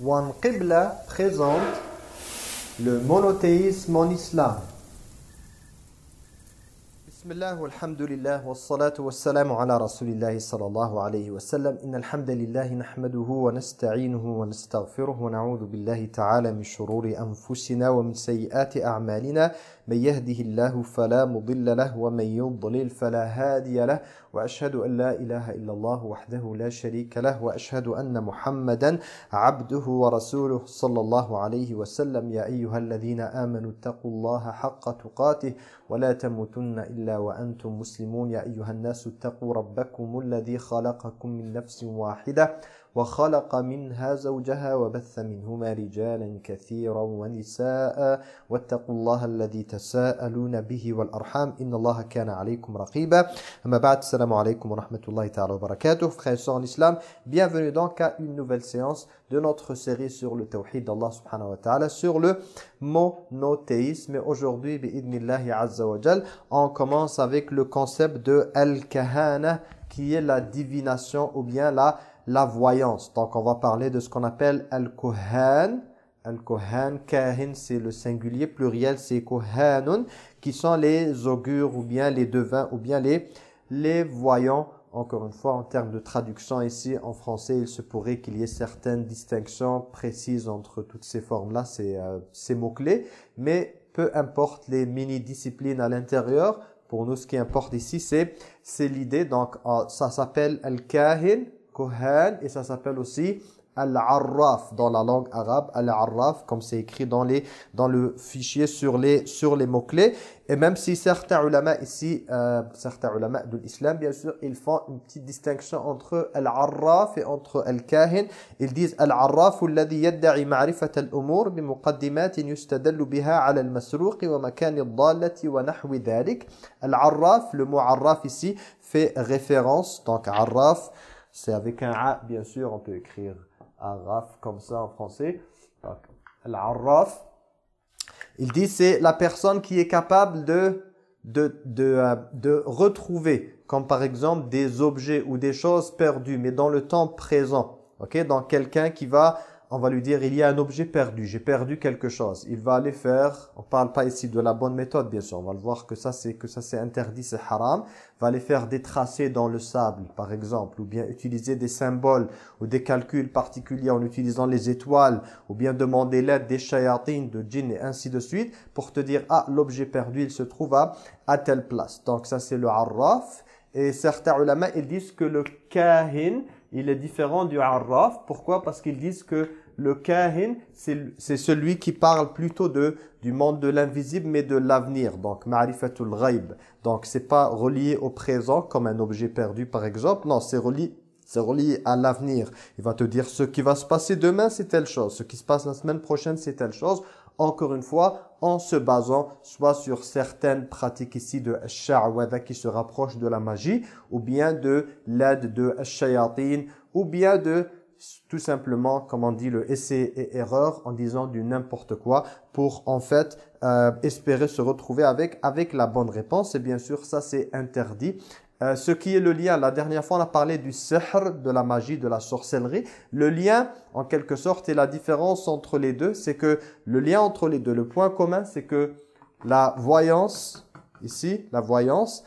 One Qibla présente le monothéisme en. بسم الله والحمد لله والصلاة والسلام على رسول الله صلى الله عليه وسلم إن الحمد لله نحمده ونستعينه ونستغفره ونعوذ بالله تعالى من شرور أنفسنا ومن سيئات أعمالنا من يهده الله فلا مضل له ومن يضلل فلا هادي له وأشهد أن لا إله إلا الله وحده لا شريك له وأشهد أن محمدا عبده ورسوله صلى الله عليه وسلم. يا أيها الذين آمنوا اتقوا الله حق تقاته ولا تموتن إلا وأنتم مسلمون. يا أيها الناس اتقوا ربكم الذي خلقكم من نفس واحدة وخلق منها زوجها وبث منهما رجالا كثيرا ونساء واتقوا الله الذي تساءلون به والأرحام إن الله كان عليكم رقيبا أما بعد السلام عليكم ورحمة الله تعالى وبركاته Frères et sœurs en bienvenue donc à une nouvelle séance de notre série sur le tawhid d'Allah subhanahu wa ta'ala, sur le monothéisme. Et aujourd'hui, bi'idnillahi azza wa jal, on commence avec le concept de al-kahana, qui est la divination ou bien la la voyance. Donc on va parler de ce qu'on appelle al-kohan. Al-kohan, kahin c'est le singulier, pluriel c'est kohanun, qui sont les augures ou bien les devins ou bien les, les voyants. Encore une fois, en termes de traduction ici en français, il se pourrait qu'il y ait certaines distinctions précises entre toutes ces formes-là, ces, euh, ces mots-clés. Mais peu importe les mini-disciplines à l'intérieur, pour nous ce qui importe ici c'est l'idée. Donc euh, ça s'appelle al-kahin, Kohan et ça s'appelle aussi Al-Arraf dans la langue arabe, Al-Arraf comme c'est écrit dans, les, dans le fichier sur les, sur les mots-clés. Et même si certains ulama ici, euh, certains ulama de l'islam bien sûr, ils font une petite distinction entre Al-Arraf et entre Al-Kahin. Ils disent Al-Arraf الذي يدعي معرفة الأمور بمقدمات يستدل بها على المسروق ومكان الضالة ونحو ذلك. Al-Arraf, le mot Arraf ici fait référence, donc Arraf, c'est avec un A, bien sûr, on peut écrire Araf comme ça en français. Al-Arraf, il dit c'est la personne qui est capable de, de, de, euh, de retrouver, comme par exemple des objets ou des choses perdues, mais dans le temps présent. ok Donc quelqu'un qui va on va lui dire il y a un objet perdu, j'ai perdu quelque chose. Il va aller faire, on parle pas ici de la bonne méthode bien sûr, on va le voir que ça c'est que ça c'est interdit, c'est haram. Va aller faire des tracés dans le sable par exemple, ou bien utiliser des symboles ou des calculs particuliers en utilisant les étoiles, ou bien demander l'aide des shayatines, de djinns et ainsi de suite, pour te dire ah l'objet perdu il se trouve à, à telle place. Donc ça c'est le arraf. Et certains ulama ils disent que le kahin il est différent du arraf. Pourquoi? Parce qu'ils disent que le kahin, c'est celui qui parle plutôt de du monde de l'invisible, mais de l'avenir. Donc, ma'rifatul ghaib. Donc, c'est pas relié au présent, comme un objet perdu, par exemple. Non, c'est relié c'est relié à l'avenir. Il va te dire ce qui va se passer demain, c'est telle chose. Ce qui se passe la semaine prochaine, c'est telle chose. Encore une fois, en se basant soit sur certaines pratiques ici de sha'wada qui se rapprochent de la magie, ou bien de l'aide de shayatin, ou bien de tout simplement, comme on dit, le essai et erreur en disant du n'importe quoi pour en fait euh, espérer se retrouver avec, avec la bonne réponse. Et bien sûr, ça c'est interdit. Euh, ce qui est le lien, la dernière fois on a parlé du sihr, de la magie, de la sorcellerie. Le lien, en quelque sorte, et la différence entre les deux, c'est que le lien entre les deux, le point commun, c'est que la voyance, ici, la voyance,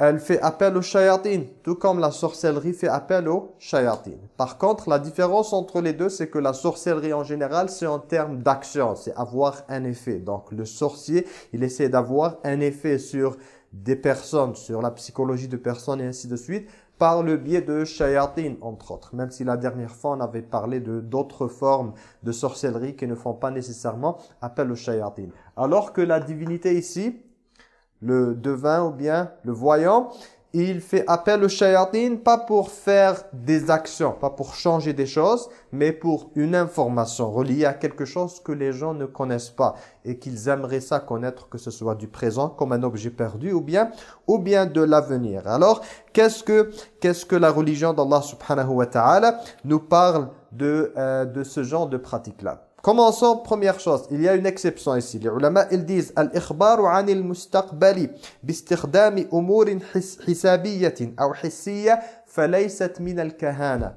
elle fait appel au shayatin, tout comme la sorcellerie fait appel au shayatin. Par contre, la différence entre les deux, c'est que la sorcellerie en général, c'est en termes d'action, c'est avoir un effet. Donc le sorcier, il essaie d'avoir un effet sur des personnes, sur la psychologie de personnes et ainsi de suite, par le biais de shayatin, entre autres. Même si la dernière fois, on avait parlé de d'autres formes de sorcellerie qui ne font pas nécessairement appel au shayatin. Alors que la divinité ici, le devin ou bien le voyant, il fait appel au shayatin pas pour faire des actions, pas pour changer des choses, mais pour une information reliée à quelque chose que les gens ne connaissent pas et qu'ils aimeraient ça connaître, que ce soit du présent comme un objet perdu ou bien, ou bien de l'avenir. Alors, qu'est-ce que, qu'est-ce que la religion d'Allah subhanahu wa ta'ala nous parle de, euh, de ce genre de pratique-là? Commençons, première chose, il y a une exception ici. Les ulama, ils disent Al-ikhbaru anil mustaqbali bistikhdami umurin hisabiyatin ou hissiyya falaysat min al-kahana.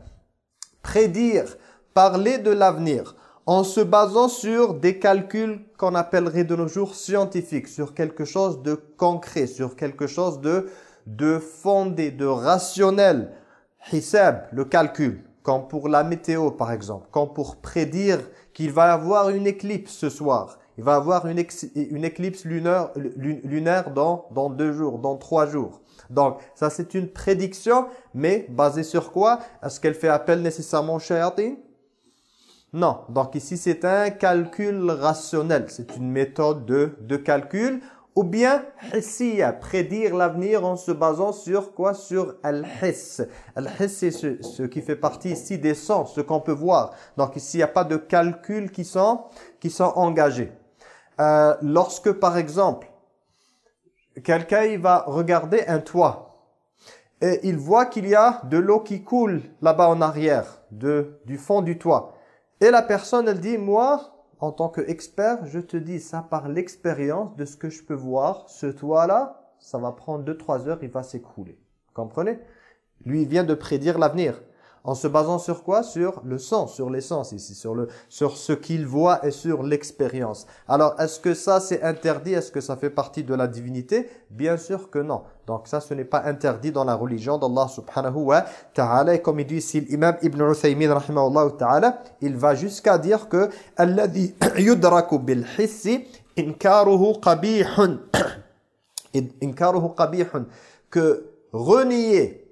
Prédire parler de l'avenir en se basant sur des calculs qu'on appellerait de nos jours scientifiques, sur quelque chose de concret, sur quelque chose de, de fondé, de rationnel. Hisab, le calcul, comme pour la météo par exemple, comme pour prédire qu'il va avoir une éclipse ce soir. Il va avoir une, une éclipse lunaire, lunaire dans, dans deux jours, dans trois jours. Donc, ça c'est une prédiction, mais basée sur quoi? Est-ce qu'elle fait appel nécessairement au shayatin Non. Donc ici, c'est un calcul rationnel. C'est une méthode de, de calcul. Ou bien, hissiya, prédire l'avenir en se basant sur quoi? Sur al-hiss. Al-hiss, c'est ce, ce, qui fait partie ici des sens, ce qu'on peut voir. Donc ici, il n'y a pas de calcul qui sont, qui sont engagés. Euh, lorsque, par exemple, quelqu'un va regarder un toit et il voit qu'il y a de l'eau qui coule là-bas en arrière, de, du fond du toit. Et la personne, elle dit, moi, en tant qu'expert, je te dis ça par l'expérience de ce que je peux voir. Ce toit-là, ça va prendre 2-3 heures, il va s'écrouler. Comprenez? Lui, vient de prédire l'avenir. En se basant sur quoi? Sur le sens, sur l'essence ici, sur, le, sur ce qu'il voit et sur l'expérience. Alors, est-ce que ça c'est interdit? Est-ce que ça fait partie de la divinité? Bien sûr que non. Donc ça, ce n'est pas interdit dans la religion d'Allah subhanahu wa ta'ala. Et comme il dit ici l'imam Ibn Uthaymin rahimahullah ta'ala, il va jusqu'à dire que « Alladhi yudraku bil hissi inkaruhu qabihun » inkaruhu qabihun que renier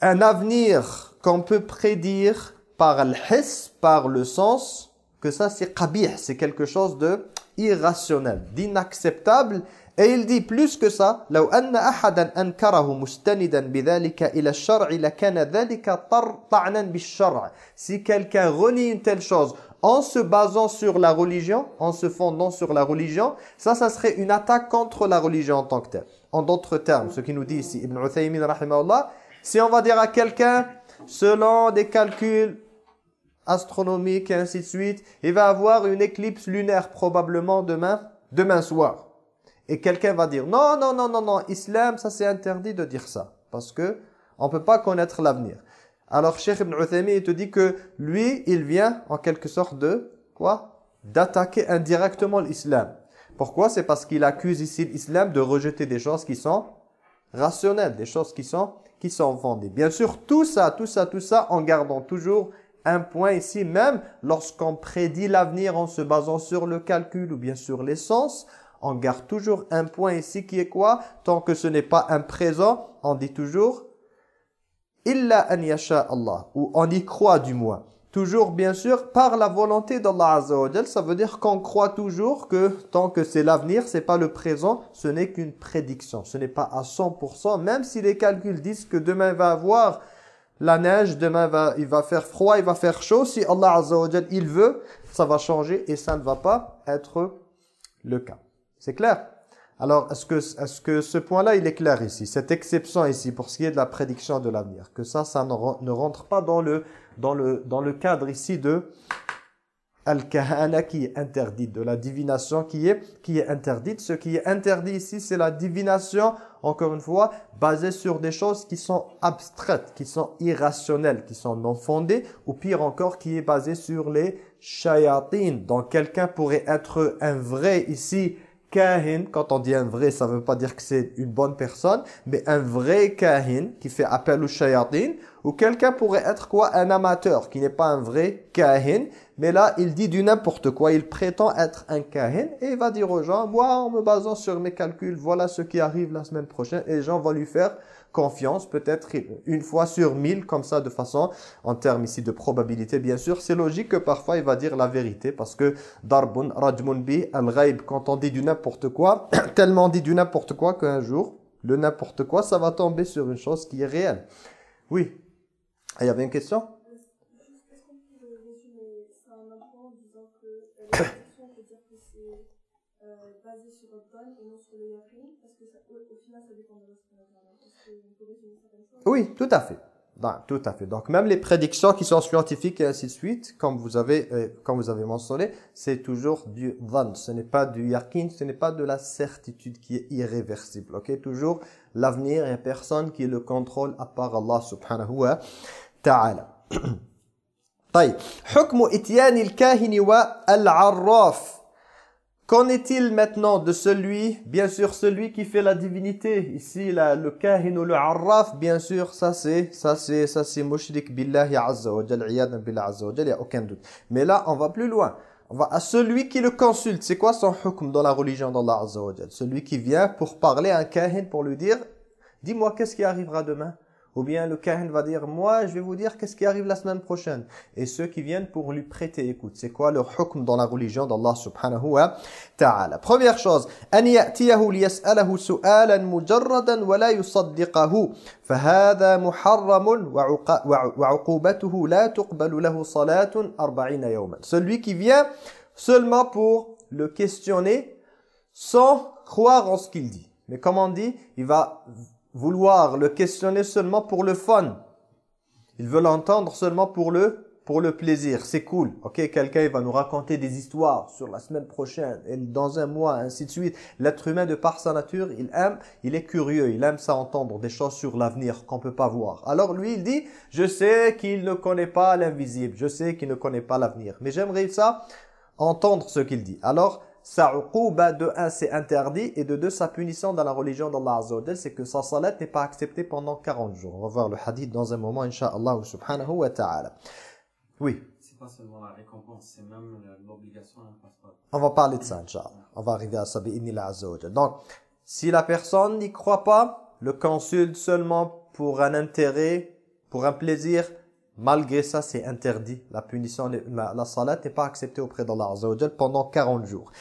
un avenir qu'on peut prédire par le hiss, par le sens, que ça c'est qabih, c'est quelque chose de irrationnel, d'inacceptable. Et il dit plus que ça, لو أن أحدا أنكره مستندا بذلك إلى الشرع لكان ذلك طعنا بالشرع. Si quelqu'un renie une telle chose en se basant sur la religion, en se fondant sur la religion, ça, ça serait une attaque contre la religion en tant que telle. En d'autres termes, ce qui nous dit ici Ibn Uthaymin rahimahullah, si on va dire à quelqu'un, selon des calculs astronomiques et ainsi de suite, il va avoir une éclipse lunaire probablement demain, demain soir. Et quelqu'un va dire, non, non, non, non, non, islam, ça c'est interdit de dire ça. Parce que on peut pas connaître l'avenir. Alors, Cheikh Ibn Uthaymi, te dit que lui, il vient en quelque sorte de, quoi? D'attaquer indirectement l'islam. Pourquoi? C'est parce qu'il accuse ici l'islam de rejeter des choses qui sont rationnelles, des choses qui sont qui sont fondés. Bien sûr, tout ça, tout ça, tout ça, en gardant toujours un point ici, même lorsqu'on prédit l'avenir en se basant sur le calcul ou bien sur l'essence, on garde toujours un point ici qui est quoi? Tant que ce n'est pas un présent, on dit toujours « Illa an yasha Allah » ou on y croit du moins. Toujours, bien sûr, par la volonté d'Allah Azza wa Ça veut dire qu'on croit toujours que tant que c'est l'avenir, c'est pas le présent, ce n'est qu'une prédiction. Ce n'est pas à 100%, même si les calculs disent que demain va avoir la neige, demain va, il va faire froid, il va faire chaud. Si Allah Azza il veut, ça va changer et ça ne va pas être le cas. C'est clair? Alors, est-ce que, est que ce point-là, il est clair ici? Cette exception ici, pour ce qui est de la prédiction de l'avenir, que ça, ça ne rentre pas dans le dans le, dans le cadre ici de Al-Kahana qui est interdite, de la divination qui est, qui est interdite. Ce qui est interdit ici, c'est la divination, encore une fois, basée sur des choses qui sont abstraites, qui sont irrationnelles, qui sont non fondées, ou pire encore, qui est basée sur les shayatin. Donc quelqu'un pourrait être un vrai ici, kahin, quand on dit un vrai, ça ne veut pas dire que c'est une bonne personne, mais un vrai kahin qui fait appel aux shayatin, ou quelqu'un pourrait être quoi Un amateur qui n'est pas un vrai kahin. Mais là, il dit du n'importe quoi. Il prétend être un kahin et il va dire aux gens, moi, en me basant sur mes calculs, voilà ce qui arrive la semaine prochaine. Et les gens vont lui faire confiance, peut-être une fois sur mille, comme ça, de façon, en termes ici de probabilité, bien sûr. C'est logique que parfois, il va dire la vérité, parce que darbun rajmun bi al-ghaib, quand on dit du n'importe quoi, tellement dit du n'importe quoi qu'un jour, le n'importe quoi, ça va tomber sur une chose qui est réelle. Oui ah, il y avait une question? Oui, tout à fait. tout à fait. Donc même les prédictions qui sont scientifiques et ainsi de suite, comme vous avez, euh, comme vous avez mentionné, c'est toujours du dhan. Ce n'est pas du yakin, ce n'est pas de la certitude qui est irréversible. Ok, toujours l'avenir, il n'y a personne qui le contrôle à part Allah subhanahu wa ta'ala. طيب حكم اتيان الكاهن والعراف Qu'en est-il maintenant de celui, bien sûr celui qui fait la divinité? Ici la, le kahin ou le arraf, bien sûr, ça c'est ça c'est ça c'est mushrik billahi azza wa iyadan billah azza wa jalla, il y a aucun doute. Mais là, on va plus loin. On va à celui qui le consulte. C'est quoi son hukm dans la religion d'Allah azza wa jalla? Celui qui vient pour parler à un kahin pour lui dire "Dis-moi qu'est-ce qui arrivera demain? ou bien le kahin va dire, moi je vais vous dire qu'est-ce qui arrive la semaine prochaine. Et ceux qui viennent pour lui prêter écoute. C'est quoi le hukm dans la religion d'Allah subhanahu wa ta'ala Première chose, أن يأتيه ليسأله سؤالا مجردا ولا يصدقه فهذا محرم وعقوبته لا تقبل له صلاة أربعين يوما. Celui qui vient seulement pour le questionner sans croire en ce qu'il dit. Mais comme on dit, il va vouloir le questionner seulement pour le fun. Ils veulent l'entendre seulement pour le pour le plaisir. C'est cool. Ok, quelqu'un va nous raconter des histoires sur la semaine prochaine, et dans un mois, ainsi de suite. L'être humain, de par sa nature, il aime, il est curieux, il aime ça entendre des choses sur l'avenir qu'on peut pas voir. Alors lui, il dit, je sais qu'il ne connaît pas l'invisible, je sais qu'il ne connaît pas l'avenir, mais j'aimerais ça entendre ce qu'il dit. Alors, sa uquba de un c'est interdit et de deux sa punition dans la religion d'Allah Azza wa c'est que sa salat n'est pas acceptée pendant 40 jours. On va voir le hadith dans un moment inshallah subhanahu wa ta'ala. Oui. C'est pas seulement la récompense, c'est même l'obligation On va parler de ça inshallah. On va arriver à ça bi'inillah Azza wa Donc si la personne n'y croit pas, le consulte seulement pour un intérêt, pour un plaisir, Malgré ça, c'est interdit. La punition, la, la salat n'est pas acceptée auprès d'Allah Azza pendant 40 jours.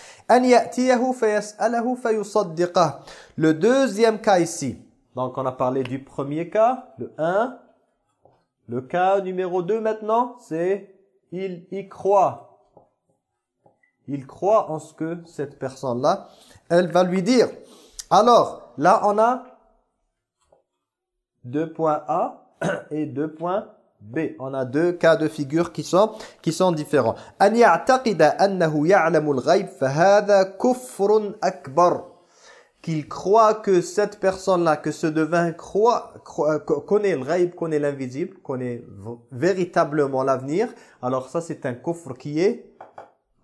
Le deuxième cas ici. Donc, on a parlé du premier cas, le 1. Le cas numéro 2 maintenant, c'est il y croit. Il croit en ce que cette personne-là, elle va lui dire. Alors, là, on a deux points A et deux points B. On a deux cas de figure qui sont, qui sont différents. أن يعتقد أنه يعلم الغيب فهذا كفر أكبر qu'il croit que cette personne-là, que ce devin croit, croit, connaît le ghaib, connaît l'invisible, connaît véritablement l'avenir, alors ça c'est un kufr qui est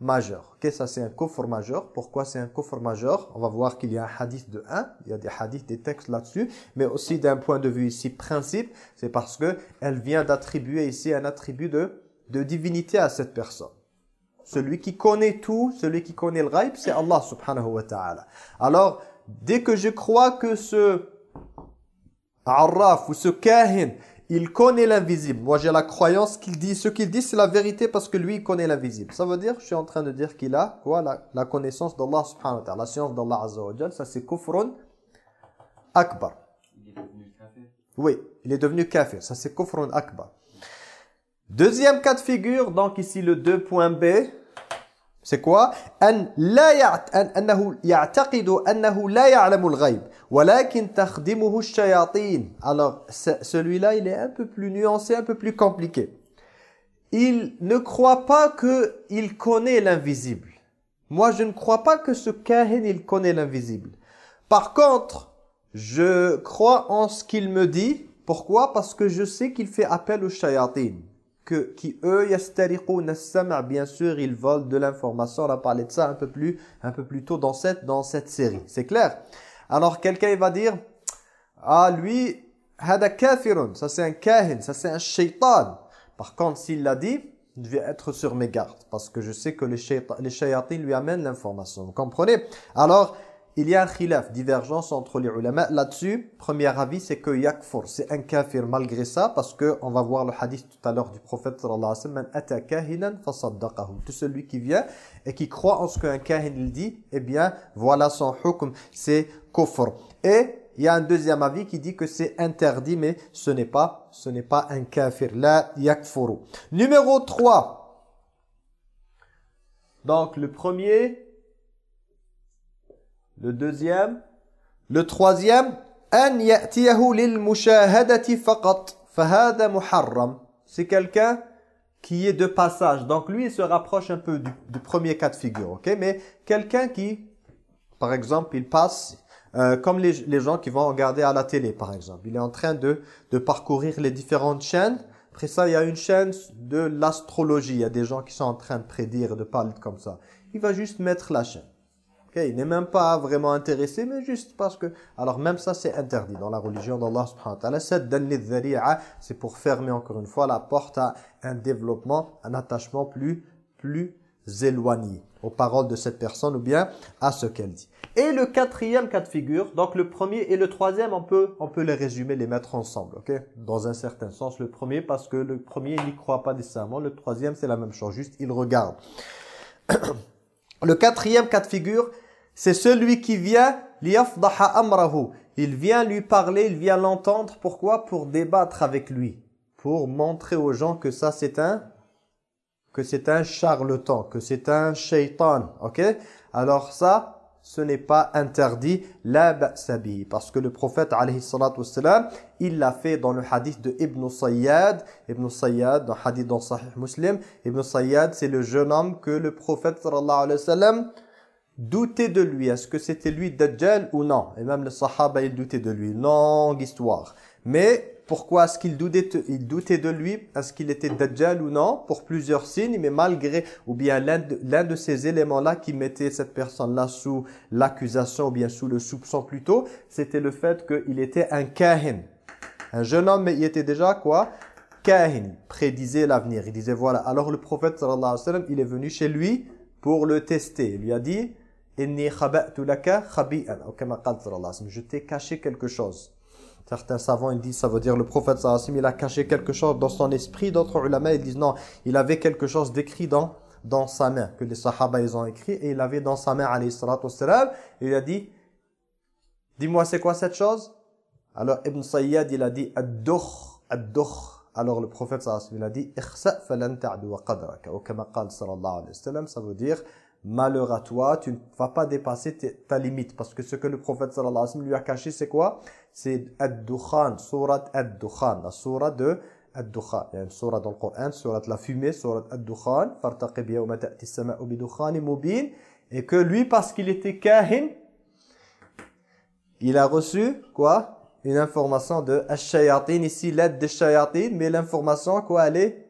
majeur. Ok, ça c'est un kufr majeur. Pourquoi c'est un kufr majeur? On va voir qu'il y a un hadith de 1, il y a des hadiths, des textes là-dessus, mais aussi d'un point de vue ici principe, c'est parce que elle vient d'attribuer ici un attribut de, de divinité à cette personne. Celui qui connaît tout, celui qui connaît le ghaib, c'est Allah subhanahu wa ta'ala. Alors, dès que je crois que ce arraf ou ce kahin, il connaît l'invisible. Moi, j'ai la croyance qu'il dit, ce qu'il dit, c'est la vérité parce que lui, il connaît l'invisible. Ça veut dire, je suis en train de dire qu'il a, quoi, la, connaissance d'Allah subhanahu wa ta'ala, la science d'Allah azza wa ça c'est kufrun akbar. Il est devenu kafir Oui, il est devenu kafir, ça c'est kufrun akbar. Deuxième cas de figure, donc ici le 2.b, c'est quoi أن لا يعت... أنه يعتقد أنه لا يعلم الغيب ولكن تخدمه الشياطين. Alors celui-là, il est un peu plus nuancé, un peu plus compliqué. Il ne croit pas que il connaît l'invisible. Moi, je ne crois pas que ce kahin, il connaît l'invisible. Par contre, je crois en ce qu'il me dit. Pourquoi Parce que je sais qu'il fait appel aux shayatin que, qui eux, bien sûr, ils volent de l'information. On a parlé de ça un peu plus, un peu plus tôt dans cette, dans cette série. C'est clair? Alors, quelqu'un va dire, ah, lui, hada kafirun, ça c'est un kahin, ça c'est un shaitan. Par contre, s'il l'a dit, je vais être sur mes gardes, parce que je sais que les, les lui amènent l'information. Vous comprenez? Alors, il y a un khilaf, divergence entre les ulama là-dessus. Premier avis, c'est que yakfur, c'est un kafir malgré ça, parce que on va voir le hadith tout à l'heure du prophète sallallahu alayhi wa sallam, Tout celui qui vient et qui croit en ce qu'un kahin dit, eh bien, voilà son hukm, c'est kufr. Et il y a un deuxième avis qui dit que c'est interdit, mais ce n'est pas, ce n'est pas un kafir. La yakfuru. Numéro 3. Donc, le premier, le deuxième. Le troisième. C'est quelqu'un qui est de passage. Donc lui, il se rapproche un peu du, premier cas de figure. ok? Mais quelqu'un qui, par exemple, il passe, euh, comme les, les, gens qui vont regarder à la télé, par exemple. Il est en train de, de parcourir les différentes chaînes Après ça, il y a une chaîne de l'astrologie. Il y a des gens qui sont en train de prédire de parler comme ça. Il va juste mettre la chaîne. Okay, il n'est même pas vraiment intéressé, mais juste parce que... Alors même ça, c'est interdit dans la religion d'Allah subhanahu wa ta'ala. C'est pour fermer encore une fois la porte à un développement, un attachement plus, plus éloigné aux paroles de cette personne ou bien à ce qu'elle dit. Et le quatrième cas de figure, donc le premier et le troisième, on peut, on peut les résumer, les mettre ensemble, ok? Dans un certain sens, le premier parce que le premier, il n'y croit pas nécessairement, le troisième, c'est la même chose, juste il regarde. le quatrième cas de figure, c'est celui qui vient amrahu. Il vient lui parler, il vient l'entendre. Pourquoi? Pour débattre avec lui. Pour montrer aux gens que ça c'est un que c'est un charlatan, que c'est un shaitan. OK? Alors ça, ce n'est pas interdit la parce que le prophète alayhi il l'a fait dans le hadith de Ibn Sayyad Ibn Sayyad dans le hadith dans Sahih Muslim Ibn Sayyad c'est le jeune homme que le prophète sallallahu alayhi wa sallam douter de lui. Est-ce que c'était lui Dajjal ou non? Et même le Sahaba, ils doutaient de lui. Longue histoire. Mais pourquoi est-ce qu'il doutait, il doutait de lui? Est-ce qu'il était Dajjal ou non? Pour plusieurs signes, mais malgré, ou bien l'un de, de, ces éléments-là qui mettait cette personne-là sous l'accusation, ou bien sous le soupçon plutôt, c'était le fait qu'il était un kahin. Un jeune homme, mais il était déjà quoi? Kahin, prédisait l'avenir. Il disait, voilà. Alors le prophète, sallallahu alayhi wa sallam, il est venu chez lui pour le tester. Il lui a dit, Inni khaba'tu laka khabi'an. Je t'ai caché quelque chose. Certains savants ils disent ça veut dire le prophète sallallahu il a caché quelque chose dans son esprit. D'autres ulama ils disent non, il avait quelque chose d'écrit dans dans sa main que les sahaba ils ont écrit et il avait dans sa main alayhi salatu wassalam. Il a dit Dis-moi c'est quoi cette chose? Alors Ibn Sayyad il a dit ad-dukh ad-dukh alors le prophète sallallahu il a dit ikhsa falan ta'du wa qadraka. Ou comme sallallahu alayhi wa sallam ça veut dire malheur à toi, tu ne vas pas dépasser ta limite. Parce que ce que le prophète sallallahu alayhi wa sallam lui a caché, c'est quoi? C'est Ad-Dukhan, surat Ad-Dukhan, la surat de Ad-Dukhan. Il y a une surat dans le Coran, surat la fumée, surat Ad-Dukhan, fartaqib yawma ta'ti sama'u bidukhan mubin. Et que lui, parce qu'il était kahin, il a reçu, quoi? Une information de Ash-Shayatin, ici l'aide des Shayatin, mais l'information, quoi, elle est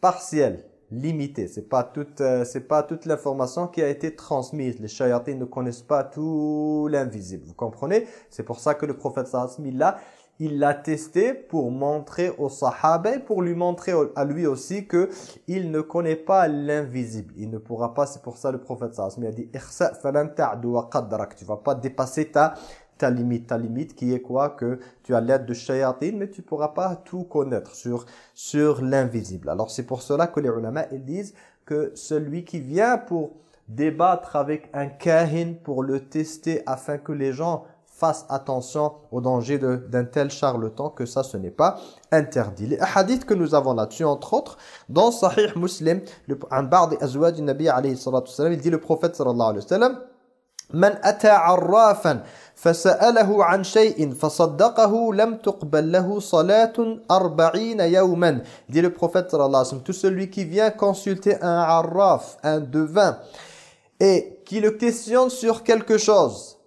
partielle limité. C'est pas toute euh, c'est pas toute l'information qui a été transmise. Les shayatins ne connaissent pas tout l'invisible. Vous comprenez? C'est pour ça que le prophète sallallahu là, il l'a testé pour montrer aux sahaba pour lui montrer à lui aussi que il ne connaît pas l'invisible. Il ne pourra pas, c'est pour ça le prophète sallallahu a dit « Tu vas pas dépasser ta ta limite, ta limite qui est quoi? Que tu as l'aide de shayatin, mais tu pourras pas tout connaître sur, sur l'invisible. Alors c'est pour cela que les ulama, ils disent que celui qui vient pour débattre avec un kahin, pour le tester afin que les gens fassent attention au danger d'un tel charlatan, que ça, ce n'est pas interdit. Les hadiths que nous avons là-dessus, entre autres, dans Sahih Muslim, le, en bardi azwaj du Nabi alayhi salatu il dit le prophète sallallahu alayhi wa sallam, Man ata arrafan فسأله عن شيء فصدقه لم تقبل له صلاة أربعين يوما dit le prophète sallallahu alayhi wa sallam tout celui qui vient consulter un arraf un devin et qui le questionne sur quelque chose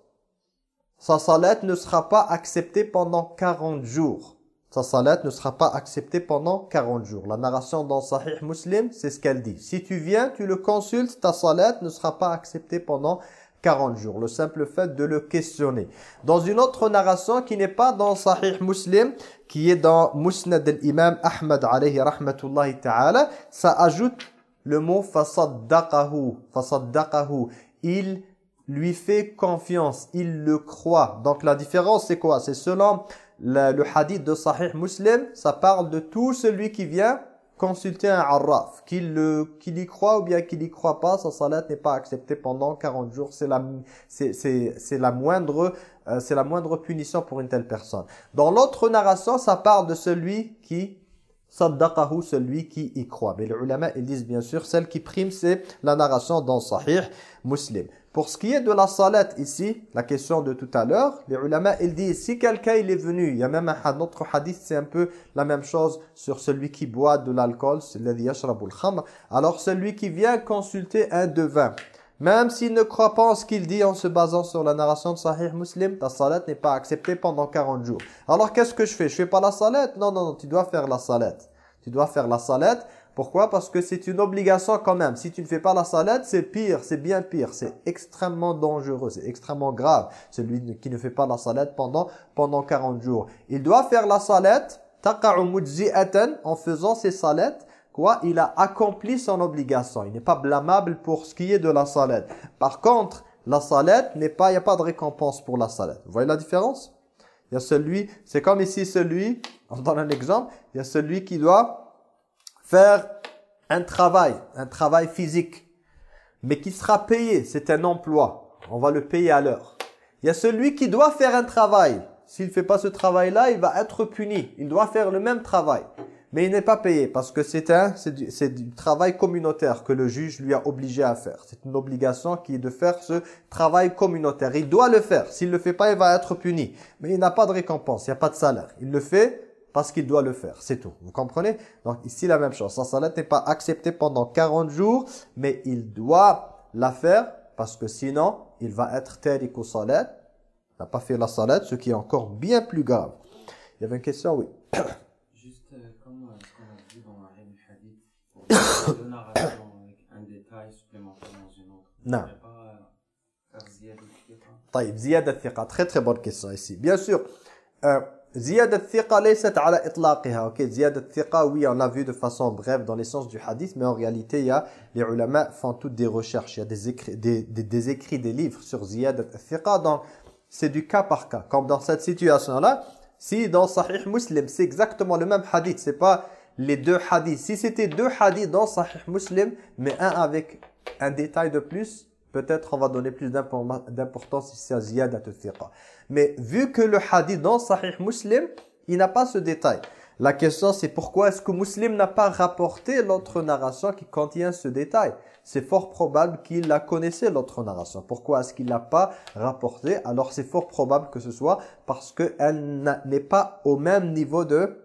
sa salat ne sera pas acceptée pendant 40 jours sa salat ne sera pas acceptée pendant 40 jours. La narration dans Sahih Muslim, c'est ce qu'elle dit. Si tu viens, tu le consultes, ta salat ne sera pas acceptée pendant 40 jours. le simple fait de le questionner. Dans une autre narration qui n'est pas dans Sahih Muslim, qui est dans Musnad al-Imam Ahmad alayhi rahmatullahi ta'ala, ça ajoute le mot fasaddaqahu. Fasaddaqahu. Il lui fait confiance, il le croit. Donc la différence c'est quoi? C'est selon le, le hadith de Sahih Muslim, ça parle de tout celui qui vient consulter un arraf, qu'il y croit ou bien qu'il y croit pas, sa salat n'est pas acceptée pendant 40 jours. C'est la, la moindre, euh, la moindre punition pour une telle personne. Dans l'autre narration, ça parle de celui qui saddaqahu, celui qui y croit. Mais les ulama, ils disent bien sûr, celle qui prime, c'est la narration dans Sahih Muslim. Pour ce qui est de la salat ici, la question de tout à l'heure, les ulama, ils disent, si quelqu'un il est venu, il y a même un autre hadith, c'est un peu la même chose sur celui qui boit de l'alcool. Alors celui qui vient consulter un devin, Même s'il ne croit pas en ce qu'il dit en se basant sur la narration de Sahih Muslim, ta salat n'est pas acceptée pendant 40 jours. Alors qu'est-ce que je fais? Je fais pas la salat? Non, non, non, tu dois faire la salat. Tu dois faire la salat. Pourquoi? Parce que c'est une obligation quand même. Si tu ne fais pas la salat, c'est pire, c'est bien pire. C'est extrêmement dangereux, c'est extrêmement grave. Celui qui ne fait pas la salat pendant, pendant 40 jours. Il doit faire la mujzi'atan, en faisant ses salats, quoi? Il a accompli son obligation. Il n'est pas blâmable pour ce qui est de la salat. Par contre, la pas, il n'y a pas de récompense pour la salat. Vous voyez la différence? Il y a celui, c'est comme ici celui, on donne un exemple, il y a celui qui doit faire un travail, un travail physique, mais qui sera payé, c'est un emploi. On va le payer à l'heure. Il y a celui qui doit faire un travail. S'il ne fait pas ce travail-là, il va être puni. Il doit faire le même travail mais il n'est pas payé parce que c'est un c'est du, du, travail communautaire que le juge lui a obligé à faire. C'est une obligation qui est de faire ce travail communautaire. Il doit le faire. S'il le fait pas, il va être puni. Mais il n'a pas de récompense, il n'y a pas de salaire. Il le fait parce qu'il doit le faire, c'est tout. Vous comprenez? Donc ici la même chose, sa salat n'est pas acceptée pendant 40 jours, mais il doit la faire parce que sinon il va être tariq ou salat, n'a pas fait la salat, ce qui est encore bien plus grave. Il y avait une question, oui. Juste euh, comme euh, ce qu'on a dit dans la hadith, deux narrations avec un détail supplémentaire dans une autre. Non. Euh, Ziyad très très bonne question ici. Bien sûr, euh, Ziyad al-thiqa laissat ala itlaqiha. Ok, ziyad al-thiqa, oui, on a vu de façon brève dans l'essence du hadith, mais en réalité, il y a, les ulama font toutes des recherches, il y a des écrits, des, des, des écrits, des livres sur ziyad al-thiqa, donc c'est du cas par cas. Comme dans cette situation-là, si dans Sahih Muslim, c'est exactement le même hadith, c'est pas les deux hadiths. Si c'était deux hadiths dans Sahih Muslim, mais un avec un détail de plus, peut-être on va donner plus d'importance si c'est ziyadat al Mais vu que le hadith dans Sahih Muslim, il n'a pas ce détail. La question c'est pourquoi est-ce que Muslim n'a pas rapporté l'autre narration qui contient ce détail? C'est fort probable qu'il la connaissait l'autre narration. Pourquoi est-ce qu'il l'a pas rapporté? Alors c'est fort probable que ce soit parce qu'elle n'est pas au même niveau de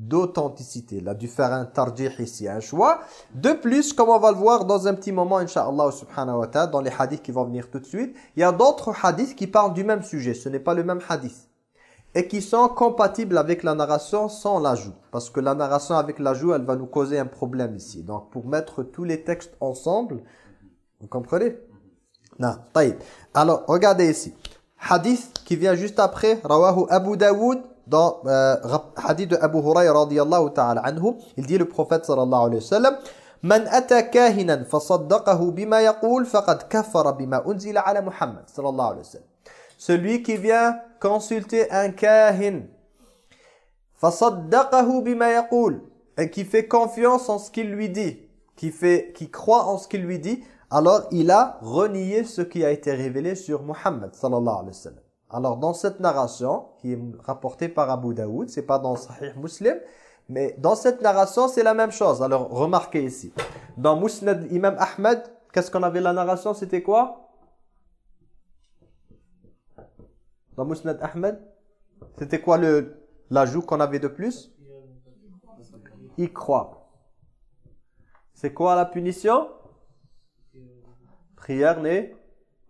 d'authenticité. Il a dû faire un tarjih ici, un choix. De plus, comme on va le voir dans un petit moment, Inch'Allah subhanahu wa ta'ala, dans les hadiths qui vont venir tout de suite, il y a d'autres hadiths qui parlent du même sujet. Ce n'est pas le même hadith. Et qui sont compatibles avec la narration sans l'ajout. Parce que la narration avec l'ajout, elle va nous causer un problème ici. Donc, pour mettre tous les textes ensemble, vous comprenez? Non, Alors, regardez ici. Hadith qui vient juste après, Rawahu Abu Dawood, dans euh, hadith de Abu Hurairah radiyallahu ta'ala anhu, il dit le prophète sallallahu alayhi wa sallam Man ata kahinan fasaddaqahu bima yaqul faqad kafara bima unzila ala Muhammad sallallahu alayhi wa sallam. Celui qui vient consulter un kahin fasaddaqahu bima yaqul et qui fait confiance en ce qu'il lui dit, qui fait qui croit en ce qu'il lui dit, alors il a renié ce qui a été révélé sur Muhammad sallallahu alayhi wa sallam. Alors dans cette narration qui est rapportée par Abu Daoud, c'est pas dans Sahih Muslim, mais dans cette narration c'est la même chose. Alors remarquez ici, dans Musnad Imam Ahmed, qu'est-ce qu'on avait la narration? C'était quoi? Dans Musnad Ahmed, c'était quoi le l'ajout qu'on avait de plus? Il croit. C'est quoi la punition? Prière n'est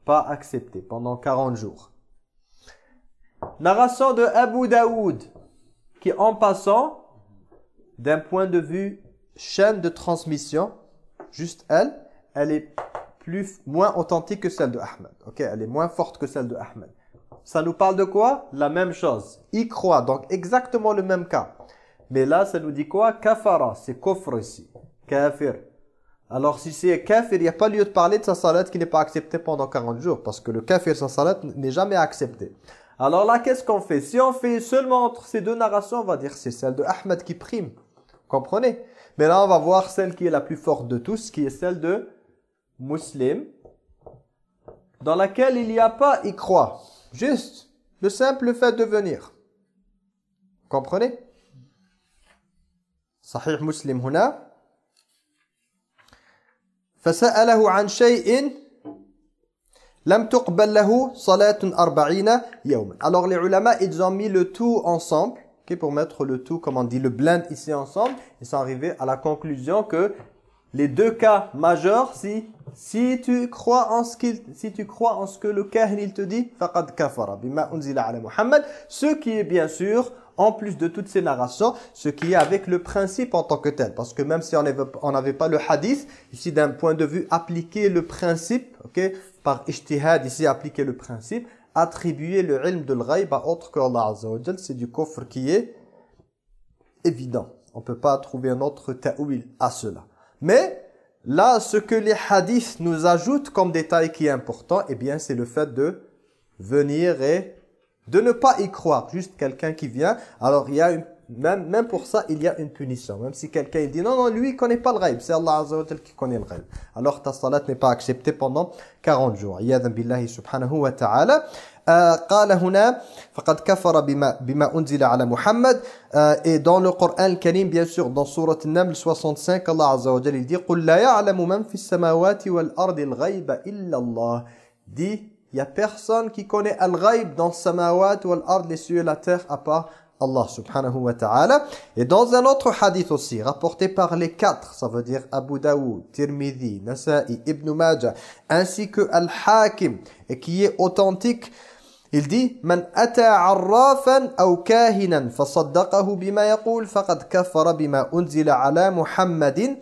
pas acceptée pendant 40 jours. Narration de Abu Daoud, qui en passant, d'un point de vue chaîne de transmission, juste elle, elle est plus, moins authentique que celle de Ahmed. Ok, elle est moins forte que celle de Ahmed. Ça nous parle de quoi? La même chose. Il croit, donc exactement le même cas. Mais là, ça nous dit quoi? Kafara, c'est kofr ici. Kafir. Alors si c'est kafir, il n'y a pas lieu de parler de sa salat qui n'est pas acceptée pendant 40 jours. Parce que le kafir, sa salat n'est jamais accepté. Alors là, qu'est-ce qu'on fait Si on fait seulement entre ces deux narrations, on va dire c'est celle de Ahmed qui prime. comprenez Mais là, on va voir celle qui est la plus forte de tous, qui est celle de Muslim, dans laquelle il n'y a pas y croit. Juste le simple fait de venir. comprenez Sahih Muslim huna. فسأله عن شيء alors les ulama, ils ont mis le tout ensemble, okay, pour mettre le tout, comme on dit, le blend ici ensemble. Ils sont arrivés à la conclusion que les deux cas majeurs, si, si tu crois en ce qu'il, si tu crois en ce que le kahin il te dit, faqad kafara bima unzila ala ce qui est bien sûr en plus de toutes ces narrations, ce qui est avec le principe en tant que tel. Parce que même si on n'avait pas le hadith, ici d'un point de vue appliquer le principe, par ijtihad, ici appliquer le principe, attribuer le ilm de l'ghaib à autre que Allah Azza c'est du coffre qui est évident. On peut pas trouver un autre ta'wil à cela. Mais là, ce que les hadiths nous ajoutent comme détail qui est important, eh bien, c'est le fait de venir et de ne pas y croire. Juste quelqu'un qui vient. Alors, il y a une, même, même pour ça, il y a une punition. Même si quelqu'un dit non, non, lui, il connaît pas le ghaib. C'est Allah Azza wa qui connaît le ghaib. Alors, ta salat n'est pas acceptée pendant 40 jours. Yadam billahi subhanahu wa ta'ala. قال هنا فقد كفر بما, بما أنزل على محمد et dans le Coran Karim bien sûr dans sourate Naml 65 Allah Azza wa Jalla il dit قل لا يعلم من في السماوات والأرض الغيب إلا الله dit il y a personne qui connaît al-ghaib dans samawat wal ard les cieux et la terre à part Allah subhanahu wa ta'ala. Et dans un autre hadith aussi, rapporté par les quatre, ça veut dire Abu Daoud, Tirmidhi, Nasa'i, Ibn Majah, ainsi que Al-Hakim, et qui est authentique, il dit Man ata arrafan aw kahinan fasaddaqahu bima yaqul faqad kafara bima unzila ala Muhammadin.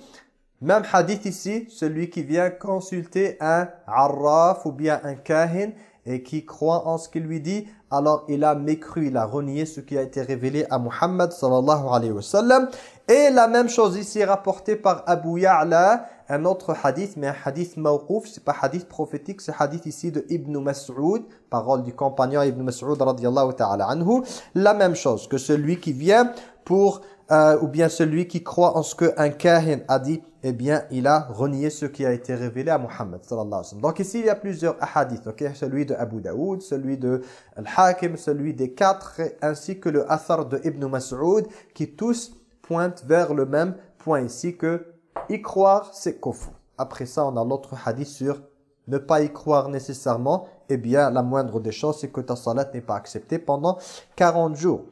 Même hadith ici, celui qui vient consulter un arraf ou bien un kahin et qui croit en ce qu'il lui dit, alors il a mécru, il a renié ce qui a été révélé à Muhammad sallallahu alayhi wa sallam. Et la même chose ici rapportée par Abu Ya'la, un autre hadith, mais un hadith mawqouf, c'est pas hadith prophétique, c'est hadith ici de Ibn Mas'ud, parole du compagnon Ibn Mas'ud radiyallahu ta'ala anhu. La même chose que celui qui vient pour, euh, ou bien celui qui croit en ce qu'un kahin a dit, eh bien, il a renié ce qui a été révélé à Muhammad. Donc ici, il y a plusieurs hadiths, ok? Celui de Abu Daoud, celui de Al-Hakim, celui des quatre, ainsi que le athar de Ibn Mas'ud, qui tous pointent vers le même point ici que y croire, c'est kofr. Après ça, on a l'autre hadith sur ne pas y croire nécessairement. Eh bien, la moindre des choses, c'est que ta salat n'est pas acceptée pendant 40 jours.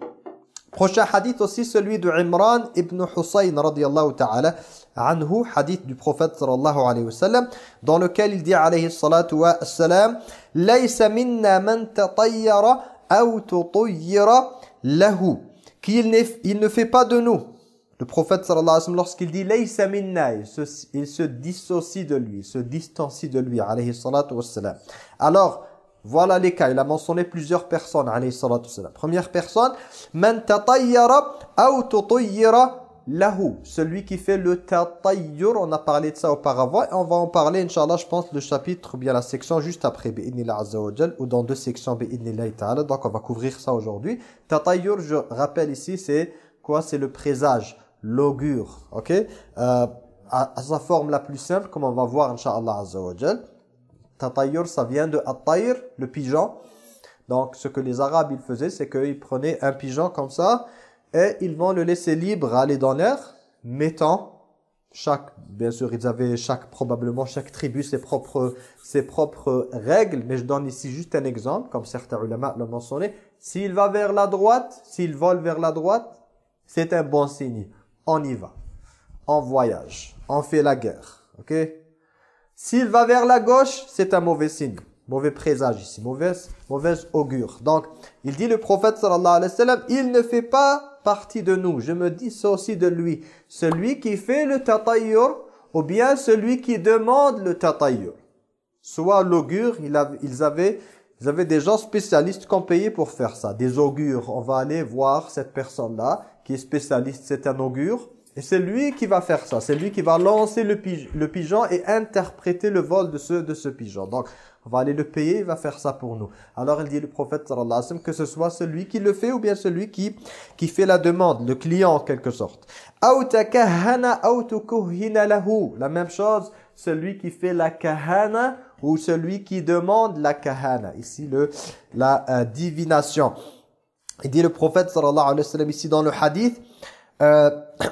Prochain hadith aussi, celui de Imran ibn Husayn radiyallahu ta'ala anhu, hadith du prophète sallallahu alayhi wa sallam, dans lequel il dit alayhi salatu wa salam, « Laysa minna man tatayyara aw tutayyira lahu » qu'il il ne fait pas de nous le prophète sallallahu alayhi wa sallam, lorsqu'il dit Laysa minna, il se, dissocie de lui, se distancie de lui, alayhi salatu wassalam. Alors, voilà les cas. Il a mentionné plusieurs personnes, alayhi salatu wassalam. Première personne, Man tatayyara tutayyara lahu. Celui qui fait le tatayyur, on a parlé de ça auparavant, et on va en parler, inshallah, je pense, le chapitre, ou bien la section juste après, bi'idnillah azza wa ou dans deux sections, bi'idnillah ta'ala. Donc, on va couvrir ça aujourd'hui. Tatayyur, je rappelle ici, c'est quoi? C'est le présage l'augure, ok? Euh, à, sa forme la plus simple, comme on va voir, Inch'Allah Azza wa Tatayur, ça vient de Attayr, le pigeon. Donc, ce que les Arabes, ils faisaient, c'est qu'ils prenaient un pigeon comme ça, et ils vont le laisser libre aller dans l'air, mettant chaque, bien sûr, ils avaient chaque, probablement chaque tribu ses propres, ses propres règles, mais je donne ici juste un exemple, comme certains ulama l'ont mentionné. S'il va vers la droite, s'il vole vers la droite, c'est un bon signe on y va. On voyage. On fait la guerre. Ok? S'il va vers la gauche, c'est un mauvais signe. Mauvais présage ici. Mauvaise, mauvaise augure. Donc, il dit le prophète sallallahu alayhi wa sallam, il ne fait pas partie de nous. Je me dis ça aussi de lui. Celui qui fait le tatayyur ou bien celui qui demande le tatayyur. Soit l'augure, ils avaient ils avaient des gens spécialistes qui ont payé pour faire ça. Des augures. On va aller voir cette personne-là qui est spécialiste, c'est un augure. Et c'est lui qui va faire ça. C'est lui qui va lancer le, le, pigeon et interpréter le vol de ce, de ce pigeon. Donc, on va aller le payer, il va faire ça pour nous. Alors, il dit le prophète sallallahu alayhi wa que ce soit celui qui le fait ou bien celui qui, qui fait la demande, le client en quelque sorte. La même chose, celui qui fait la kahana ou celui qui demande la kahana. Ici, le, la euh, divination. Il dit le prophète sallallahu alayhi wa sallam ici dans le hadith euh,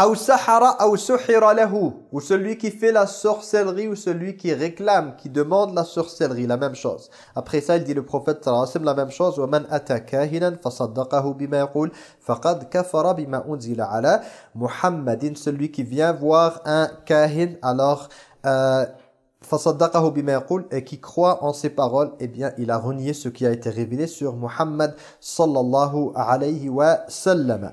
Aw sahara aw suhira lahu. Ou celui qui fait la sorcellerie ou celui qui réclame, qui demande la sorcellerie, la même chose. Après ça, il dit le prophète sallallahu alayhi wa sallam la même chose. وَمَنْ أَتَى كَاهِنًا فَصَدَّقَهُ بِمَا يَقُولُ فَقَدْ كَفَرَ بِمَا أُنزِلَ عَلَى مُحَمَّدٍ Celui qui vient voir un kahin, alors... Euh, فَصَدَّقَهُ بِمَا يَقُولُ et qui croit en ses paroles, eh bien, il a renié ce qui a été révélé sur Muhammad sallallahu alayhi wa sallam.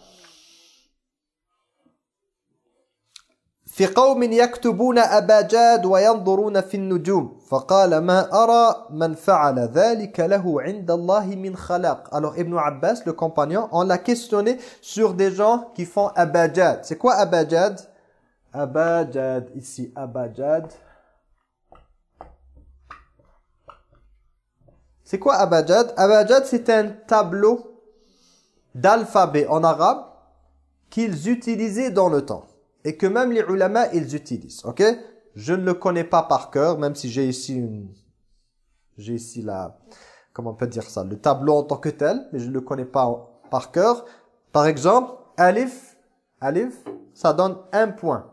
في قوم يكتبون أبا جاد وينظرون في النجوم فقال ما أرى من فعل ذلك له عند الله من خلاق alors Ibn Abbas le compagnon on l'a questionné sur des gens qui font abajad c'est quoi abajad abajad ici abajad c'est quoi abajad abajad c'est un tableau d'alphabet en arabe qu'ils utilisaient dans le temps et que même les ulama, ils utilisent. Ok? Je ne le connais pas par cœur, même si j'ai ici une... J'ai ici la... Comment on peut dire ça? Le tableau en tant que tel, mais je ne le connais pas par cœur. Par exemple, alif, alif, ça donne un point.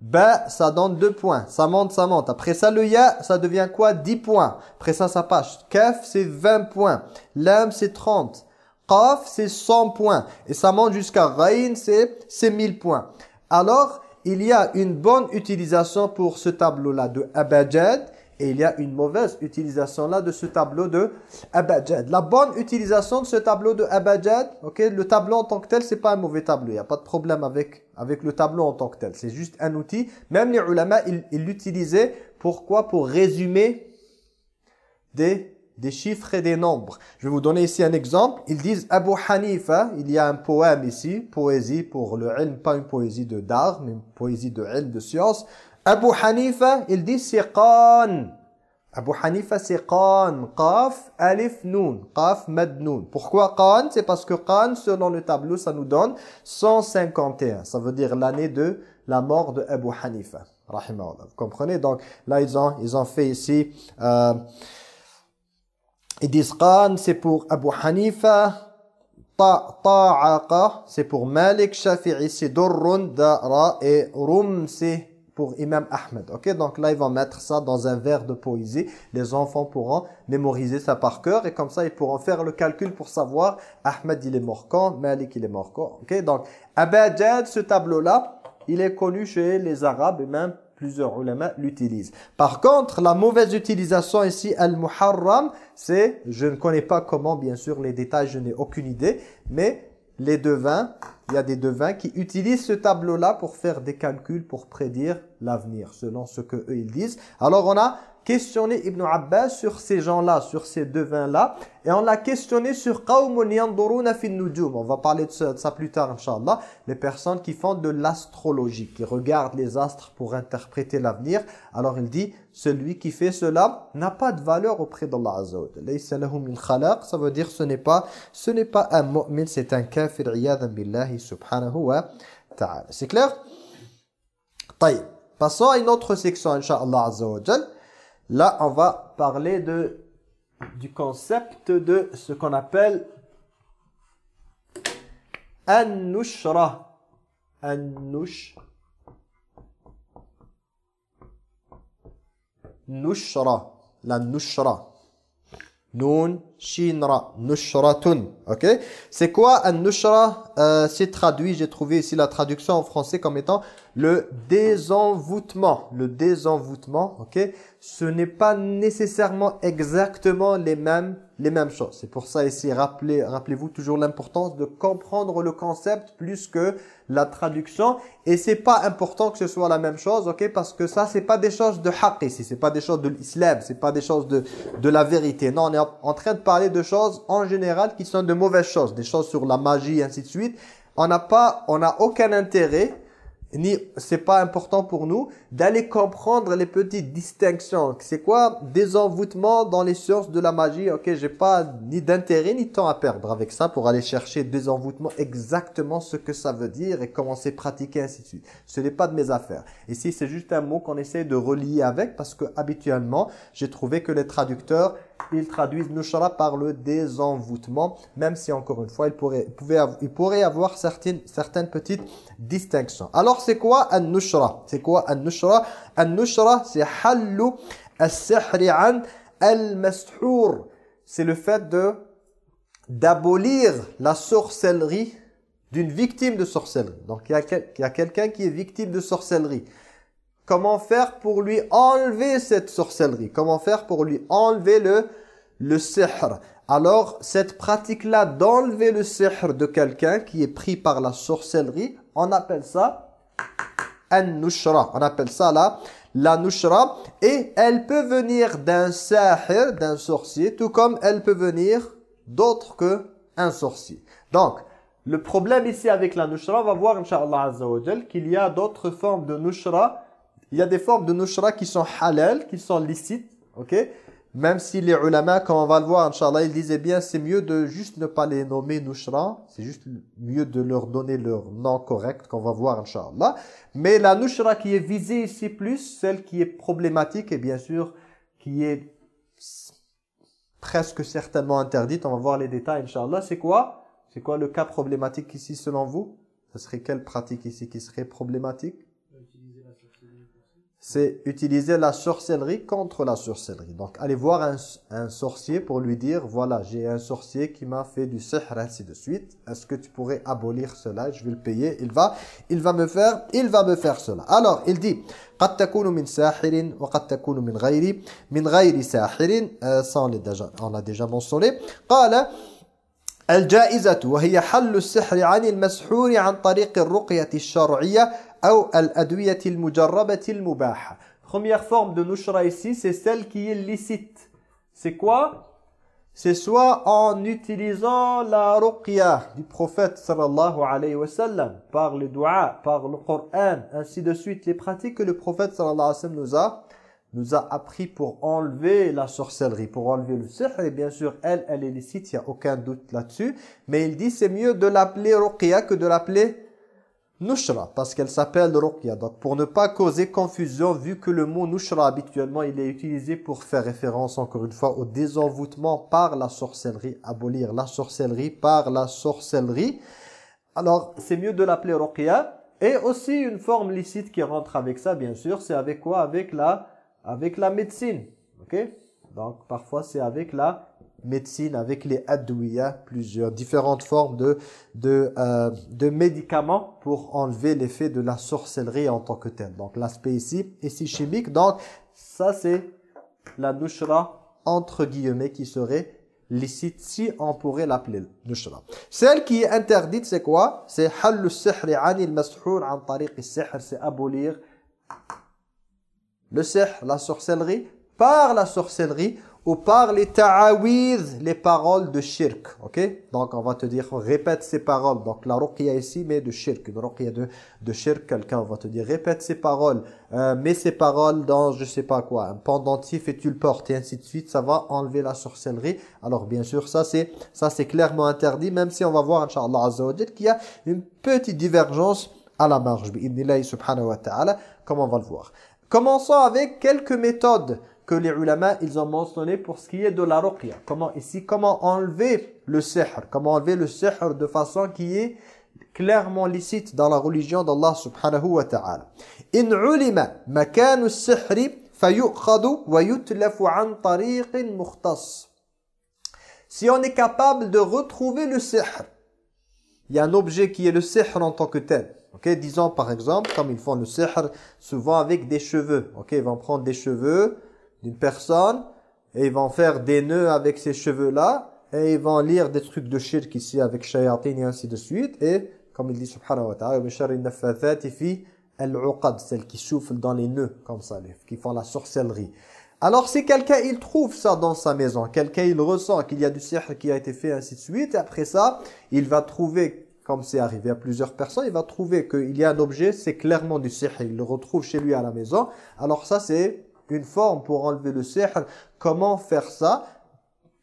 Ba, ça donne deux points. Ça monte, ça monte. Après ça, le ya, ça devient quoi? 10 points. Après ça, ça passe. Kaf, c'est 20 points. Lam, c'est 30. Qaf, c'est 100 points. Et ça monte jusqu'à Ghain, c'est 1000 points. Alors, il y a une bonne utilisation pour ce tableau-là de abajad et il y a une mauvaise utilisation là de ce tableau de abajad. La bonne utilisation de ce tableau de abajad, ok, le tableau en tant que tel, c'est pas un mauvais tableau. Il n'y a pas de problème avec, avec le tableau en tant que tel. C'est juste un outil. Même les ulama, ils l'utilisaient. Pourquoi? Pour résumer des des chiffres et des nombres. Je vais vous donner ici un exemple. Ils disent Abu Hanifa, il y a un poème ici, poésie pour le ilm, pas une poésie de d'art, mais une poésie de ilm, de science. Abu Hanifa, il dit c'est Qan. Abu Hanifa c'est Qan, Qaf, Alif, Nun, Qaf, Mad, Nun. Pourquoi Qan? C'est parce que Qan, selon le tableau, ça nous donne 151. Ça veut dire l'année de la mort de Abu Hanifa. Vous comprenez? Donc là, ils ont, ils ont fait ici... Euh, ils disent Qan, c'est pour Abu Hanifa. Ta'aqa, c'est pour Malik. Shafi'i, c'est Durrun, Dara. Et Rum, c'est pour Imam Ahmed. Ok, donc là, ils vont mettre ça dans un verre de poésie. Les enfants pourront mémoriser ça par cœur. Et comme ça, ils pourront faire le calcul pour savoir Ahmed, il est mort quand, Malik, il est mort quand. Ok, donc Abadjad, ce tableau-là, il est connu chez les Arabes et même plusieurs ulama l'utilisent. Par contre, la mauvaise utilisation ici, al-muharram, c'est, je ne connais pas comment, bien sûr, les détails, je n'ai aucune idée, mais les devins, il y a des devins qui utilisent ce tableau-là pour faire des calculs, pour prédire l'avenir, selon ce que eux ils disent. Alors on a questionné Ibn Abbas sur ces gens-là, sur ces devins-là, et on l'a questionné sur qawmun yanduruna On va parler de ça, de ça plus tard, inshallah. Les personnes qui font de l'astrologie, qui regardent les astres pour interpréter l'avenir. Alors il dit, celui qui fait cela n'a pas de valeur auprès d'Allah Azza wa Jalla. Ça veut dire, ce n'est pas, ce n'est pas un mu'min, c'est un kafir, iyadan billahi subhanahu wa ta'ala. C'est clair? Taïb. Passons à une autre section, inshallah Azza. Là, on va parler de, du concept de ce qu'on appelle An-Nushra. An-Nush. Nushra. La Nushra. Nun, Shinra, Nushratun. Ok? C'est quoi An-Nushra euh, C'est traduit, j'ai trouvé ici la traduction en français comme étant le désenvoûtement. Le désenvoûtement, ok? Ce n'est pas nécessairement exactement les mêmes, les mêmes choses. C'est pour ça ici, rappelez, rappelez-vous toujours l'importance de comprendre le concept plus que la traduction. Et c'est pas important que ce soit la même chose, ok? Parce que ça, c'est pas des choses de haqq ici. C'est pas des choses de l'islam. C'est pas des choses de, de la vérité. Non, on est en train de parler de choses en général qui sont de mauvaises choses. Des choses sur la magie et ainsi de suite. On n'a pas, on n'a aucun intérêt ni c'est pas important pour nous d'aller comprendre les petites distinctions. C'est quoi? Désenvoûtement dans les sciences de la magie Ok, j'ai pas ni d'intérêt ni de temps à perdre avec ça pour aller chercher désenvoûtement exactement ce que ça veut dire et comment c'est pratiqué ainsi de suite. Ce n'est pas de mes affaires. Ici, c'est juste un mot qu'on essaie de relier avec parce que habituellement, j'ai trouvé que les traducteurs ils traduisent nushra par le désenvoûtement, même si encore une fois, il pourrait, pouvait il pourrait avoir certaines, certaines petites distinctions. Alors, c'est quoi un nushra C'est quoi un nushra Un nushra, c'est al-mashour. C'est le fait de d'abolir la sorcellerie d'une victime de sorcellerie. Donc, il y a quelqu'un qui est victime de sorcellerie. Comment faire pour lui enlever cette sorcellerie? Comment faire pour lui enlever le, le sihr? Alors, cette pratique-là d'enlever le sihr de quelqu'un qui est pris par la sorcellerie, on appelle ça an-nushra. On appelle ça là la nushra. Et elle peut venir d'un sahir, d'un sorcier, tout comme elle peut venir d'autre que un sorcier. Donc, le problème ici avec la nushra, on va voir, Inch'Allah qu'il y a d'autres formes de nushra il y a des formes de nushra qui sont halal, qui sont licites, ok? Même si les ulama, comme on va le voir, Inch'Allah, ils disaient bien, c'est mieux de juste ne pas les nommer nushra, c'est juste mieux de leur donner leur nom correct, qu'on va voir, Inch'Allah. Mais la nushra qui est visée ici plus, celle qui est problématique et bien sûr qui est presque certainement interdite, on va voir les détails, Inch'Allah, c'est quoi? C'est quoi le cas problématique ici selon vous? Ce serait quelle pratique ici qui serait problématique? c'est utiliser la sorcellerie contre la sorcellerie. Donc, allez voir un, un sorcier pour lui dire, voilà, j'ai un sorcier qui m'a fait du sihr, ainsi de suite. Est-ce que tu pourrais abolir cela Je vais le payer. Il va, il va me faire, il va me faire cela. Alors, il dit, قد تكون من ساحر وقد تكون من غير من غير ساحر ça on l'a déjà, on l'a déjà mentionné قال الجائزة وهي حل السحر عن المسحور عن طريق الرقية الشرعية Première forme de nushra ici, c'est celle qui est licite. C'est quoi C'est soit en utilisant la ruqya du prophète sallallahu alayhi wa sallam, par le dua, par le Coran, ainsi de suite. Les pratiques que le prophète sallallahu alayhi wa sallam nous a, nous a appris pour enlever la sorcellerie, pour enlever le sihr. Et bien sûr, elle, elle est licite, il n'y a aucun doute là-dessus. Mais il dit c'est mieux de l'appeler ruqya que de l'appeler Nushra, parce qu'elle s'appelle Ruqya. Donc pour ne pas causer confusion, vu que le mot Nushra habituellement il est utilisé pour faire référence encore une fois au désenvoûtement par la sorcellerie, abolir la sorcellerie par la sorcellerie. Alors c'est mieux de l'appeler Ruqya. Et aussi une forme licite qui rentre avec ça bien sûr, c'est avec quoi? Avec la, avec la médecine. ok? Donc parfois c'est avec la médecine avec les adouïa, plusieurs différentes formes de, de, euh, de médicaments pour enlever l'effet de la sorcellerie en tant que tel. Donc l'aspect ici, ici chimique. Donc ça c'est la nushra entre guillemets qui serait licite si on pourrait l'appeler nushra. Celle qui est interdite c'est quoi? C'est hallu sihri anil an tariq sihr c'est abolir le sihr, la sorcellerie par la sorcellerie ou par les ta'awiz, les paroles de shirk. Ok? Donc on va te dire, répète ces paroles. Donc la ruqya ici, mais de shirk. Une ruqya de, de shirk, quelqu'un va te dire, répète ces paroles. Euh, mets ces paroles dans je sais pas quoi, un pendentif et tu le portes et ainsi de suite. Ça va enlever la sorcellerie. Alors bien sûr, ça c'est ça c'est clairement interdit, même si on va voir, Inch'Allah Azza qu'il y a une petite divergence à la marge. subhanahu wa ta'ala, comme on va le voir. Commençons avec quelques méthodes que les ulama ils ont mentionné pour ce qui est de la ruqya. Comment ici comment enlever le sihr, comment enlever le sihr de façon qui est clairement licite dans la religion d'Allah subhanahu wa ta'ala. In ulima wa yutlafu an. Si on est capable de retrouver le sihr, il y a un objet qui est le sihr en tant que tel. Ok, disons par exemple, comme ils font le sihr souvent avec des cheveux. Ok, ils vont prendre des cheveux, d'une personne et ils vont faire des nœuds avec ces cheveux-là et ils vont lire des trucs de shirk ici avec shayatin et ainsi de suite et comme il dit subhanahu wa ta'ala celles qui soufflent dans les nœuds comme ça qui font la sorcellerie alors si quelqu'un il trouve ça dans sa maison quelqu'un il ressent qu'il y a du sihr qui a été fait ainsi de suite et après ça il va trouver comme c'est arrivé à plusieurs personnes, il va trouver qu'il y a un objet, c'est clairement du sihr, il le retrouve chez lui à la maison. Alors ça, c'est une forme pour enlever le sihr. Comment faire ça?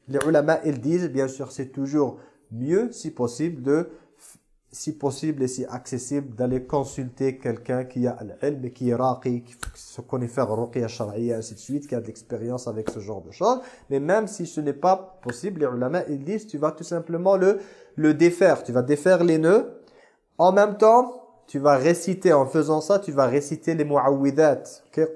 Les ulama, ils disent, bien sûr, c'est toujours mieux, si possible, de si possible et si accessible, d'aller consulter quelqu'un qui a l'ilm, qui est raqi, qui se connaît faire ruqya et ainsi de suite, qui a de l'expérience avec ce genre de choses. Mais même si ce n'est pas possible, les ulama, ils disent, tu vas tout simplement le, le défaire. Tu vas défaire les nœuds. En même temps, tu vas réciter, en faisant ça, tu vas réciter les mu'awwidat. Okay?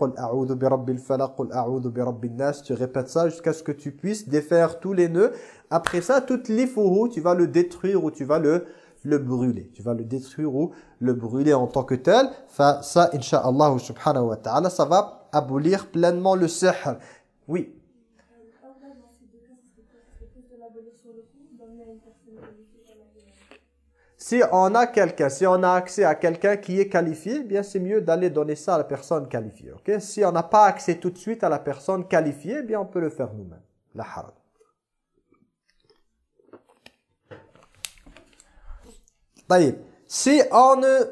Tu répètes ça jusqu'à ce que tu puisses défaire tous les nœuds. Après ça, toute l'ifouhou, tu vas le détruire ou tu vas le le brûler. Tu vas le détruire ou le brûler en tant que tel. Ça, ça insha'Allah subhanahu wa ta'ala, ça va abolir pleinement le sihr. Oui. Si on a quelqu'un, si on a accès à quelqu'un qui est qualifié, bien c'est mieux d'aller donner ça à la personne qualifiée. Si on n'a pas accès tout de suite à la personne qualifiée, bien on peut le faire nous-mêmes. La harad. Si on ne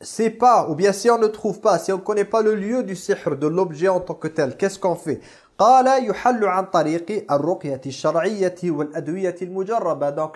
sait pas, ou bien si on ne trouve pas, si on ne connaît pas le lieu du sihr, de l'objet en tant que tel, qu'est-ce qu'on fait? Donc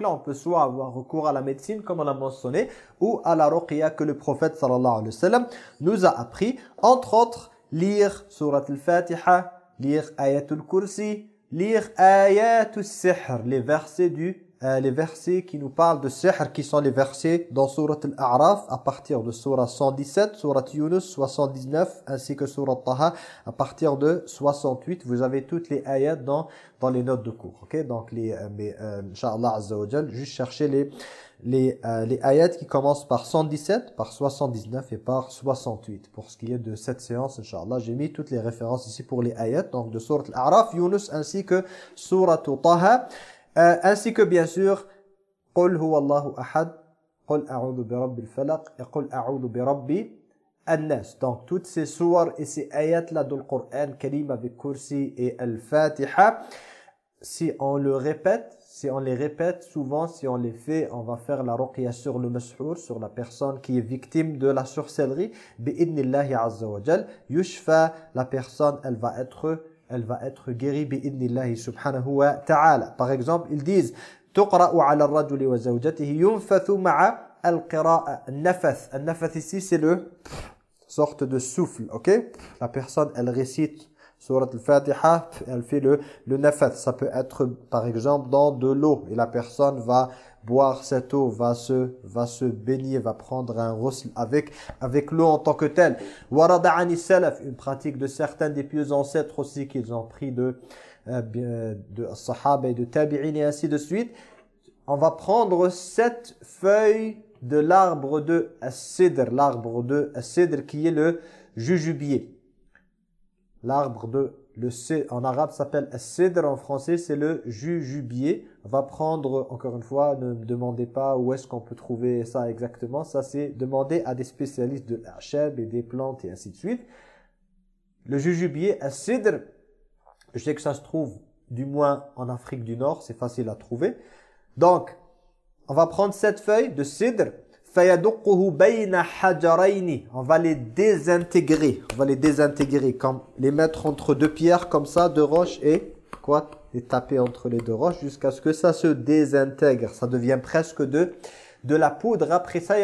là on peut soit avoir recours à la médecine comme on a mentionné ou à la ruqya que le prophète sallallahu alayhi wa sallam nous a appris entre autres lire surat al-fatiha lire ayatul kursi lire ayatul sihr les versets du euh, les versets qui nous parlent de sihr, qui sont les versets dans Surat Al-A'raf, à partir de Surat 117, Surat Yunus 79, ainsi que Surat Taha, à partir de 68. Vous avez toutes les ayats dans, dans les notes de cours. ok? Donc, les, euh, mais, euh, Inch'Allah Azza juste chercher les, les, euh, les ayats qui commencent par 117, par 79 et par 68. Pour ce qui est de cette séance, Inch'Allah, j'ai mis toutes les références ici pour les ayats, donc de Surat Al-A'raf, Yunus, ainsi que Surat Taha. Euh, ainsi que bien sûr قل هو الله أحد قل أعوذ برب الفلق et قل أعوذ برب الناس donc toutes ces sourates et ces ayats là dans le Coran Karim avec Kursi et Al-Fatiha si on le répète si on les répète souvent si on les fait on va faire la ruqya sur le mashour sur la personne qui est victime de la sorcellerie bi'idnillahi azza wa jal yushfa la personne elle va être elle va être guérie bi'idnillahi subhanahu wa ta'ala. Par exemple, ils disent تقرأ على الرجل وزوجته ينفث مع القراءة النفث النفث ici c'est le sorte de souffle ok la personne elle récite surat al-Fatiha elle fait le le nafath ça peut être par exemple dans de l'eau et la personne va boire cette eau, va se, va se baigner, va prendre un roussel avec, avec l'eau en tant que telle. Warada'ani salaf, une pratique de certains des pieux ancêtres aussi qu'ils ont pris de, euh, de sahaba et de tabi'in et ainsi de suite. On va prendre cette feuille de l'arbre de As-Sidr, l'arbre de As-Sidr qui est le jujubier. L'arbre de le en arabe s'appelle As-Sidr, en français c'est le jujubier va prendre, encore une fois, ne me demandez pas où est-ce qu'on peut trouver ça exactement. Ça, c'est demander à des spécialistes de l'achab et des plantes et ainsi de suite. Le jujubier, un cidre, je sais que ça se trouve du moins en Afrique du Nord, c'est facile à trouver. Donc, on va prendre cette feuille de cidre, on va les désintégrer, on va les désintégrer, comme les mettre entre deux pierres comme ça, deux roches et quoi? Et taper entre les deux roches jusqu'à ce que ça se désintègre. Ça devient presque de, de la poudre. Après ça,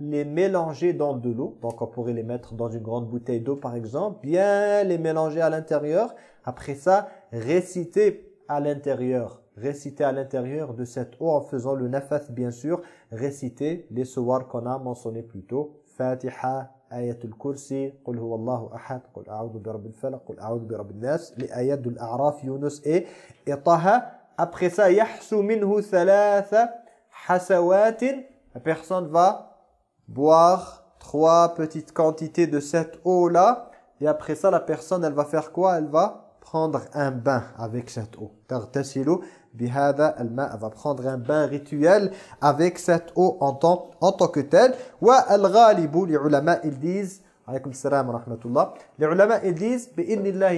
les mélanger dans de l'eau. Donc on pourrait les mettre dans une grande bouteille d'eau par exemple. Bien les mélanger à l'intérieur. Après ça, réciter à l'intérieur. Réciter à l'intérieur de cette eau en faisant le nafath bien sûr. Réciter les soirs qu'on a mentionné plus tôt. Fatiha, ayatul kursi, qul huwa Allahu ahad, qul a'udhu bi rabbil falaq, qul a'udhu bi rabbin nas, les ayats de l'A'raf, Yunus et, et Taha. Après ça, yahsu minhu thalatha hasawatin. La personne va boire trois petites quantités de cette eau-là. Et après ça, la personne, elle va faire quoi? Elle va prendre un bain avec cette eau. Al-ma' va prendre un bain rituel avec cette eau en tant, en tant que telle. Les ulama, ils disent, alaykum salam wa rahmatullah, les ulama, ils disent,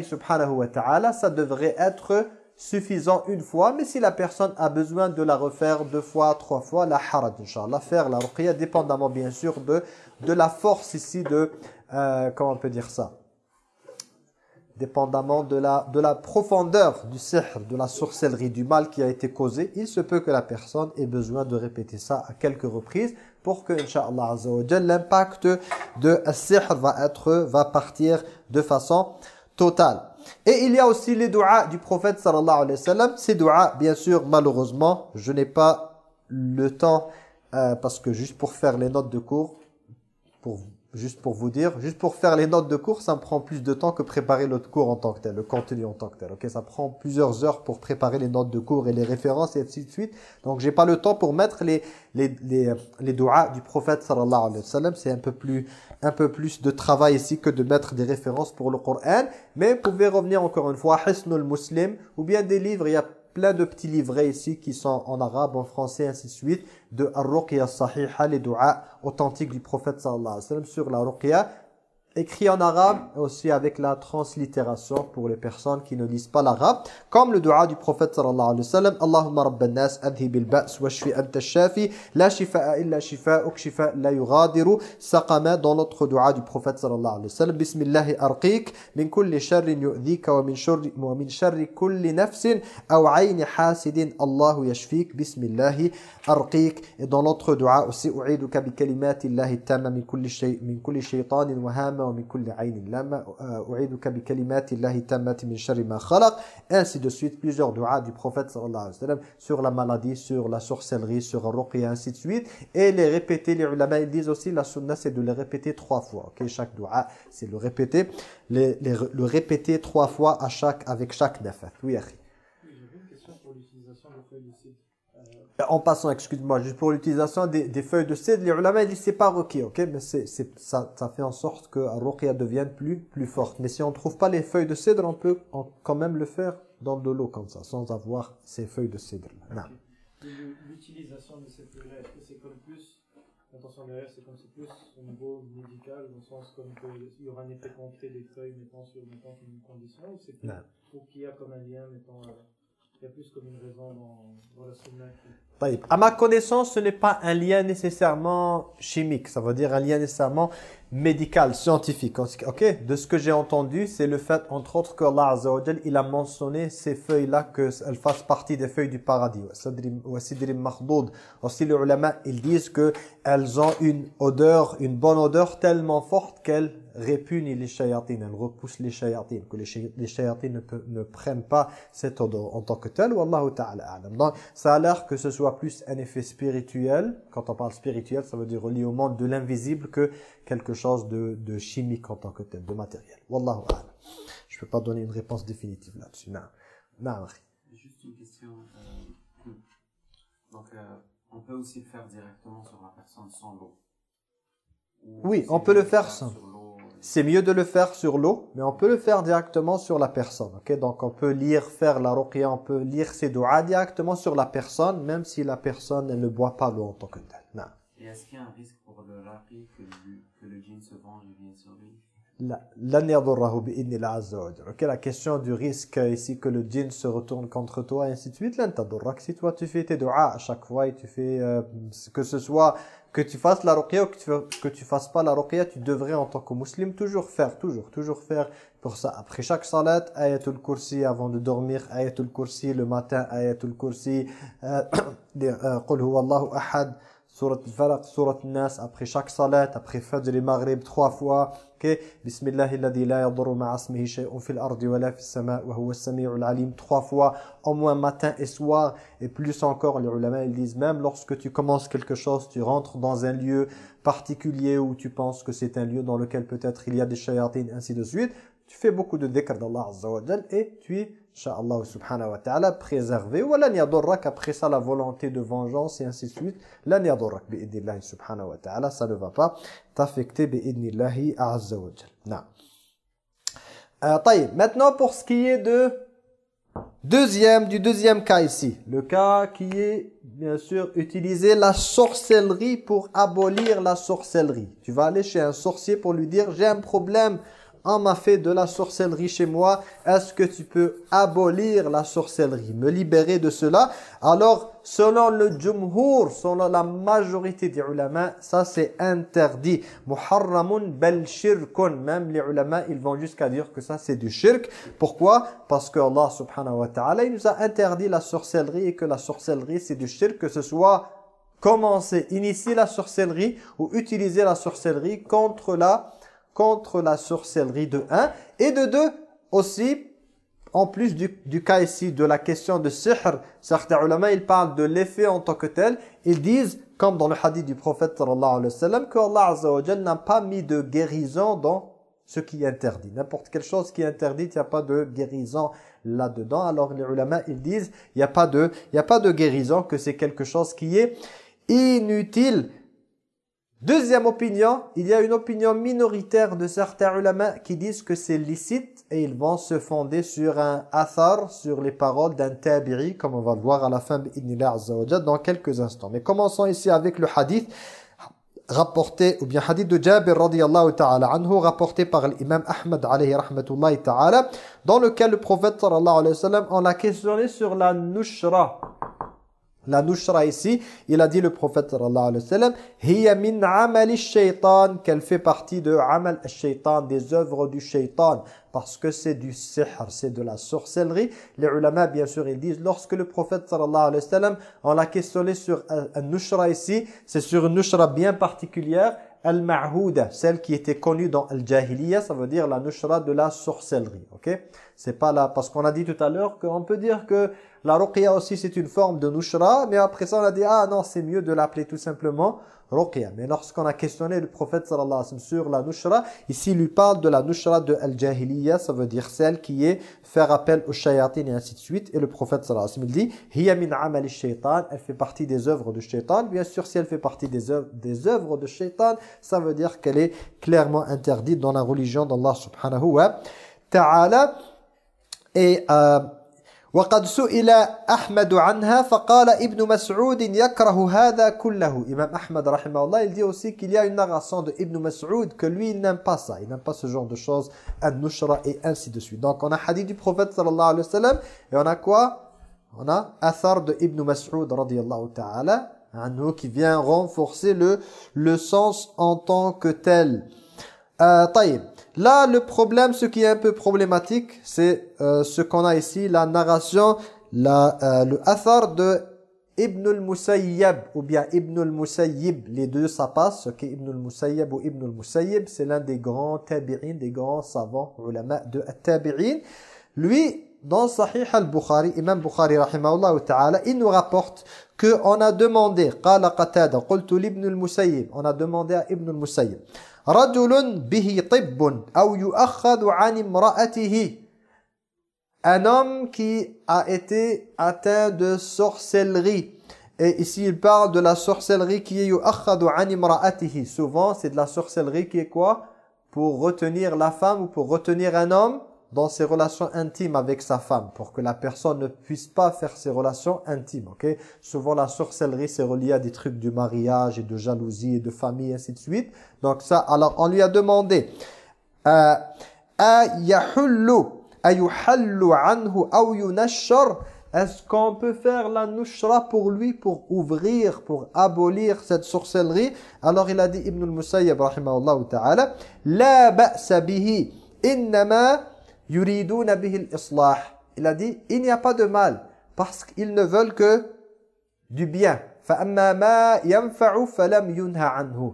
subhanahu wa ta'ala, ça devrait être suffisant une fois, mais si la personne a besoin de la refaire deux fois, trois fois, la harad, Inch'Allah, faire la ruqya, dépendamment bien sûr de, de la force ici de, euh, comment on peut dire ça? Dépendamment de la, de la profondeur du sihr, de la sorcellerie, du mal qui a été causé, il se peut que la personne ait besoin de répéter ça à quelques reprises pour que, Inch'Allah l'impact de sihr va, être, va partir de façon totale. Et il y a aussi les doigts du prophète sallallahu alayhi wa sallam. Ces doigts, bien sûr, malheureusement, je n'ai pas le temps, euh, parce que juste pour faire les notes de cours, pour juste pour vous dire, juste pour faire les notes de cours, ça me prend plus de temps que préparer le cours en tant que tel, le contenu en tant que tel. Ok, ça prend plusieurs heures pour préparer les notes de cours et les références et ainsi de suite. Donc j'ai pas le temps pour mettre les les les, les doigts du prophète sallallahu alayhi wa sallam. C'est un peu plus un peu plus de travail ici que de mettre des références pour le Coran. Mais vous pouvez revenir encore une fois, Hisnul Muslim ou bien des livres. Il y a plein de petits livrets ici qui sont en arabe, en français, ainsi de suite, de Ar-Ruqya Sahiha, les doigts authentiques du prophète sallallahu alayhi wa sallam sur la Ruqya écrit en arabe aussi avec la translittération pour les personnes qui ne lisent pas l'arabe. Comme le dua du prophète sallallahu alayhi wa sallam Allahumma rabban nas adhib al-ba's washfi anta shafi la shifaa illa shifaa'uk shifa la yughadiru saqama dans l'autre dua du prophète sallallahu alayhi wa sallam bismillah arqiq min kulli sharrin yu'dhika wa min sharri wa min sharri kulli nafsin aw 'ayni hasidin Allah yashfik bismillah arqiq. Et dans l'autre dua aussi u'iduka bi kalimati Allah tamma min kulli shay min kulli shaytanin wa ومن كل عين لما أعيدك بكلمات الله تامة من شر ما خلق ainsi de suite plusieurs doigts du prophète sallallahu alayhi wa sallam sur la maladie sur la sorcellerie sur ruqya ainsi de suite et les répéter les ulama ils disent aussi la sunna c'est de les répéter trois fois ok chaque doigt c'est le répéter les, les, le répéter trois fois à chaque avec chaque nafat oui akhi En passant, excuse-moi, juste pour l'utilisation des, des feuilles de cèdre, les ulama ils disent c'est pas ruqya, ok? Mais c'est ça, ça fait en sorte que ruqya devienne plus, plus forte. Mais si on trouve pas les feuilles de cèdre, on peut en- quand même le faire dans de l'eau comme ça, sans avoir ces feuilles de cèdre. là. L'utilisation de ces feuilles-là, est-ce que c'est comme plus, attention derrière, c'est comme c'est plus au niveau médical, dans le sens comme que il y aura un effet concret des feuilles, mettons, sur mettons, une condition, ou c'est plus qu'il y a comme un lien, mettons, euh, il y a plus comme une raison dans, dans la sunna. À ma connaissance, ce n'est pas un lien nécessairement chimique. Ça veut dire un lien nécessairement médical, scientifique. Ok De ce que j'ai entendu, c'est le fait, entre autres, que Allah Azza il a mentionné ces feuilles-là, qu'elles fassent partie des feuilles du paradis. Aussi, les ulama, ils disent que elles ont une odeur, une bonne odeur tellement forte qu'elles répugnent les shayatines, elles repoussent les shayatines, que les, shay- les shayatines ne, prennent pas cette odeur en tant que telle. Wallahu ta'ala. Donc, ça a l'air que ce soit plus un effet spirituel. Quand on parle spirituel, ça veut dire relié au monde de l'invisible que quelque chose de, de chimique en tant que tel, de matériel. Wallahu a'lam. Je peux pas donner une réponse définitive là-dessus. Non. Non. Juste une question. euh, donc, euh, on peut aussi le faire directement sur la personne sans l'eau. Ou Oui, on peut le faire sans. C'est mieux de le faire sur l'eau, mais on peut le faire directement sur la personne. ok? Donc on peut lire, faire la ruqya, on peut lire ses doigts directement sur la personne, même si la personne elle ne boit pas l'eau en tant que telle. Non. Et est-ce qu'il y a un risque pour le raqi que le, que le djinn se venge et vienne sur lui? La- lan yadurrahu bi'idhnillah azza wa jalla. Ok, la question du risque ici que le djinn se retourne contre toi et ainsi de suite. Si toi tu fais tes doigts à chaque fois et tu fais euh, que ce soit que tu fasses la ruqya ou que tu, fasses pas la ruqya, tu devrais en tant que musulman toujours faire, toujours, toujours faire pour ça. Après chaque salat, ayatul kursi avant de dormir, ayatul kursi le matin, ayatul kursi, euh, euh, qul huwallahu ahad, Surat Surat après chaque salat, après Fajr Maghrib, trois fois. Ok Bismillahi alladhi la fil ardi wa la. Trois fois, au moins matin et soir. Et plus encore, les ulama, ils disent même lorsque tu commences quelque chose, tu rentres dans un lieu particulier où tu penses que c'est un lieu dans lequel peut-être il y a des shayatines, ainsi de suite. Tu fais beaucoup de dhikr d'Allah et tu Inch'Allah subhanahu wa ta'ala, préservé. Wa lan yadurrak, après ça, la volonté de vengeance et ainsi de suite. Lan yadurrak bi'idnillahi subhanahu wa ta'ala, ça ne va pas t'affecter bi'idnillahi azza wa Jal. Euh. Maintenant, pour ce qui est de deuxième, du deuxième cas ici. Le cas qui est, bien sûr, utiliser la sorcellerie pour abolir la sorcellerie. Tu vas aller chez un sorcier pour lui dire, j'ai un problème on m'a fait de la sorcellerie chez moi, est-ce que tu peux abolir la sorcellerie, me libérer de cela? Alors, selon le jumhur, selon la majorité des ulama, ça c'est interdit. Muharramun bel shirkun. Même les ulama, ils vont jusqu'à dire que ça c'est du shirk. Pourquoi? Parce que Allah subhanahu wa ta'ala, il nous a interdit la sorcellerie et que la sorcellerie c'est du shirk, que ce soit commencer, initier la sorcellerie ou utiliser la sorcellerie contre la contre la sorcellerie de 1 et de 2 aussi en plus du, du, cas ici de la question de sihr, certains ulama ils parlent de l'effet en tant que tel, ils disent comme dans le hadith du prophète sallallahu alayhi wa sallam que Allah azza n'a pas mis de guérison dans ce qui est interdit. N'importe quelle chose qui est interdite, il n'y a pas de guérison là-dedans. Alors les ulama ils disent il n'y a pas de il y a pas de guérison que c'est quelque chose qui est inutile Deuxième opinion, il y a une opinion minoritaire de certains ulama qui disent que c'est licite et ils vont se fonder sur un athar, sur les paroles d'un tabiri, comme on va le voir à la fin dans quelques instants. Mais commençons ici avec le hadith rapporté, ou bien hadith de Jabir radiyallahu ta'ala anhu, rapporté par l'imam Ahmad alayhi rahmatullahi ta'ala, dans lequel le prophète sallallahu alayhi wa sallam, on l'a questionné sur la nushra. La nushra ici, il a dit le prophète sallallahu alayhi wa sallam, hiya min amali shaytan, qu'elle fait partie de amal shaytan, des œuvres du shaytan, parce que c'est du sihr, c'est de la sorcellerie. Les ulama, bien sûr, ils disent, lorsque le prophète sallallahu alayhi wa sallam, on l'a questionné sur un nushra ici, c'est sur une nushra bien particulière, al-ma'houda, celle qui était connue dans al-jahiliya, ça veut dire la nushra de la sorcellerie, ok? C'est pas là, parce qu'on a dit tout à l'heure qu'on peut dire que la ruqya aussi c'est une forme de nushra, mais après ça on a dit ah non c'est mieux de l'appeler tout simplement Mais lorsqu'on a questionné le prophète sallallahu alayhi wa sallam sur la nushra, ici il lui parle de la nushra de al-jahiliya, ça veut dire celle qui est faire appel aux shayatin et ainsi de suite. Et le prophète sallallahu alayhi wa sallam dit hiya min shaytan, elle fait partie des œuvres de shaytan. Bien sûr si elle fait partie des œuvres, des œuvres de shaytan, ça veut dire qu'elle est clairement interdite dans la religion d'Allah subhanahu wa ta'ala. Et euh, وقد سئل أحمد عنها فقال ابن مسعود يكره هذا كله Imam Ahmad rahimahullah il dit aussi qu'il y a une narration de Ibn Mas'ud que lui il n'aime pas ça il n'aime pas ce genre de choses an-nushra et ainsi de suite donc on a hadith du prophète sallallahu alayhi wa sallam et on a quoi on a athar de Ibn Mas'ud radiyallahu ta'ala anhu qui vient renforcer le, le sens en tant que tel euh, طيب Là, le problème, ce qui est un peu problématique, c'est euh, ce qu'on a ici, la narration, la, euh, le athar de Ibn al-Musayyab ou bien Ibn al-Musayyib. Les deux, ça passe. Okay, Ibn al-Musayyab ou Ibn al-Musayyib, c'est l'un des grands tabi'in, des grands savants, ulama de tabi'in. Lui, dans Sahih al-Bukhari, Imam Bukhari rahimahullah ta'ala, il nous rapporte que on a demandé, qatada, qultu l'Ibn al-Musayyib, on a demandé à Ibn al-Musayyib. Radulun bihi. Un homme qui a été atteint de sorcellerie. Et ici, il parle de la sorcellerie qui est. Souvent, c'est de la sorcellerie qui est quoi? Pour retenir la femme ou pour retenir un homme dans ses relations intimes avec sa femme pour que la personne ne puisse pas faire ses relations intimes. ok? Souvent la sorcellerie c'est relié à des trucs du mariage et de jalousie et de famille et ainsi de suite. Donc ça, alors on lui a demandé euh, est-ce qu'on peut faire la nushra pour lui, pour ouvrir, pour abolir cette sorcellerie? Alors il a dit Ibn al-Musayyab, rahimahullah ta'ala, « La ba'sa bihi, innama yuriduna bihi al-islah » Il a dit, il n'y a pas de mal, parce qu'ils ne veulent que du bien.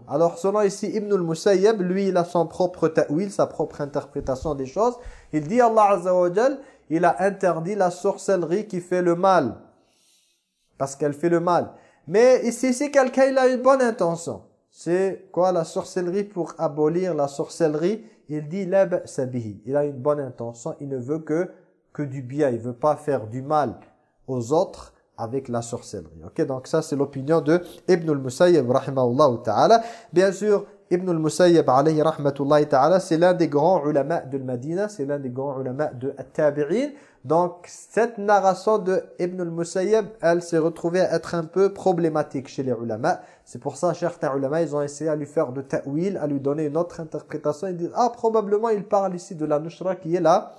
Alors selon ici Ibn al-Musayyab, lui il a son propre ta'wil, sa propre interprétation des choses. Il dit Allah Azza wa il a interdit la sorcellerie qui fait le mal. Parce qu'elle fait le mal. Mais ici, si quelqu'un il a une bonne intention, c'est quoi la sorcellerie pour abolir la sorcellerie Il dit lab. Il a une bonne intention, il ne veut que que du bien, il veut pas faire du mal aux autres avec la sorcellerie. Ok, donc ça c'est l'opinion de Ibn al-Musayyib ta'ala. Bien sûr, Ibn al-Musayyib alayhi rahmatullahi ta'ala, c'est l'un des grands ulama de Madina, c'est l'un des grands ulama de At-Tabi'in. Donc cette narration de Ibn al-Musayyib, elle s'est retrouvée à être un peu problématique chez les ulama. C'est pour ça certains ulama, ils ont essayé à lui faire de ta'wil, à lui donner une autre interprétation. Ils disent ah probablement il parle ici de la nushra qui est là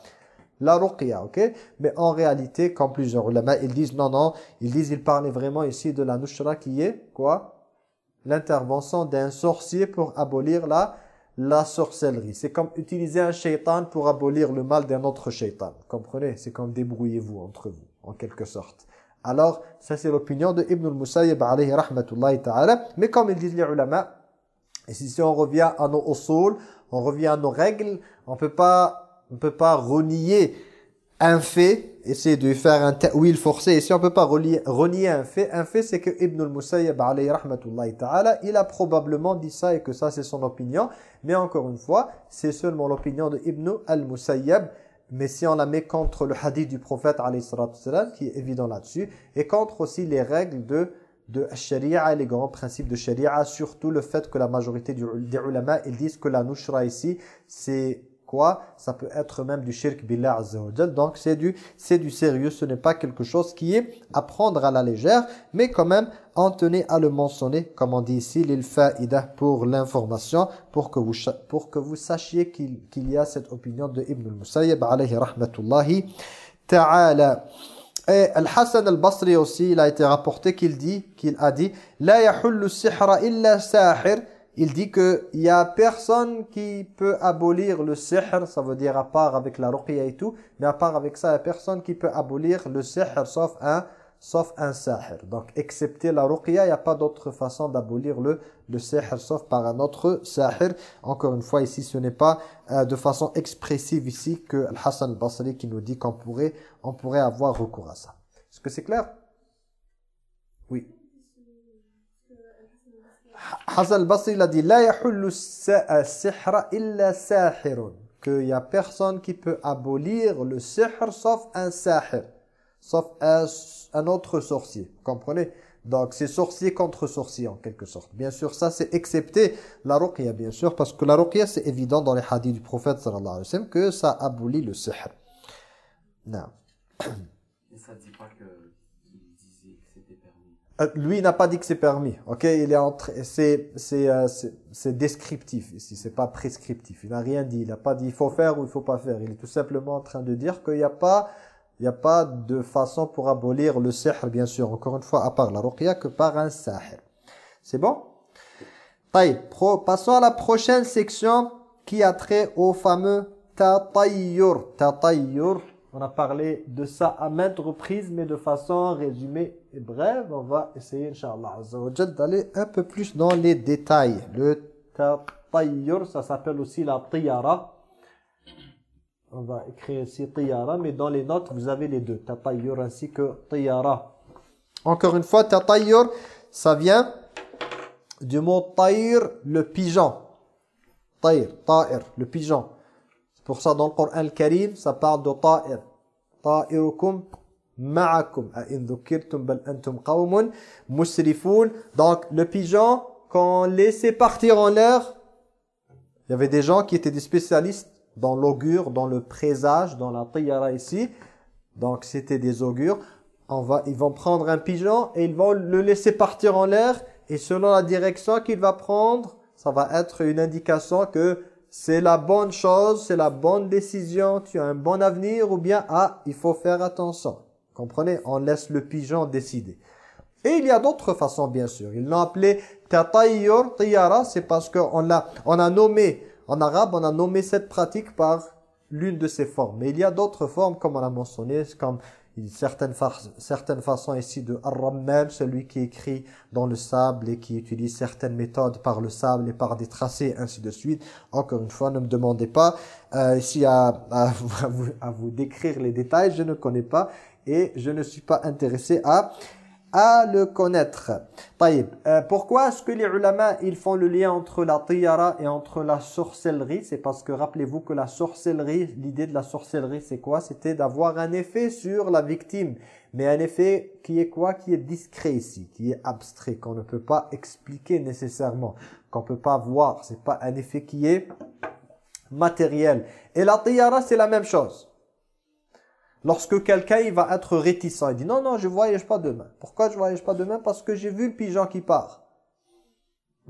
la ruqya, ok? Mais en réalité, comme plusieurs ulama, ils disent non, non, ils disent, ils parlaient vraiment ici de la nushra qui est, quoi? L'intervention d'un sorcier pour abolir la, la sorcellerie. C'est comme utiliser un shaitan pour abolir le mal d'un autre shaitan. Comprenez? C'est comme débrouillez-vous entre vous, en quelque sorte. Alors, ça c'est l'opinion de Ibn al-Musayyib alayhi rahmatullahi ta'ala. Mais comme ils disent les ulama, et si, on revient à nos usul, on revient à nos règles, on peut pas on peut pas renier un fait, essayer de faire un ta'wil forcé. Ici, on ne peut pas renier, un fait. Un fait, c'est que Ibn al-Musayyab, ta'ala, il a probablement dit ça et que ça, c'est son opinion. Mais encore une fois, c'est seulement l'opinion de Ibn al-Musayyab. Mais si on la met contre le hadith du prophète, qui est évident là-dessus, et contre aussi les règles de de sharia et les grands principes de sharia, surtout le fait que la majorité des ulama, ils disent que la nushra ici, c'est quoi Ça peut être même du shirk billah azza Donc c'est du, du sérieux, ce n'est pas quelque chose qui est à prendre à la légère, mais quand même en tenez à le mentionner, comme on dit ici, l'il fa'ida pour l'information, pour que vous pour que vous sachiez qu'il y a cette opinion de Ibn al-Musayyib alayhi rahmatullahi ta'ala. Et Al-Hassan al-Basri aussi, il a été rapporté qu'il dit, qu'il a dit, la illa sahir il dit qu'il n'y a personne qui peut abolir le sihr, ça veut dire à part avec la ruqya et tout, mais à part avec ça, il n'y a personne qui peut abolir le sihr sauf un, sauf un sahir. Donc, excepté la ruqya, il n'y a pas d'autre façon d'abolir le, le sihr sauf par un autre sahir. Encore une fois, ici, ce n'est pas euh, de façon expressive ici que Al-Hassan al-Basri qui nous dit qu'on pourrait, on pourrait avoir recours à ça. Est-ce que c'est clair Oui. Hassan al-Basri a dit La sihra illa sahirun. Qu'il n'y a personne qui peut abolir le sihr sauf un sahir. Sauf un, autre sorcier. Vous comprenez? Donc c'est sorcier contre sorcier en quelque sorte. Bien sûr, ça c'est excepté la ruqya bien sûr parce que la ruqya c'est évident dans les hadiths du prophète sallallahu alayhi wa que ça abolit le sihr. Non. Et ça dit pas que lui n'a pas dit que c'est permis. OK, il est entre c'est c'est euh, c'est descriptif ici, c'est pas prescriptif. Il n'a rien dit, il n'a pas dit il faut faire ou il faut pas faire. Il est tout simplement en train de dire qu'il n'y a pas il y a pas de façon pour abolir le sihr bien sûr, encore une fois à part la ruqya que par un sahir. C'est bon? Pro, passons à la prochaine section qui a trait au fameux tatayyur. Tatayyur, on a parlé de ça à maintes reprises, mais de façon résumée et brève. On va essayer, Inch'Allah d'aller un peu plus dans les détails. Le tatayyur, ça s'appelle aussi la tiyara. On va écrire ici tiyara, mais dans les notes, vous avez les deux. Tatayyur ainsi que tiyara. Encore une fois, tatayyur, ça vient du mot taïr, le pigeon. Taïr, ta'ir, le pigeon. Pour ça, dans le Coran al-Karim, ça parle de ta'ir. Ta'irukum ma'akum. bal antum qawmun musrifoun. Donc, le pigeon, quand on laissait partir en l'air, il y avait des gens qui étaient des spécialistes dans l'augure, dans le présage, dans la tiyara ici. Donc, c'était des augures. On va, ils vont prendre un pigeon et ils vont le laisser partir en l'air. Et selon la direction qu'il va prendre, ça va être une indication que c'est la bonne chose, c'est la bonne décision, tu as un bon avenir ou bien, ah, il faut faire attention. Comprenez? On laisse le pigeon décider. Et il y a d'autres façons, bien sûr. Ils l'ont appelé tatayyur, tiyara, c'est parce qu'on a, on a nommé, en arabe, on a nommé cette pratique par l'une de ces formes. Mais il y a d'autres formes, comme on a mentionné, comme certaines, façons ici de Ar-Rammel, celui qui écrit dans le sable et qui utilise certaines méthodes par le sable et par des tracés, ainsi de suite. Encore une fois, ne me demandez pas euh, ici à, à, vous, à, vous, décrire les détails, je ne connais pas et je ne suis pas intéressé à, à le connaître. Taïb. Euh, pourquoi est-ce que les ulama ils font le lien entre la tiara et entre la sorcellerie? C'est parce que rappelez-vous que la sorcellerie, l'idée de la sorcellerie c'est quoi? C'était d'avoir un effet sur la victime, mais un effet qui est quoi? Qui est discret ici, qui est abstrait, qu'on ne peut pas expliquer nécessairement, qu'on ne peut pas voir. C'est pas un effet qui est matériel. Et la tiara c'est la même chose. Lorsque quelqu'un il va être réticent, il dit non, non, je ne voyage pas demain. Pourquoi je ne voyage pas demain? Parce que j'ai vu le pigeon qui part.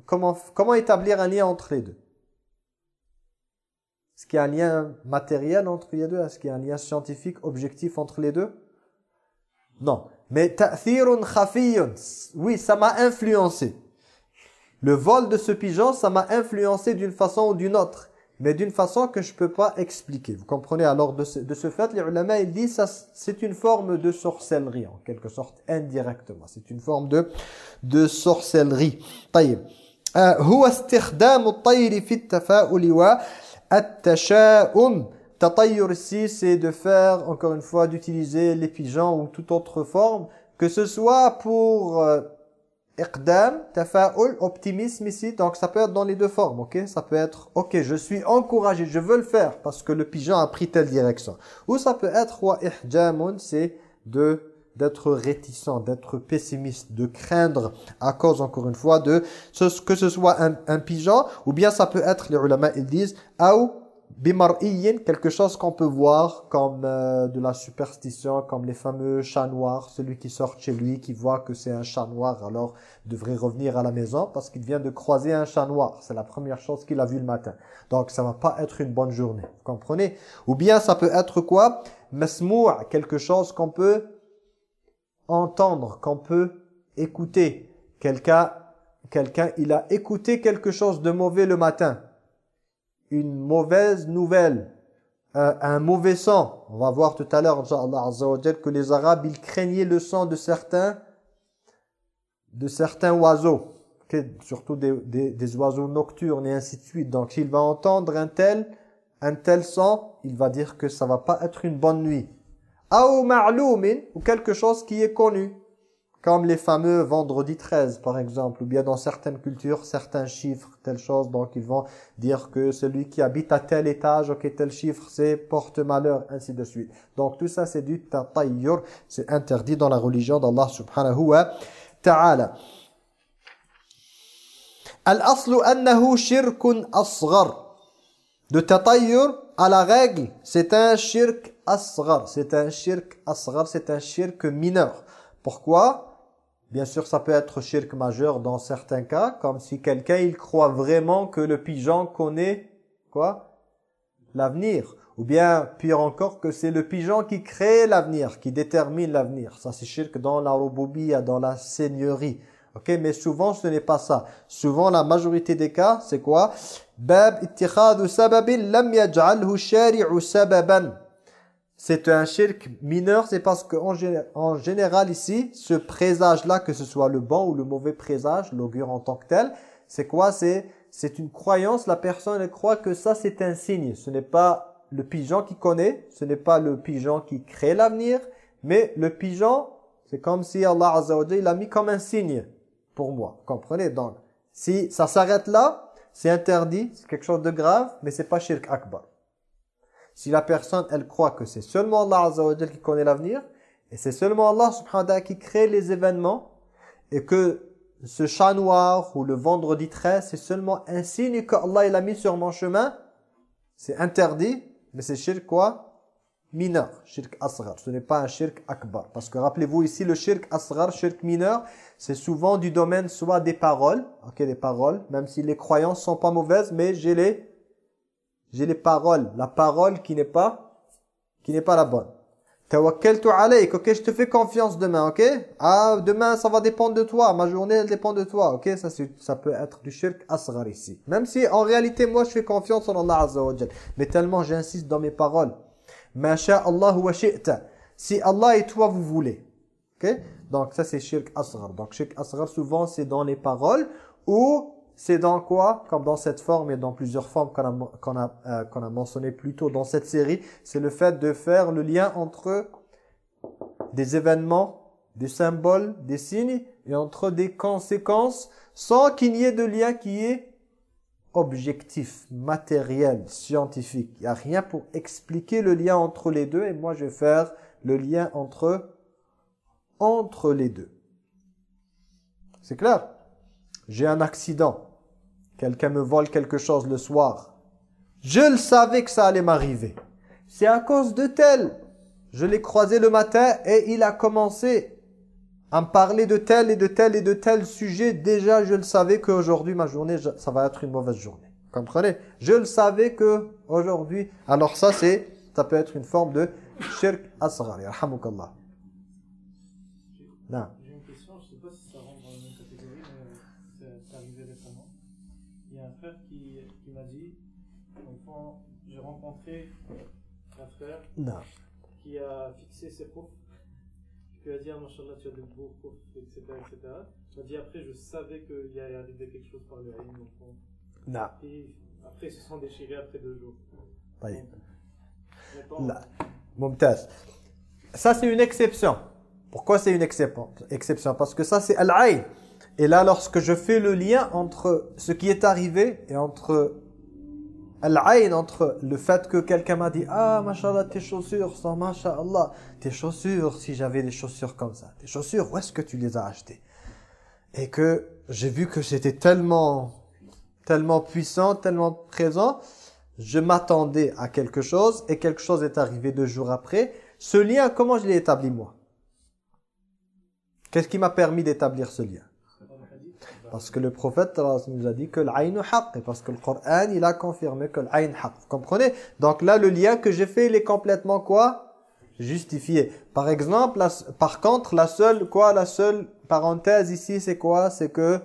Comment, comment établir un lien entre les deux? Est-ce qu'il y a un lien matériel entre les deux? Est-ce qu'il y a un lien scientifique, objectif entre les deux? Non. Mais ta'thirun khafiyun, oui, ça m'a influencé. Le vol de ce pigeon, ça m'a influencé d'une façon ou d'une autre mais d'une façon que je ne peux pas expliquer. Vous comprenez Alors de ce, de ce fait, les ulama ils disent que c'est une forme de sorcellerie en quelque sorte indirectement. C'est une forme de de sorcellerie. طيب هو استخدام الطير في التفاؤل والتشاؤم Tatayur ici, c'est de faire, encore une fois, d'utiliser les pigeons ou toute autre forme, que ce soit pour euh, Iqdam, tafa'ul, optimisme ici, donc ça peut être dans les deux formes, ok? Ça peut être, ok, je suis encouragé, je veux le faire parce que le pigeon a pris telle direction. Ou ça peut être, wa ihjamun, c'est de d'être réticent, d'être pessimiste, de craindre à cause, encore une fois, de ce, que ce soit un, un pigeon, ou bien ça peut être, les ulama, ils disent, ou bimar'iyin, quelque chose qu'on peut voir comme euh, de la superstition, comme les fameux chats noirs, celui qui sort chez lui, qui voit que c'est un chat noir, alors devrait revenir à la maison parce qu'il vient de croiser un chat noir. C'est la première chose qu'il a vu le matin. Donc ça va pas être une bonne journée, vous comprenez? Ou bien ça peut être quoi? Masmou' quelque chose qu'on peut entendre, qu'on peut écouter. Quelqu'un, quelqu'un, il a écouté quelque chose de mauvais le matin une mauvaise nouvelle, euh, un mauvais sang. On va voir tout à l'heure, que les Arabes, ils craignaient le sang de certains, de certains oiseaux, surtout des, des, oiseaux nocturnes et ainsi de suite. Donc, s'il va entendre un tel, un tel sang, il va dire que ça va pas être une bonne nuit. ou quelque chose qui est connu. Comme les fameux vendredi 13, par exemple, ou bien dans certaines cultures, certains chiffres, telle chose, donc ils vont dire que celui qui habite à tel étage, ok, tel chiffre, c'est porte-malheur, ainsi de suite. Donc tout ça, c'est du tatayyur, c'est interdit dans la religion d'Allah subhanahu wa ta'ala. Al-aslu annahu shirkun asghar. De tatayyur à la règle, c'est un shirk asghar, c'est un shirk asghar, c'est un shirk mineur. Pourquoi? Bien sûr, ça peut être shirk majeur dans certains cas, comme si quelqu'un il croit vraiment que le pigeon connaît quoi L'avenir. Ou bien, pire encore, que c'est le pigeon qui crée l'avenir, qui détermine l'avenir. Ça, c'est shirk dans la dans la seigneurie. Ok, mais souvent, ce n'est pas ça. Souvent, la majorité des cas, c'est quoi? C'est un shirk mineur, c'est parce qu'en en général ici, ce présage-là, que ce soit le bon ou le mauvais présage, l'augure en tant que tel, c'est quoi? C'est c'est une croyance, la personne croit que ça c'est un signe. Ce n'est pas le pigeon qui connaît, ce n'est pas le pigeon qui crée l'avenir, mais le pigeon, c'est comme si Allah Azza l'a mis comme un signe pour moi. Comprenez? Donc, si ça s'arrête là, c'est interdit, c'est quelque chose de grave, mais c'est pas shirk akbar. Si la personne, elle croit que c'est seulement Allah Azza qui connaît l'avenir, et c'est seulement Allah subhanahu wa ta'ala qui crée les événements, et que ce chat noir ou le vendredi 13, c'est seulement un signe qu'Allah il a mis sur mon chemin, c'est interdit, mais c'est shirk quoi? Mineur, shirk asghar. Ce n'est pas un shirk akbar. Parce que rappelez-vous ici, le shirk asghar, shirk mineur, c'est souvent du domaine soit des paroles, ok, des paroles, même si les croyances sont pas mauvaises, mais j'ai les j'ai les paroles, la parole qui n'est pas qui n'est pas la bonne. Tawakkaltu alayk, ok, je te fais confiance demain, ok? Ah, demain ça va dépendre de toi, ma journée elle dépend de toi, ok? Ça ça peut être du shirk asghar ici. Même si en réalité moi je fais confiance en Allah Azza wa mais tellement j'insiste dans mes paroles. Ma Allah wa shi'ta. Si Allah et toi vous voulez. OK? Donc ça c'est shirk asghar. Donc shirk asghar souvent c'est dans les paroles ou c'est dans quoi? Comme dans cette forme et dans plusieurs formes qu'on a, a, euh, a mentionné plus tôt dans cette série, c'est le fait de faire le lien entre des événements des symboles, des signes et entre des conséquences sans qu'il n'y ait de lien qui est objectif, matériel, scientifique. Il n'y a rien pour expliquer le lien entre les deux et moi je vais faire le lien entre, entre les deux. C'est clair? J'ai un accident. Quelqu'un me vole quelque chose le soir. Je le savais que ça allait m'arriver. C'est à cause de tel. Je l'ai croisé le matin et il a commencé à me parler de tel et de tel et de tel sujet. Déjà, je le savais qu'aujourd'hui, ma journée, ça va être une mauvaise journée. Comprenez? Je le savais que aujourd'hui. Alors ça, c'est, ça peut être une forme de shirk asghar. Yarhamukallah. Non. rencontré un frère non. qui a fixé ses profs tu vas dire, Machallah, tu as de beaux profs, etc. etc. Il m'a dit, après, je savais qu'il allait arriver quelque chose par le haïm. Non. Et après, ils se sont déchirés après deux jours. طيب. Mumtaz. Ça, c'est une exception. Pourquoi c'est une exception Parce que ça, c'est al Et là, lorsque je fais le lien entre ce qui est arrivé et entre al entre le fait que quelqu'un m'a dit ah machallah tes chaussures sont machallah tes chaussures si j'avais des chaussures comme ça tes chaussures où est-ce que tu les as achetées? Et que j'ai vu que c'était tellement tellement puissant tellement présent je m'attendais à quelque chose et quelque chose est arrivé deux jours après. Ce lien comment je l'ai établi moi? Qu'est-ce qui m'a permis d'établir ce lien? Parce que le prophète nous a dit que l'aïn haq. Et parce que le Coran, il a confirmé que l'aïn haq. Vous comprenez? Donc là, le lien que j'ai fait, il est complètement quoi? Justifié. Par exemple, par contre, la seule, quoi La seule parenthèse ici, c'est quoi? C'est que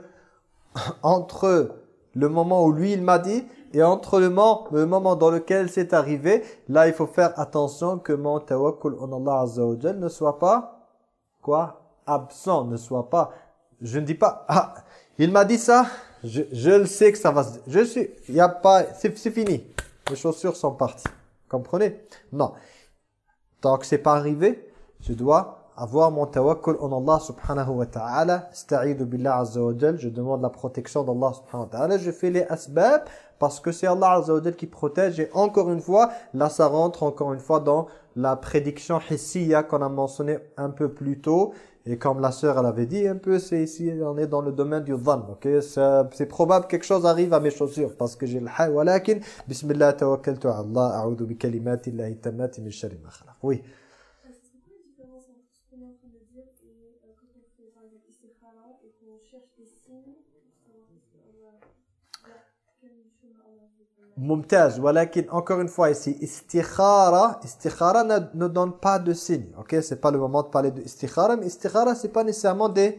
entre le moment où lui, il m'a dit, et entre le moment, le moment dans lequel c'est arrivé, là, il faut faire attention que mon tawakkul en Allah ne soit pas, quoi? Absent, ne soit pas... Je ne dis pas... Ah, il m'a dit ça, je, je, le sais que ça va se... Je suis... Il y a pas... C'est fini. Les chaussures sont parties. Comprenez? Non. Tant que c'est pas arrivé, je dois avoir mon tawakkul en Allah subhanahu wa ta'ala. Billah azza wa Je demande la protection d'Allah subhanahu wa ta'ala. Je fais les asbab parce que c'est Allah azza qui protège. Et encore une fois, là ça rentre encore une fois dans la prédiction hissiya qu'on a mentionné un peu plus tôt. Et comme la sœur elle avait dit un peu, c'est ici, on est dans le domaine du dhan, ok? C'est probable que quelque chose arrive à mes chaussures parce que j'ai le hay. Walakin, bismillah tawakkaltu Allah, a'udhu bi kalimati Allahi tammati min sharri ma. Oui. Mumtaz, walakin, encore une fois ici, istikhara, istikhara ne, ne donne pas de signe, ok? C'est pas le moment de parler de istikhara, mais istikhara, c'est pas nécessairement des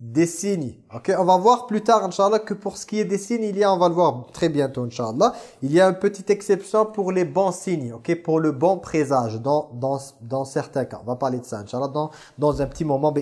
des signes. Ok, on va voir plus tard, Inch'Allah, que pour ce qui est des signes, il y a, on va le voir très bientôt, Inch'Allah, il y a une petite exception pour les bons signes, ok, pour le bon présage, dans, dans, dans certains cas. On va parler de ça, Inch'Allah, dans, dans un petit moment,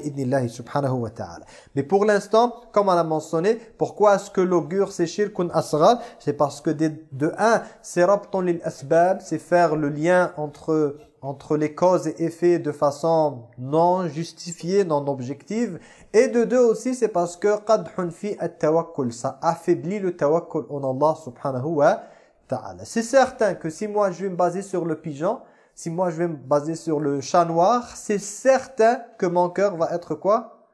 subhanahu wa ta'ala. Mais pour l'instant, comme on a mentionné, pourquoi est-ce que l'augure c'est shirkun asghar? C'est parce que de, de un, c'est rabton lil asbab, c'est faire le lien entre entre les causes et effets de façon non justifiée, non objective. Et de deux aussi, c'est parce que qadhun fi at-tawakkul, ça affaiblit le tawakkul en Allah subhanahu wa ta'ala. C'est certain que si moi je vais me baser sur le pigeon, si moi je vais me baser sur le chat noir, c'est certain que mon cœur va être quoi?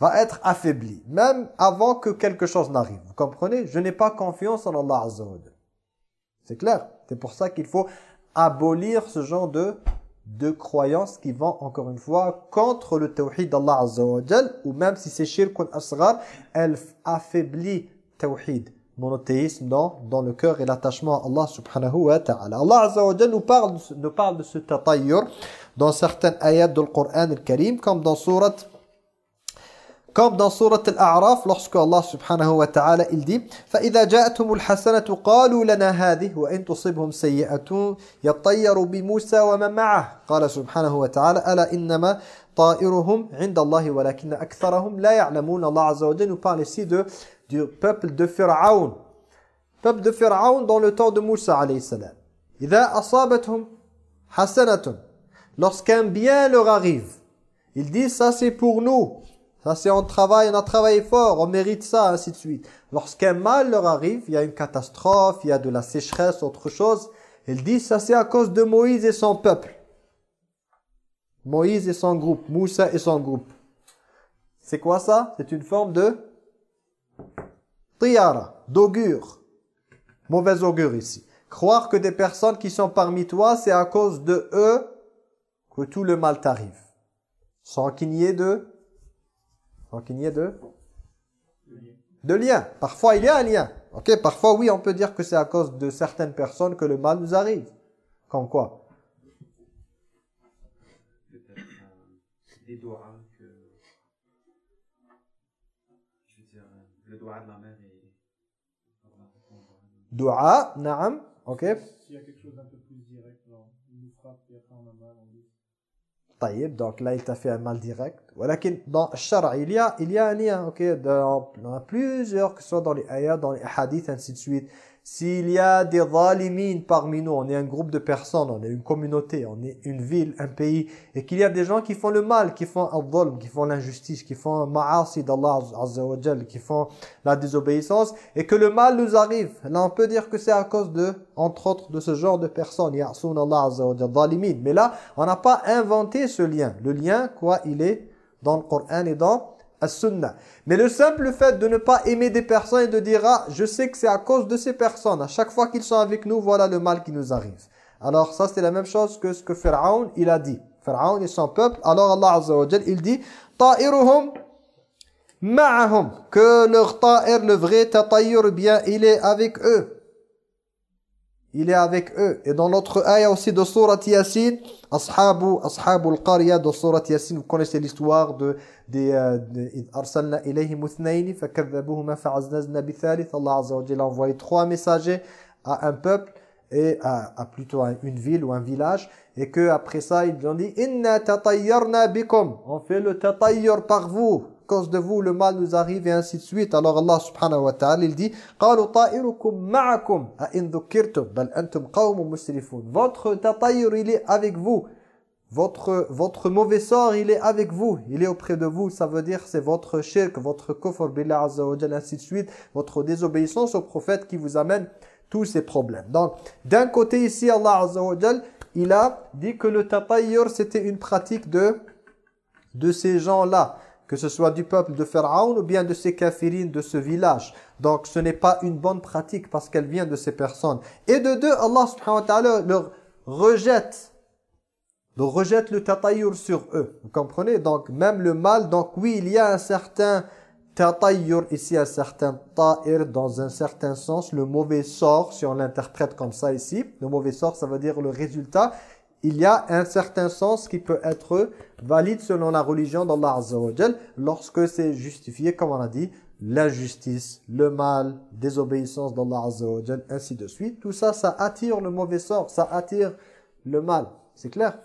Va être affaibli, même avant que quelque chose n'arrive. Vous comprenez? Je n'ai pas confiance en Allah Azza C'est clair? C'est pour ça qu'il faut abolir ce genre de, de croyances qui vont, encore une fois, contre le tawhid d'Allah Azza wa ou même si c'est shirkun asghar, elle affaiblit tawhid, monothéisme dans, dans le cœur et l'attachement à Allah subhanahu wa ta'ala. Allah Azza nous parle, nous parle de ce tatayyur dans certaines ayats du Coran al-Karim, comme dans surat كوم دون سورة الأعراف لحسكو الله سبحانه وتعالى إلدي. فإذا جاءتهم الحسنة قالوا لنا هذه وإن تصبهم سيئة يطيروا بموسى ومن معه. قال سبحانه وتعالى ألا إنما طائرهم عند الله ولكن أكثرهم لا يعلمون. الله عز وجل نبالي سي دو دو بابل دو فرعون بابل دو فرعون دون لطور دو موسى عليه السلام إذا أصابتهم حسنة lorsqu'un bien leur arrive. Ils disent ça c'est pour nous. Ça c'est on travaille, on a travaillé fort, on mérite ça, ainsi de suite. Lorsqu'un mal leur arrive, il y a une catastrophe, il y a de la sécheresse, autre chose, il dit ça c'est à cause de Moïse et son peuple. Moïse et son groupe, Moussa et son groupe. C'est quoi ça? C'est une forme de tiara, d'augure. Mauvais augure ici. Croire que des personnes qui sont parmi toi, c'est à cause de eux que tout le mal t'arrive. Sans qu'il n'y ait de... Sans qu'il n'y ait de... De lien. Parfois, il y a un lien. Ok, parfois, oui, on peut dire que c'est à cause de certaines personnes que le mal nous arrive. Comme quoi? Peut-être euh, des doigts que. Je veux dire, euh, le doigt de la mère est. Dua, naam. Ok. S'il y a quelque chose d'un طيب دونك لا يلتفع مال ديريكت ولكن دون الشرع إليا إليا نيا أوكي دون بلوزيور كو سوا دون لي آيات دون لي أحاديث أنسي دو سويت S'il y a des zalimines parmi nous, on est un groupe de personnes, on est une communauté, on est une ville, un pays, et qu'il y a des gens qui font le mal, qui font al qui font l'injustice, qui font ma'asi d'Allah Azza qui font la désobéissance, et que le mal nous arrive. Là, on peut dire que c'est à cause de, entre autres, de ce genre de personnes, ya'soun Allah Azza wa. Mais là, on n'a pas inventé ce lien. Le lien, quoi, il est dans le Coran et dans Mais le simple fait de ne pas aimer des personnes et de dire ah, je sais que c'est à cause de ces personnes. À chaque fois qu'ils sont avec nous, voilà le mal qui nous arrive. Alors ça c'est la même chose que ce que Pharaon il a dit. Pharaon et son peuple. Alors Allah Azza wa il dit ta'iruhum ma'ahum que leur ta'ir le vrai tatayyur bien il est avec eux il est avec eux. Et dans notre ayah aussi de Surat Yasin, Ashabu, Ashabu al-Qariya de Surat Yasin, vous connaissez l'histoire de des euh, Arsalna ilayhim uthnaini fakadhabuhuma fa'aznazna bithalith. Allah Azza wa Jalla a envoyé trois messagers à un peuple et à, à plutôt à une ville ou un village et que après ça ils ont dit inna tatayyarna bikum on fait le tatayyur par vous cause de vous le mal nous arrive et ainsi de suite. Alors Allah subhanahu wa ta'ala il dit Votre tatayur il est avec vous. Votre, votre mauvais sort, il est avec vous, il est auprès de vous, ça veut dire c'est votre shirk, votre kufr, billah azza wa ainsi de suite, votre désobéissance au prophète qui vous amène tous ces problèmes. Donc, d'un côté ici, Allah azza wa il a dit que le tatayur c'était une pratique de, de ces gens-là que ce soit du peuple de Pharaon ou bien de ces kafirines de ce village. Donc, ce n'est pas une bonne pratique parce qu'elle vient de ces personnes. Et de deux, Allah subhanahu wa ta'ala leur rejette donc rejette le tatayyur sur eux. Vous comprenez? Donc même le mal, donc oui, il y a un certain tatayyur ici, un certain ta'ir dans un certain sens, le mauvais sort, si on l'interprète comme ça ici. Le mauvais sort, ça veut dire le résultat. Il y a un certain sens qui peut être valide selon la religion d'Allah Azza wa lorsque c'est justifié, comme on a dit, l'injustice, le mal, désobéissance d'Allah Azza wa ainsi de suite. Tout ça, ça attire le mauvais sort, ça attire le mal. C'est clair?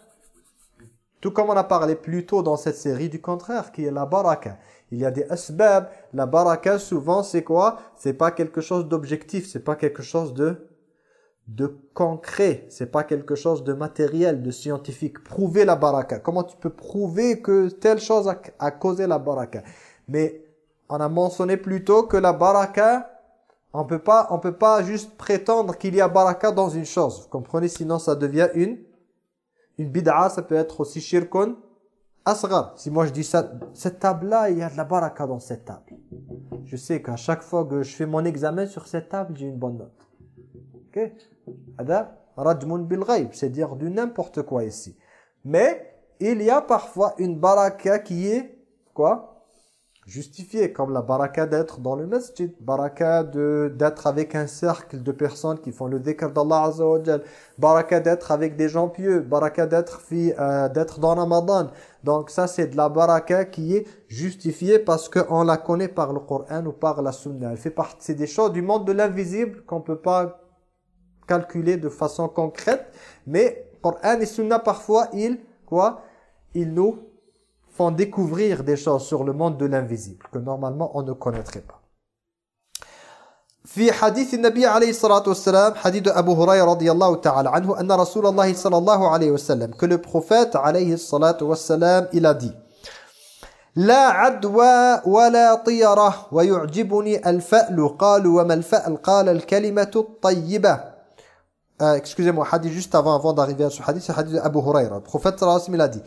Tout comme on a parlé plus tôt dans cette série du contraire, qui est la baraka. Il y a des asbab. La baraka, souvent, c'est quoi? C'est pas quelque chose d'objectif, c'est pas quelque chose de de concret, c'est pas quelque chose de matériel, de scientifique. Prouver la baraka. Comment tu peux prouver que telle chose a, causé la baraka? Mais on a mentionné plus tôt que la baraka, on peut pas, on peut pas juste prétendre qu'il y a baraka dans une chose. Vous comprenez? Sinon, ça devient une une bid'a, ça peut être aussi shirkun asghar. Si moi je dis ça, cette table-là, il y a de la baraka dans cette table. Je sais qu'à chaque fois que je fais mon examen sur cette table, j'ai une bonne note. Ok? C'est dire du n'importe quoi ici. Mais il y a parfois une baraka qui est quoi justifiée, comme la baraka d'être dans le masjid, baraka d'être avec un cercle de personnes qui font le dhikr d'Allah Azza wa baraka d'être avec des gens pieux, baraka d'être euh, d'être dans Ramadan. Donc ça c'est de la baraka qui est justifiée parce qu'on la connaît par le Coran ou par la Sunna. Elle fait partie, c'est des choses du monde de l'invisible qu'on peut pas calculer de façon concrète, mais Coran et Sunna parfois ils quoi Ils nous font découvrir des choses sur le monde de l'invisible que normalement on ne connaîtrait pas. في حديث النبي عليه الصلاة والسلام حديث أبو هريرة رضي الله تعالى عنه أن رسول الله صلى الله عليه وسلم que le prophète عليه الصلاة والسلام il a dit لا عدوى ولا طيرة ويعجبني الفأل قالوا وما الفأل قال الكلمة الطيبة euh, excusez-moi, hadith juste avant, avant d'arriver à ce hadith, c'est hadith d'Abu Huraira. Le prophète sallallahu alayhi wa sallam il a dit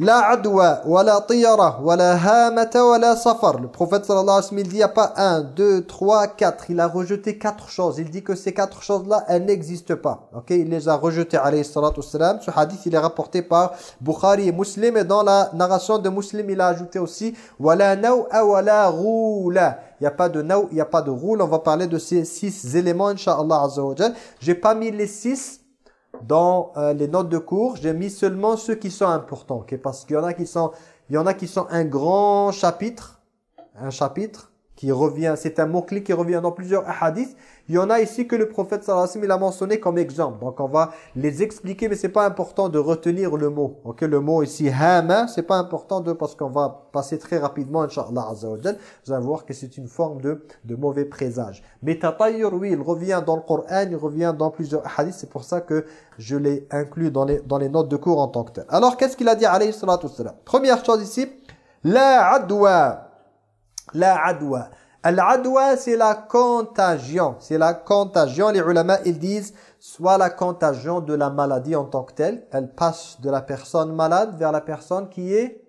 La adwa, wala tiyara, wala hamata, wala safar. Le prophète sallallahu alayhi wa sallam il dit il n'y a pas un, deux, trois, quatre. Il a rejeté quatre choses. Il dit que ces quatre choses-là, elles n'existent pas. Ok, il les a rejetées alayhi salatu wassalam. Ce hadith il est rapporté par Bukhari et Muslim. Et dans la narration de Muslim, il a ajouté aussi Wala naw'a, wala roula. Il n'y a pas de naw, il n'y a pas de roule. On va parler de ces six éléments, Inch'Allah Azza wa. J'ai pas mis les six dans euh, les notes de cours. J'ai mis seulement ceux qui sont importants. Parce qu'il y en a qui sont, il y en a qui sont un grand chapitre. Un chapitre qui revient, c'est un mot-clé qui revient dans plusieurs hadiths. Il y en a ici que le prophète sallallahu alayhi wa a mentionné comme exemple. Donc on va les expliquer, mais c'est pas important de retenir le mot. Ok, le mot ici hama, c'est pas important de parce qu'on va passer très rapidement, inshallah azza wa. Vous allez voir que c'est une forme de de mauvais présage. Mais tatayyur, oui, il revient dans le Coran, il revient dans plusieurs hadiths. C'est pour ça que je l'ai inclus dans les dans les notes de cours en tant que tel. Alors qu'est-ce qu'il a dit alayhi salatu Première chose ici, la adwa. La adwa. Al-adwa, c'est la contagion. C'est la contagion. Les ulama, ils disent soit la contagion de la maladie en tant que telle. Elle passe de la personne malade vers la personne qui est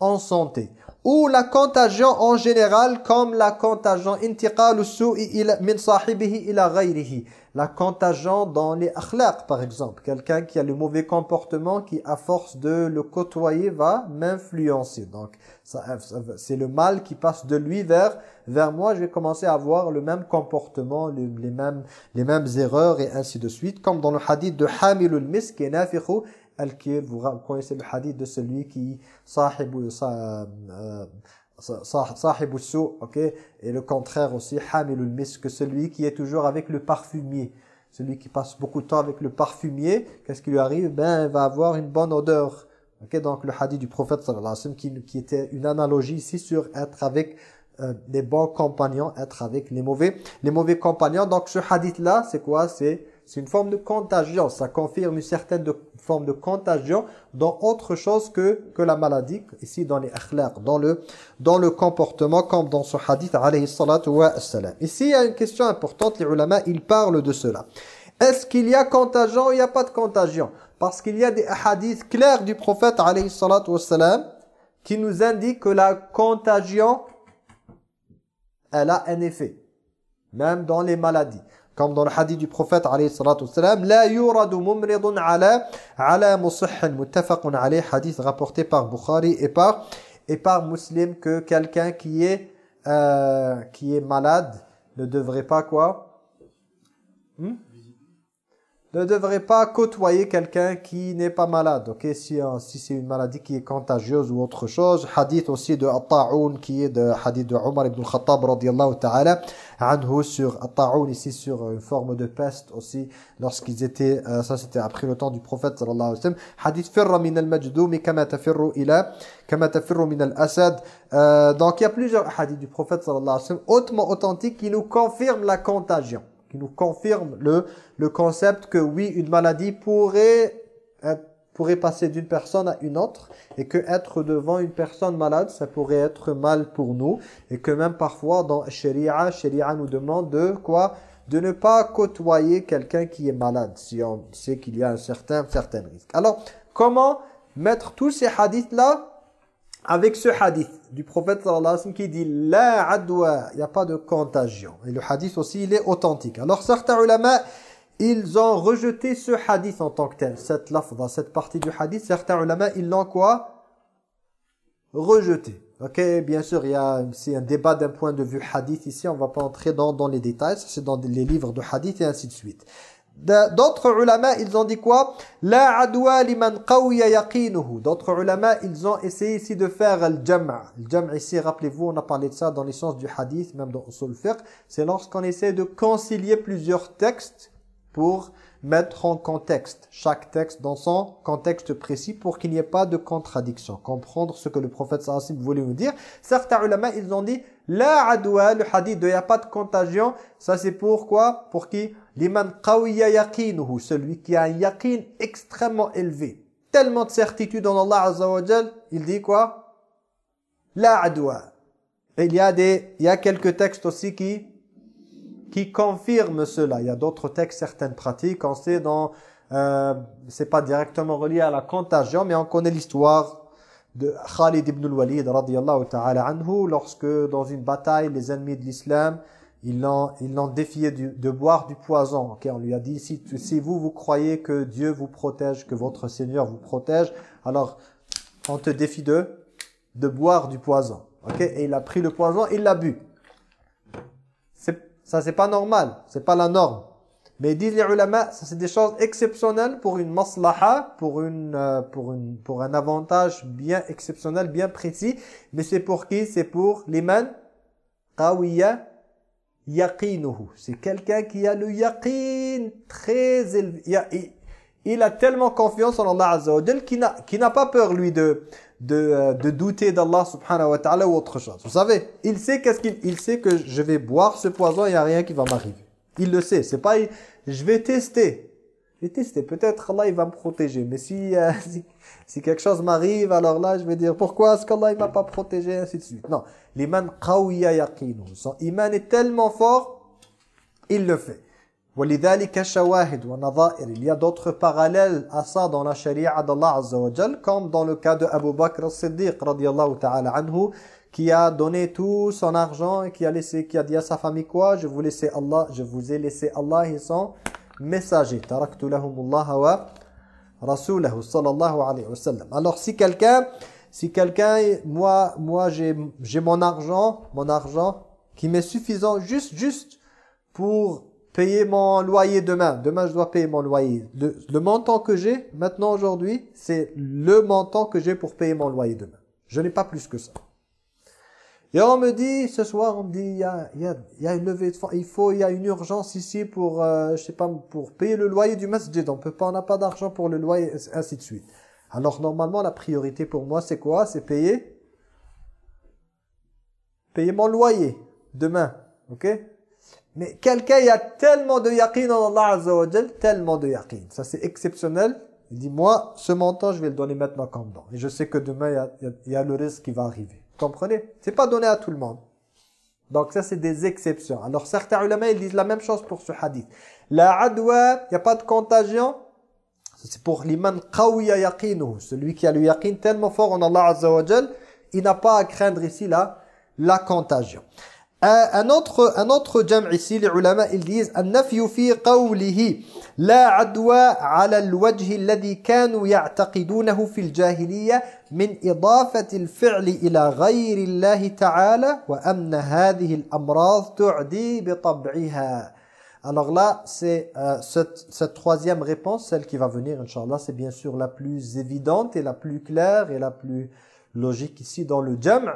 en santé. Ou la contagion en général, comme la contagion intiqal min sahibihi ila ghayrihi. La contagion dans les akhlaq, par exemple. Quelqu'un qui a le mauvais comportement, qui à force de le côtoyer va m'influencer. Donc, c'est le mal qui passe de lui vers vers moi. Je vais commencer à avoir le même comportement, les, mêmes les mêmes erreurs et ainsi de suite. Comme dans le hadith de Hamilul Misk et al-Kir. Vous connaissez le hadith de celui qui sahibu su, ok Et le contraire aussi, hamilul misk, celui qui est toujours avec le parfumier. Celui qui passe beaucoup de temps avec le parfumier, qu'est-ce qui lui arrive? Ben, il va avoir une bonne odeur. Ok, donc le hadith du prophète sallallahu wa sallam qui, qui était une analogie ici sur être avec euh, les bons compagnons, être avec les mauvais, les mauvais compagnons. Donc ce hadith là, c'est quoi? C'est c'est une forme de contagion. Ça confirme une certaine de, forme de contagion dans autre chose que, que la maladie, ici dans les akhlaq, dans le, dans le comportement, comme dans ce hadith, alayhi salatu wa salam. Ici, il y a une question importante, les ulama, ils parlent de cela. Est-ce qu'il y a contagion ou il n'y a pas de contagion? Parce qu'il y a des hadiths clairs du prophète, alayhi salatu wa salam, qui nous indiquent que la contagion, elle a un effet. Même dans les maladies comme dans le hadith du prophète alayhi salatu wassalam la yuradu mumridun ala ala musihhin muttafaqun alayh hadith rapporté par Bukhari et par et par Muslim que quelqu'un qui est euh, qui est malade ne devrait pas quoi? Hmm? Ne devrait pas côtoyer quelqu'un qui n'est pas malade. Ok, si, euh, si c'est une maladie qui est contagieuse ou autre chose. Hadith aussi de At-Ta'oun qui est de hadith de Omar ibn al-Khattab radiyallahu ta'ala anhu sur At-Ta'oun ici sur une forme de peste aussi lorsqu'ils étaient euh, ça c'était après le temps du prophète sallallahu alayhi wa sallam. Hadith firra min al-majdoum kama tafirru ila kama tafirru min al-asad. Euh, donc il y a plusieurs hadiths du prophète sallallahu alayhi wa sallam hautement authentiques qui nous confirment la contagion qui nous confirme le, le concept que oui, une maladie pourrait, pourrait passer d'une personne à une autre et que être devant une personne malade, ça pourrait être mal pour nous et que même parfois dans Sharia, Sharia nous demande de quoi? De ne pas côtoyer quelqu'un qui est malade si on sait qu'il y a un certain, certain risque. Alors, comment mettre tous ces hadiths-là avec ce hadith du prophète sallallahu alayhi wa sallam qui dit la adwa, il n'y a pas de contagion. Et le hadith aussi, il est authentique. Alors certains ulama, ils ont rejeté ce hadith en tant que tel, cette lafza, cette partie du hadith. Certains ulama, ils l'ont quoi? Rejeté. Ok, bien sûr, il y a un débat d'un point de vue hadith ici, on va pas entrer dans, dans les détails, c'est dans les livres de hadith et ainsi de suite. D'autres ulama, ils ont dit quoi? La adwa liman qawiya. D'autres ulama, ils ont essayé ici de faire le jam'. Le jam' ici, rappelez-vous, on a parlé de ça dans les sciences du hadith, même dans usul fiqh. C'est lorsqu'on essaie de concilier plusieurs textes pour mettre en contexte chaque texte dans son contexte précis pour qu'il n'y ait pas de contradiction. Comprendre ce que le prophète sallallahu voulait nous dire. Certains ulama, ils ont dit La adwa, le hadith de « il n'y a pas de contagion », ça c'est pourquoi Pour qui? Liman qawiya yaqinuhu, celui qui a un yaqin extrêmement élevé. Tellement de certitude en Allah Azza il dit quoi? La adwa. Il y a des il y a quelques textes aussi qui qui confirment cela. Il y a d'autres textes certaines pratiques, on sait dans euh, c'est pas directement relié à la contagion mais on connaît l'histoire de Khalid ibn al-Walid radiyallahu ta'ala anhu lorsque dans une bataille les ennemis de l'islam ils l'ont défié de boire du poison. OK, on lui a dit si si vous vous croyez que Dieu vous protège, que votre Seigneur vous protège, alors on te défie de de boire du poison. OK, et il a pris le poison, il l'a bu. Ça c'est pas normal, c'est pas la norme. Mais disent les ulama, ça c'est des choses exceptionnelles pour une maslaha, pour une euh, pour une pour un avantage bien exceptionnel, bien précis, mais c'est pour qui? C'est pour l'iman qawiya yaqinuhu. C'est quelqu'un qui a le yaqin très élevé. Il a, tellement confiance en Allah Azza wa qui n'a qui n'a pas peur lui de de, euh, de douter d'Allah subhanahu wa ta'ala ou autre chose. Vous savez, il sait qu'est-ce qu'il il sait que je vais boire ce poison, il n'y a rien qui va m'arriver. Il le sait. C'est pas, je vais tester. Je vais tester. Peut-être Allah, il va me protéger. Mais si, euh, si, quelque chose m'arrive, alors là, je vais dire, pourquoi est-ce qu'Allah, il m'a pas protégé, ainsi de suite. Non. L'iman qawiya yaqinu. Son iman est tellement fort, il le fait. Il y a d'autres parallèles à ça dans la charia d'Allah Azza wa Jal, comme dans le cas de Abu Bakr as-Siddiq radiyallahu ta'ala anhu, qui a donné tout son argent et qui a, laissé, qui a dit à sa famille quoi Je vous, laissez Allah, je vous ai laissé Allah et son messager. Taraktu lahumullaha wa rasulahu sallallahu alayhi wa sallam. Alors si quelqu'un, si quelqu'un, moi, moi j'ai mon argent, mon argent qui m'est suffisant juste, juste pour payer mon loyer demain. Demain, je dois payer mon loyer. Le, le montant que j'ai maintenant aujourd'hui, c'est le montant que j'ai pour payer mon loyer demain. Je n'ai pas plus que ça. Et on me dit, ce soir, on me dit, il y a, y, a, y a, une levée de fonds, il faut, il y a une urgence ici pour, euh, je sais pas, pour payer le loyer du masjid. On peut pas, on n'a pas d'argent pour le loyer, ainsi de suite. Alors normalement, la priorité pour moi, c'est quoi? C'est payer payer mon loyer demain, ok? Mais quelqu'un, il y a tellement de yaqin en Allah Azza wa tellement de yaqin. Ça, c'est exceptionnel. Il dit, moi, ce montant, je vais le donner maintenant comme don. Et je sais que demain, il y a, il y a le risque qui va arriver. Comprenez? C'est pas donné à tout le monde. Donc ça, c'est des exceptions. Alors certains ulama, ils disent la même chose pour ce hadith. La adwa, il n'y a pas de contagion. C'est pour l'iman qawiya yaqinuhu. Celui qui a le yaqin tellement fort en Allah Azza wa il n'a pas à craindre ici la, la contagion un autre un autre jam' ici les ulama ils disent النفي في قوله لا عدوى على الوجه الذي كانوا يعتقدونه في الجاهلية من إضافة الفعل إلى غير الله تعالى وأن هذه الأمراض تعدي بطبعها Alors là, c'est euh, cette, cette troisième réponse, celle qui va venir, Inch'Allah, c'est bien sûr la plus évidente et la plus claire et la plus logique ici dans le jam'.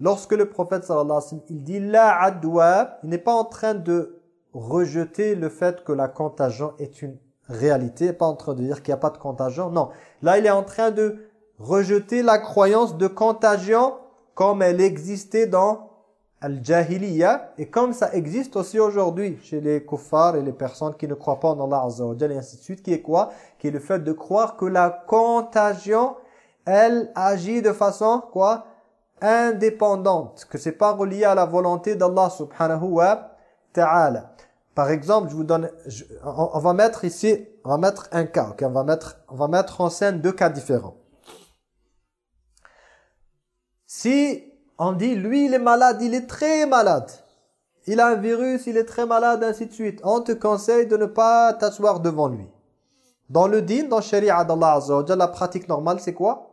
Lorsque le prophète sallallahu alayhi wa sallam, il dit la adwa, il n'est pas en train de rejeter le fait que la contagion est une réalité, pas en train de dire qu'il n'y a pas de contagion. Non, là il est en train de rejeter la croyance de contagion comme elle existait dans Al-Jahiliya et comme ça existe aussi aujourd'hui chez les kuffars et les personnes qui ne croient pas en Allah Azza wa et ainsi de suite, qui est quoi? Qui est le fait de croire que la contagion, elle agit de façon quoi? Indépendante, que c'est pas relié à la volonté d'Allah subhanahu wa ta'ala. Par exemple, je vous donne, on, va mettre ici, on va mettre un cas, on va mettre, on va mettre en scène deux cas différents. Si on dit, lui il est malade, il est très malade, il a un virus, il est très malade, ainsi de suite, on te conseille de ne pas t'asseoir devant lui. Dans le din, dans le sharia d'Allah Azza la pratique normale, c'est quoi?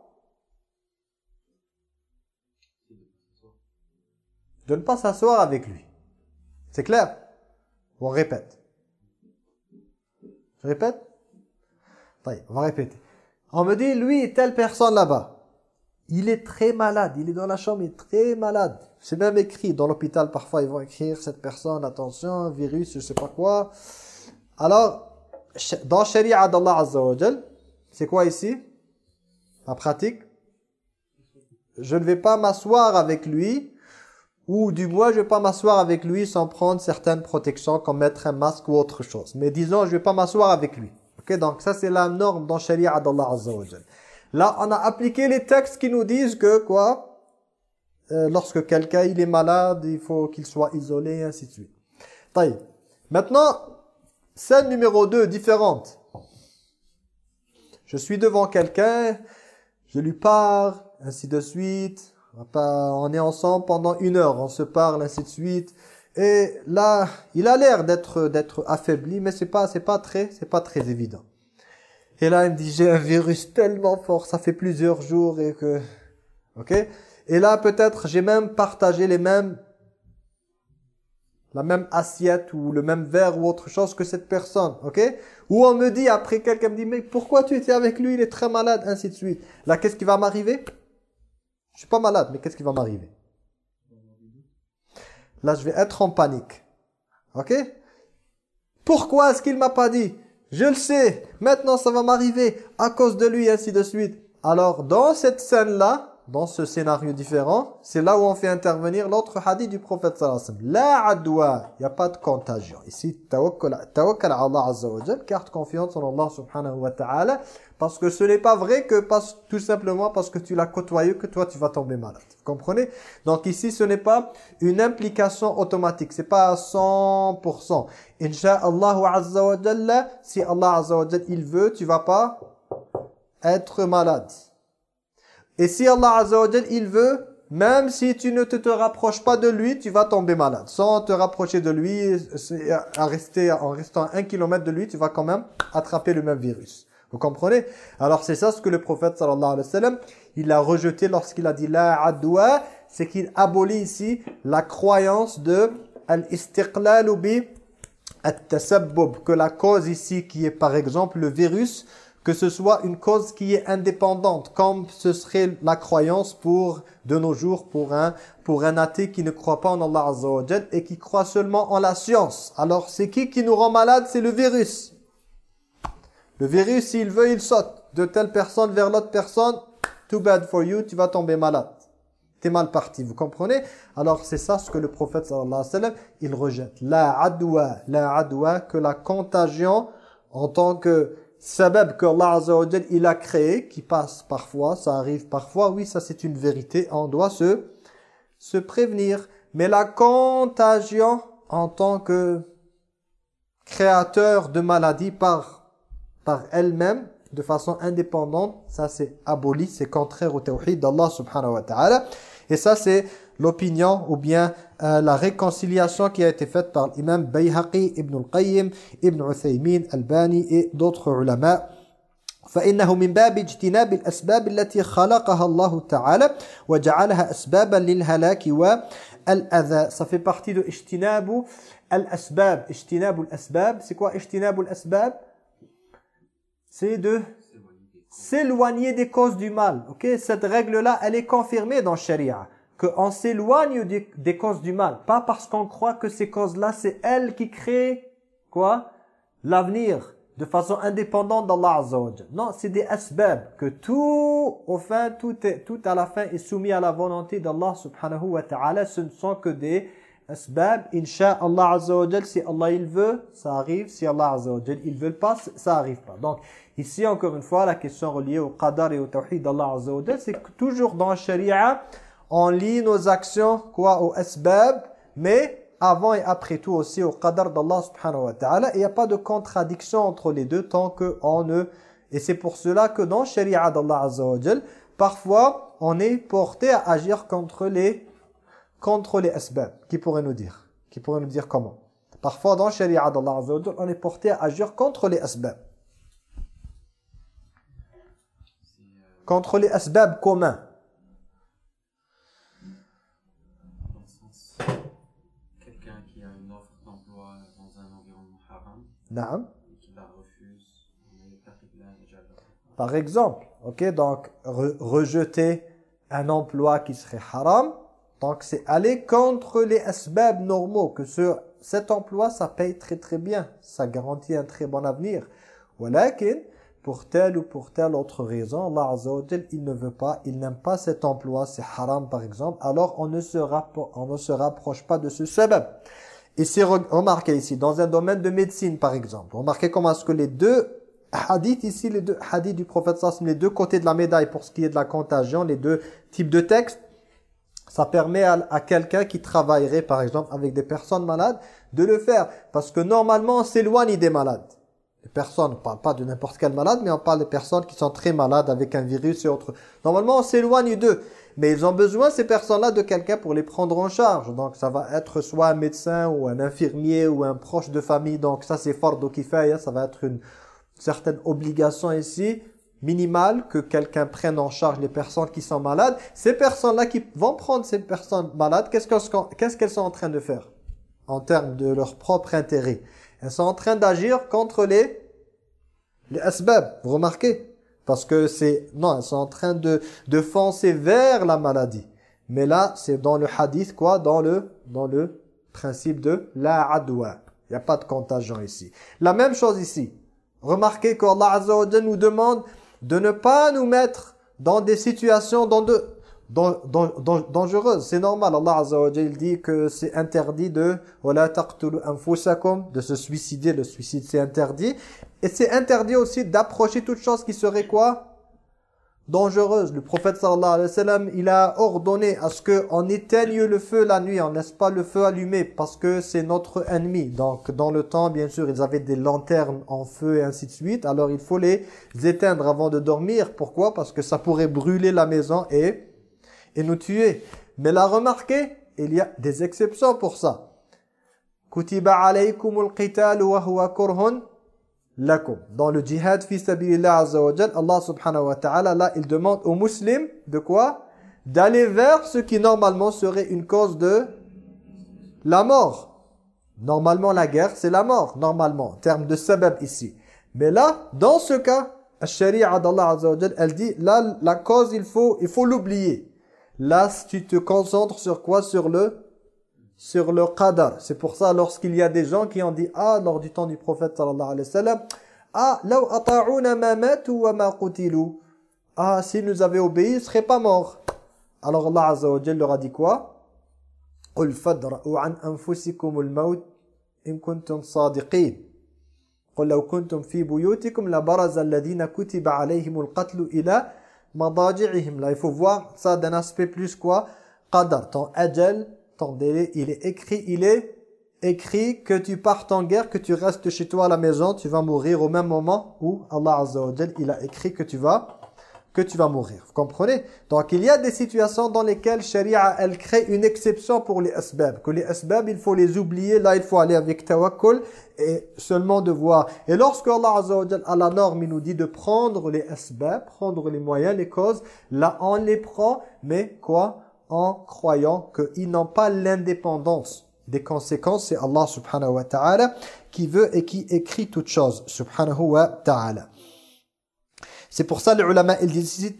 De ne pas s'asseoir avec lui. C'est clair? On répète. Je répète? On va répéter. On me dit, lui, telle personne là-bas, il est très malade, il est dans la chambre, il est très malade. C'est même écrit dans l'hôpital, parfois ils vont écrire, cette personne, attention, virus, je sais pas quoi. Alors, dans Sharia d'Allah Azza c'est quoi ici? La pratique? Je ne vais pas m'asseoir avec lui ou du moins je vais pas m'asseoir avec lui sans prendre certaines protections comme mettre un masque ou autre chose. Mais disons je vais pas m'asseoir avec lui. OK donc ça c'est la norme dans Sharia d'Allah Azza Là on a appliqué les textes qui nous disent que quoi euh, lorsque quelqu'un il est malade, il faut qu'il soit isolé, et ainsi de suite. Maintenant, scène numéro 2, différente. Je suis devant quelqu'un, je lui parle, ainsi de suite. On est ensemble pendant une heure, on se parle, ainsi de suite. Et là, il a l'air d'être affaibli, mais c'est pas pas très c'est pas très évident. Et là, il me dit j'ai un virus tellement fort, ça fait plusieurs jours et que OK Et là, peut-être j'ai même partagé la même assiette ou le même verre ou autre chose que cette personne, ok Ou on me dit, après quelqu'un me dit, mais pourquoi tu étais avec lui, il est très malade, ainsi de suite. Là, qu'est-ce qui va m'arriver? Je suis pas malade, mais qu'est-ce qui va m'arriver? Là, je vais être en panique, ok? Pourquoi est-ce qu'il m'a pas dit? Je le sais, maintenant ça va m'arriver, à cause de lui, ainsi de suite. Alors, dans cette scène-là, dans ce scénario différent, c'est là où on fait intervenir l'autre hadith du prophète sallallahu alayhi wa sallam. La adwa, il n'y a pas de contagion. Ici, tawakkal à Allah azza wa jal, carte confiance en Allah subhanahu wa ta'ala, parce que ce n'est pas vrai que parce, tout simplement parce que tu l'as côtoyé que toi tu vas tomber malade. Vous comprenez? Donc ici, ce n'est pas une implication automatique, c'est pas à 100%. Inch'Allah azza wa jalla, si Allah azza wa il veut, tu vas pas être malade. Et si Allah Azza wa il veut, même si tu ne te, rapproches pas de lui, tu vas tomber malade. Sans te rapprocher de lui, à rester, en restant un kilomètre de lui, tu vas quand même attraper le même virus. Vous comprenez? Alors c'est ça ce que le prophète sallallahu alayhi wa sallam, il a rejeté lorsqu'il a dit la adwa, c'est qu'il abolit ici la croyance de al-istiqlal bi at-tasabbub, que la cause ici qui est par exemple le virus, que ce soit une cause qui est indépendante, comme ce serait la croyance pour de nos jours pour un pour un athée qui ne croit pas en Allah Azza et qui croit seulement en la science. Alors c'est qui qui nous rend malade? C'est le virus. Le virus, s'il veut, il saute de telle personne vers l'autre personne. Too bad for you, tu vas tomber malade. T'es mal parti, vous comprenez? Alors c'est ça ce que le prophète sallallahu alayhi wa sallam, il rejette. La adwa, la adwa, que la contagion en tant que sabab que Allah Azza wa il a créé, qui passe parfois, ça arrive parfois, oui, ça c'est une vérité, on doit se, se prévenir. Mais la contagion en tant que créateur de maladie par, par elle-même, de façon indépendante, ça c'est aboli, c'est contraire au tawhid d'Allah subhanahu wa ta'ala. Et ça c'est l'opinion ou bien euh, la réconciliation qui a été faite par l'imam Bayhaqi, Ibn al-Qayyim, Ibn Uthaymin, Albani et d'autres ulama. فإنه من باب اجتناب الأسباب التي خلقها الله تعالى وجعلها أسبابا للهلاك والأذى. Ça fait partie de اجتناب الأسباب. اجتناب الأسباب, c'est quoi اجتناب الأسباب C'est de s'éloigner des causes du mal. Ok, cette règle-là, elle est confirmée dans Sharia qu'on s'éloigne des, causes du mal. Pas parce qu'on croit que ces causes-là, c'est elles qui créent quoi? L'avenir de façon indépendante d'Allah Azza Non, c'est des asbab, que tout, au fin, tout, est, tout à la fin est soumis à la volonté d'Allah subhanahu wa ta'ala. Ce ne sont que des asbab. Inch'Allah Azza si Allah il veut, ça arrive. Si Allah Azza il veut pas, ça arrive pas. Donc, ici, encore une fois, la question reliée au qadar et au tawhid d'Allah Azza c'est que toujours dans la sharia, on lit nos actions quoi au asbab, mais avant et après tout aussi au qadar d'Allah subhanahu wa ta'ala. Il n'y a pas de contradiction entre les deux tant qu'on ne... Et c'est pour cela que dans Sharia d'Allah azza parfois on est porté à agir contre les contre les asbab. Qui pourrait nous dire? Qui pourrait nous dire comment? Parfois dans Sharia d'Allah azza on est porté à agir contre les asbab. Contre les asbab communs. Par exemple, ok, donc rejeter un emploi qui serait haram, donc c'est aller contre les asbab normaux, que ce, cet emploi ça paye très très bien, ça garantit un très bon avenir. Walakin, pour telle ou pour telle autre raison, Allah Azza il ne veut pas, il n'aime pas cet emploi, c'est haram par exemple, alors on ne se, rapproche pas de ce sabab. Et c'est remarqué ici, dans un domaine de médecine par exemple, remarquez comment est-ce que les deux hadiths ici, les deux hadiths du prophète sallam, les deux côtés de la médaille pour ce qui est de la contagion, les deux types de textes, Ça permet à, à quelqu'un qui travaillerait par exemple avec des personnes malades de le faire. Parce que normalement on s'éloigne des malades. Personnes, on ne parle pas de n'importe quel malade, mais on parle des personnes qui sont très malades avec un virus et autres. Normalement on s'éloigne d'eux. Mais ils ont besoin, ces personnes-là, de quelqu'un pour les prendre en charge. Donc ça va être soit un médecin ou un infirmier ou un proche de famille. Donc ça c'est fort kifaya, ça va être une certaine obligation ici minimale que quelqu'un prenne en charge les personnes qui sont malades. Ces personnes-là qui vont prendre ces personnes malades, qu'est-ce qu'elles sont en train de faire? En termes de leur propre intérêt Elles sont en train d'agir contre les, les asbab, vous remarquez? Parce que c'est... Non, elles sont en train de, de foncer vers la maladie. Mais là, c'est dans le hadith, quoi? Dans le, dans le principe de la adwa. Il n'y a pas de contagion ici. La même chose ici. Remarquez qu'Allah Azza nous demande de ne pas nous mettre dans des situations dans de, dangereuses. C'est normal. Allah Azza wa dit que c'est interdit de de se suicider. Le suicide, c'est interdit. Et c'est interdit aussi d'approcher toute chose qui serait quoi? Dangereuse. Le prophète sallallahu alayhi wa sallam, il a ordonné à ce qu'on éteigne le feu la nuit, on laisse pas le feu allumé parce que c'est notre ennemi. Donc dans le temps, bien sûr, ils avaient des lanternes en feu et ainsi de suite. Alors il faut les éteindre avant de dormir. Pourquoi? Parce que ça pourrait brûler la maison et, et nous tuer. Mais là, remarquez, il y a des exceptions pour ça. Kutiba qital wa huwa kurhun. Dans le djihad fi sabilillah azza wa Allah subhanahu wa ta'ala là il demande aux musulmans de quoi? D'aller vers ce qui normalement serait une cause de la mort. Normalement la guerre c'est la mort normalement en termes de sabab ici. Mais là dans ce cas la sharia d'Allah azza wa elle dit là la cause il faut il faut l'oublier. Là tu te concentres sur quoi Sur le sur le qadar. C'est pour ça, lorsqu'il y a des gens qui ont dit, ah, lors du temps du prophète sallallahu alayhi wa sallam, ah, law ata'una ma matu wa ma qutilu. Ah, s'ils nous avaient obéi, ils ne seraient pas morts. Alors Allah azza wa jalla leur a dit quoi قل فادرؤوا عن أنفسكم الموت إن كنتم صادقين قل لو كنتم في بيوتكم لبرز الذين كتب عليهم القتل إلى madaji'ihim. Là, il faut voir ça d'un aspect plus quoi? Qadar, ton ajal, ton délai, il est écrit, il est écrit que tu partes en guerre, que tu restes chez toi à la maison, tu vas mourir au même moment où Allah Azza wa il a écrit que tu vas que tu vas mourir. Vous comprenez? Donc il y a des situations dans lesquelles Sharia elle crée une exception pour les asbab. Que les asbab, il faut les oublier, là il faut aller avec tawakkul et seulement de voir. Et lorsque Allah Azza à la norme, il nous dit de prendre les asbab, prendre les moyens, les causes, là on les prend, mais quoi? En croyant qu'ils n'ont pas l'indépendance des conséquences. C'est Allah subhanahu wa ta'ala qui veut et qui écrit toutes choses. Subhanahu wa ta'ala. C'est pour ça les ulama ils disent ici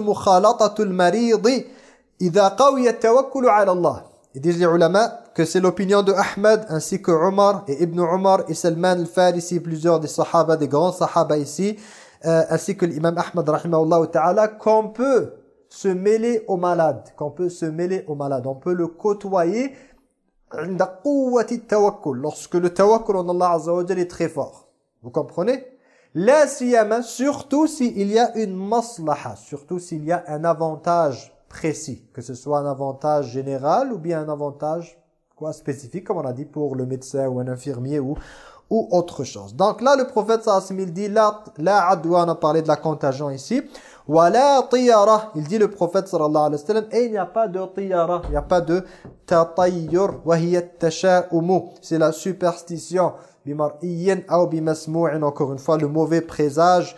mukhalatatul marid idha qawiya tawakkul ala Allah. Ils disent les ulama que c'est l'opinion de Ahmed ainsi que Omar et Ibn Omar et Salman al-Farisi plusieurs des sahaba des grands sahaba ici euh, ainsi que l'imam Ahmed rahimahullah ta'ala qu'on peut se mêler aux malades, qu'on peut se mêler aux malades, on peut le côtoyer lorsque le tawakkul en Allah Azza est très fort. Vous comprenez? La siyama, surtout s'il y a une maslaha, surtout s'il y a un avantage précis, que ce soit un avantage général ou bien un avantage quoi spécifique, comme on a dit pour le médecin ou un infirmier ou, ou autre chose. Donc là, le prophète sallallahu dit, la adwa, on a parlé de la contagion ici, Wala tiyara. Il dit le prophète sallallahu alayhi wa sallam, et il n'y a pas de tiyara, il n'y a pas de tatayyur, wa hiya tasha'umu. C'est la superstition. Bimar'iyyin aw bimasmu'in. Encore une fois, le mauvais présage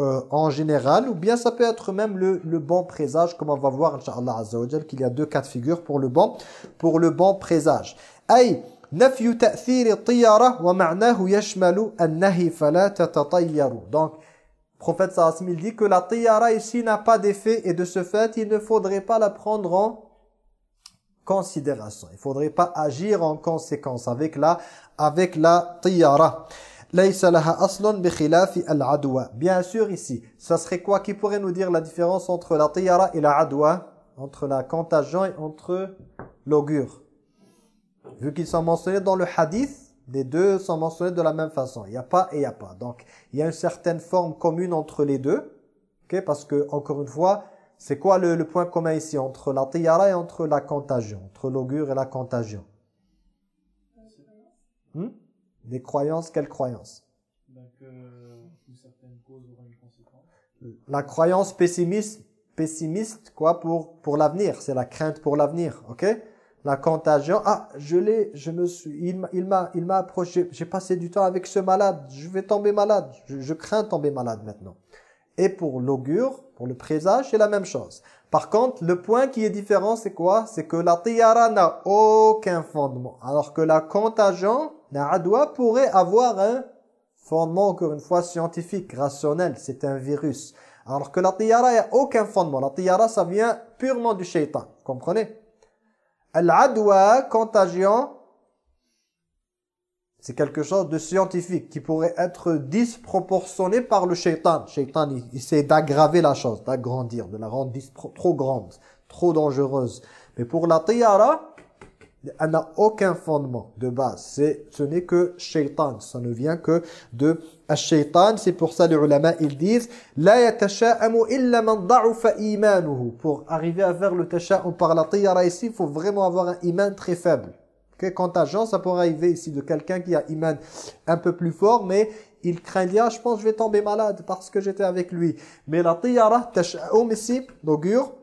euh, en général, ou bien ça peut être même le, le bon présage, comme on va voir, inshallah azza wa qu'il y a deux cas de figure pour le bon, pour le bon présage. Aïe, نفي تأثير الطيارة ومعناه يشمل النهي فلا تتطيروا. Donc, prophète sallallahu dit que la tiyara ici n'a pas d'effet et de ce fait, il ne faudrait pas la prendre en considération. Il ne faudrait pas agir en conséquence avec la, avec la tiyara. Bien sûr ici, ça serait quoi qui pourrait nous dire la différence entre la tiyara et la adwa? Entre la contagion et entre l'augure Vu qu'ils sont mentionnés dans le hadith, les deux sont mentionnés de la même façon. Il n'y a pas et il n'y a pas. Donc, il y a une certaine forme commune entre les deux. parce que, encore une fois, C'est quoi le, le point commun ici entre la tiyara et entre la contagion, entre l'augure et la contagion? Hmm? Des croyances, quelles croyances? Donc, euh, une certaine cause aura une conséquence. La croyance pessimiste, pessimiste quoi, pour, pour l'avenir. C'est la crainte pour l'avenir, ok? La contagion, ah, je l'ai, je me suis, il m'a- il m'a approché, j'ai passé du temps avec ce malade, je vais tomber malade, je, crains tomber malade maintenant. Et pour l'augure, pour le présage, c'est la même chose. Par contre, le point qui est différent, c'est quoi? C'est que la tiara n'a aucun fondement. Alors que la contagion, la adwa, pourrait avoir un fondement, encore une fois, scientifique, rationnel. C'est un virus. Alors que la tiara, il n'y a aucun fondement. La tiara, ça vient purement du shaitan. Comprenez? Al-adwa, contagion, c'est quelque chose de scientifique qui pourrait être disproportionné par le shaitan. Shaitan, il, essaie d'aggraver la chose, d'agrandir, de la rendre trop grande, trop dangereuse. Mais pour la tiyara, elle n'a aucun fondement de base. C'est, ce n'est que shaitan. Ça ne vient que de shaitan. C'est pour ça les ulama, ils disent La illa man imanuhu. Pour arriver à faire le tasha'um par la tiyara ici, il faut vraiment avoir un iman très faible. Que contagion, ça pourrait arriver ici de quelqu'un qui a iman un peu plus fort, mais il craint, je pense je vais tomber malade parce que j'étais avec lui. Mais la tiyara, tasha'um ici, l'augure,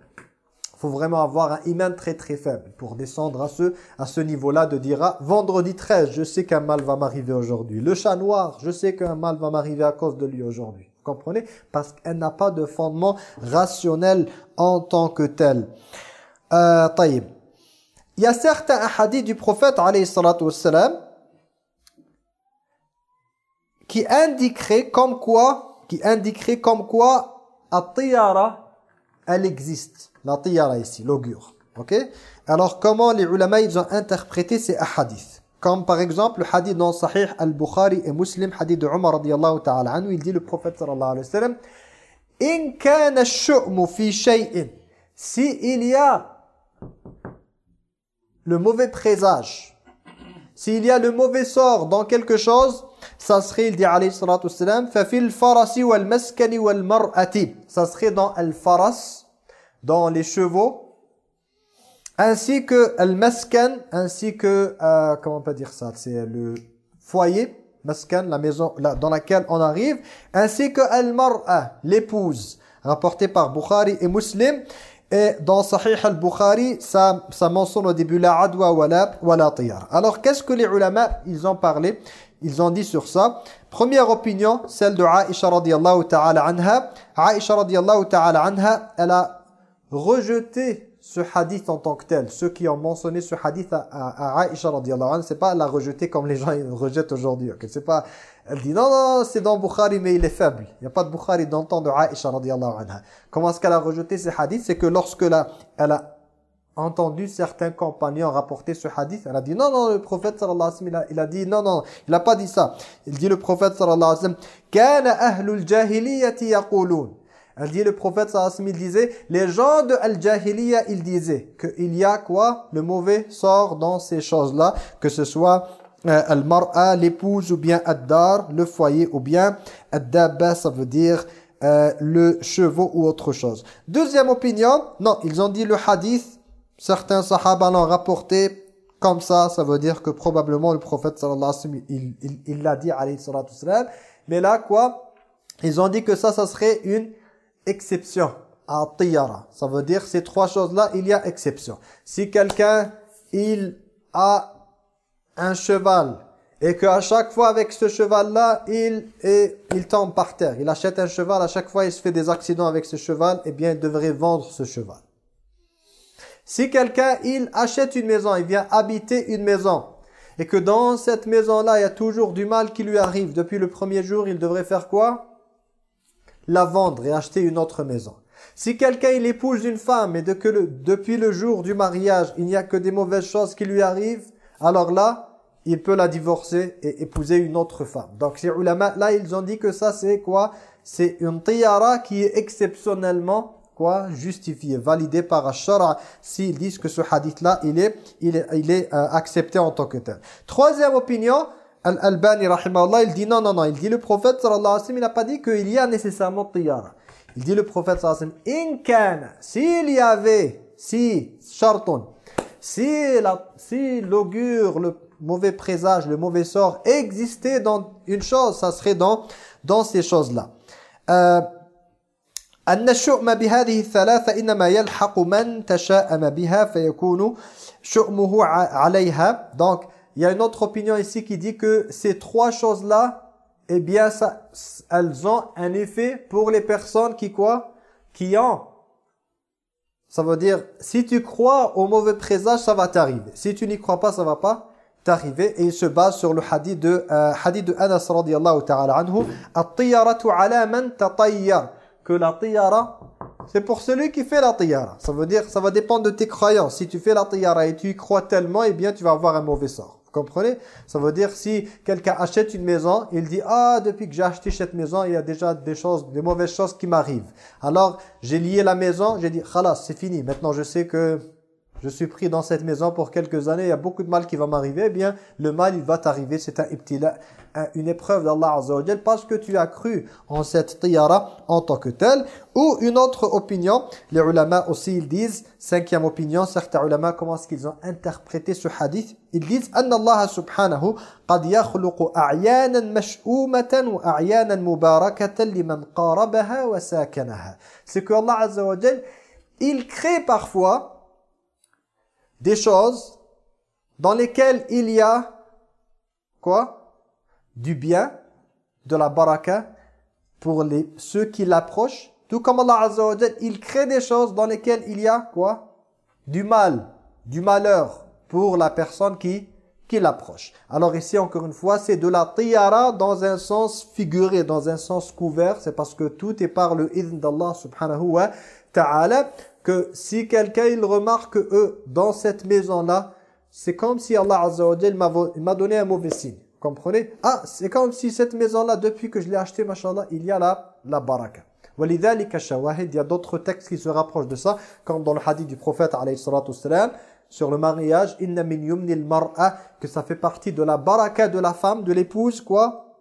faut vraiment avoir un iman très très faible pour descendre à ce, à ce niveau-là de dire ah, vendredi 13, je sais qu'un mal va m'arriver aujourd'hui. Le chat noir, je sais qu'un mal va m'arriver à cause de lui aujourd'hui. Vous comprenez? Parce qu'elle n'a pas de fondement rationnel en tant que tel. Euh, taïb. Il y a certains hadiths du prophète alayhi qui indiqueraient comme quoi, qui indiqueraient comme quoi, at-tiyara, elle existe. La tiyara ici, l'augure. Ok? Alors comment les ulama ils ont interprété ces hadiths Comme par exemple le hadith dans Sahih al-Bukhari et Muslim, hadith de Omar radiyallahu ta'ala anhu, il dit le prophète sallallahu alayhi wa sallam « In kana shu'mu fi shay'in » Si il y a le mauvais présage, s'il y a le mauvais sort dans quelque chose, ça serait, il dit alayhi salatu salam, « Fafil farasi wal maskani wal mar'ati » Ça serait dans « al-faras » dans les chevaux, ainsi que al-maskan, ainsi que, euh, comment on peut dire ça, c'est le foyer, maskan, la maison là, dans laquelle on arrive, ainsi que al-mar'a, l'épouse, rapporté par Bukhari et Muslim, et dans Sahih al-Bukhari, ça, ça mentionne au début la adwa wa la, tiyar. Alors, qu'est-ce que les ulama, ils ont parlé? Ils ont dit sur ça. Première opinion, celle de Aisha radiyallahu ta'ala anha. Aisha radiyallahu ta'ala anha, elle a rejeté ce hadith en tant que tel. Ceux qui ont mentionné ce hadith à, à, à Aisha radiyallahu anha, c'est pas la rejeter comme les gens rejettent aujourd'hui. Okay? C'est pas, elle dit non, non, c'est dans Bukhari mais il est faible. Il n'y a pas de Bukhari dans le temps de Aisha radiyallahu anha. Comment est-ce qu'elle a rejeté ce hadith? C'est que lorsque la, elle a entendu certains compagnons rapporter ce hadith, elle a dit non, non, le prophète sallallahu alayhi wa sallam, il a, dit non, non, il n'a pas dit ça. Il dit le prophète sallallahu alayhi wa sallam, « Kana ahlul jahiliyati yaqulun » Elle dit, le prophète sallallahu disait, les gens de Al-Jahiliya, ils disaient qu'il y a quoi? Le mauvais sort dans ces choses-là, que ce soit euh, Al-Mar'a, l'épouse, ou bien Ad-Dar, le foyer, ou bien Ad-Dabba, ça veut dire euh, le chevaux ou autre chose. Deuxième opinion, non, ils ont dit le hadith, certains sahaba l'ont rapporté comme ça, ça veut dire que probablement le prophète sallallahu alayhi wa sallam, il l'a dit alayhi salatu. Mais là, quoi? Ils ont dit que ça, ça serait une exception à tiyara. Ça veut dire ces trois choses-là, il y a exception. Si quelqu'un, il a un cheval et qu'à chaque fois avec ce cheval-là, il, est, il tombe par terre. Il achète un cheval, à chaque fois il se fait des accidents avec ce cheval, eh bien il devrait vendre ce cheval. Si quelqu'un, il achète une maison, il vient habiter une maison, et que dans cette maison-là, il y a toujours du mal qui lui arrive, depuis le premier jour, il devrait faire quoi? La vendre et acheter une autre maison. Si quelqu'un, il épouse une femme, et que depuis le jour du mariage, il n'y a que des mauvaises choses qui lui arrivent, alors là, il peut la divorcer et épouser une autre femme. Donc ces ulama, là, ils ont dit que ça, c'est quoi? C'est une tiyara qui est exceptionnellement quoi justifié, validé par Ashara s'ils disent que ce hadith-là, il est, il est, il est euh, accepté en tant que tel. Troisième opinion, Al-Albani, rahimahullah, il dit non, non, non, il dit le prophète, sallallahu alayhi wa sallam, il n'a pas dit qu'il y a nécessairement tiyara. Il dit le prophète sallallahu alayhi wa sallam, In s'il y avait, si, sharton, si la, si l'augure, le mauvais présage, le mauvais sort existait dans une chose, ça serait dans, dans ces choses-là. Euh, أن الشؤم بهذه الثلاثة إنما يلحق من تشاءم بها فيكون شؤمه عليها donc il y a une autre opinion ici qui dit que ces trois choses-là eh bien ça, elles ont un effet pour les personnes qui quoi qui ont ça veut dire si tu crois au mauvais présage ça va t'arriver si tu n'y crois pas ça va pas t'arriver et il se base sur le hadith de euh, hadith de Anas radiyallahu ta'ala anhu que la tiyara, c'est pour celui qui fait la tiyara. Ça veut dire, ça va dépendre de tes croyances. Si tu fais la tiyara et tu y crois tellement, eh bien, tu vas avoir un mauvais sort. Comprenez? Ça veut dire, si quelqu'un achète une maison, il dit, ah, depuis que j'ai acheté cette maison, il y a déjà des choses, des mauvaises choses qui m'arrivent. Alors, j'ai lié la maison, j'ai dit, khalas, c'est fini. Maintenant, je sais que je suis pris dans cette maison pour quelques années, il y a beaucoup de mal qui va m'arriver, eh bien, le mal, il va t'arriver, c'est un une épreuve d'Allah Azzawajal parce que tu as cru en cette tiara en tant que telle. Ou une autre opinion, les ulama aussi ils disent, cinquième opinion, certains ulama, comment est-ce qu'ils ont interprété ce hadith? Ils disent « Allah subhanahu qad yakhluqu a'yanan mash'umatan wa a'yanan mubarakatan liman qarabaha wa sakanaha » C'est que Allah Azzawajal, il crée parfois des choses dans lesquelles il y a quoi? Du bien, de la baraka pour les, ceux qui l'approchent. Tout comme Allah Azza wa il crée des choses dans lesquelles il y a quoi? Du mal, du malheur pour la personne qui, qui l'approche. Alors ici, encore une fois, c'est de la tiyara dans un sens figuré, dans un sens couvert. C'est parce que tout est par le idn d'Allah subhanahu wa ta'ala que si quelqu'un il remarque que eux, dans cette maison-là, c'est comme si Allah Azza wa m'a donné un mauvais signe comprenez Ah, c'est comme si cette maison-là, depuis que je l'ai achetée, machallah, il y a la, la baraka. il y a d'autres textes qui se rapprochent de ça, comme dans le hadith du prophète alayhi sur le mariage, que ça fait partie de la baraka de la femme, de l'épouse, quoi?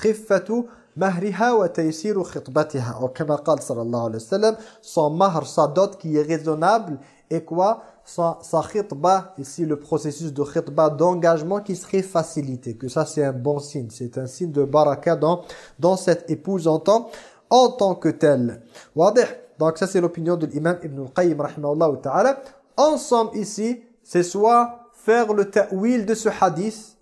Khiffatu mahriha wa taysiru khitbatiha. Ou comme sallallahu alayhi wa sallam, son mahr, sa dot qui est raisonnable, et quoi? Sa, sa khitba, ici le processus de khitba, d'engagement qui serait facilité. Que ça c'est un bon signe, c'est un signe de baraka dans, dans cette épouse en tant, en tant que telle. Donc ça c'est l'opinion de l'imam Ibn al-Qayyim ta'ala. Ensemble ici, c'est soit faire le ta'wil de ce hadith,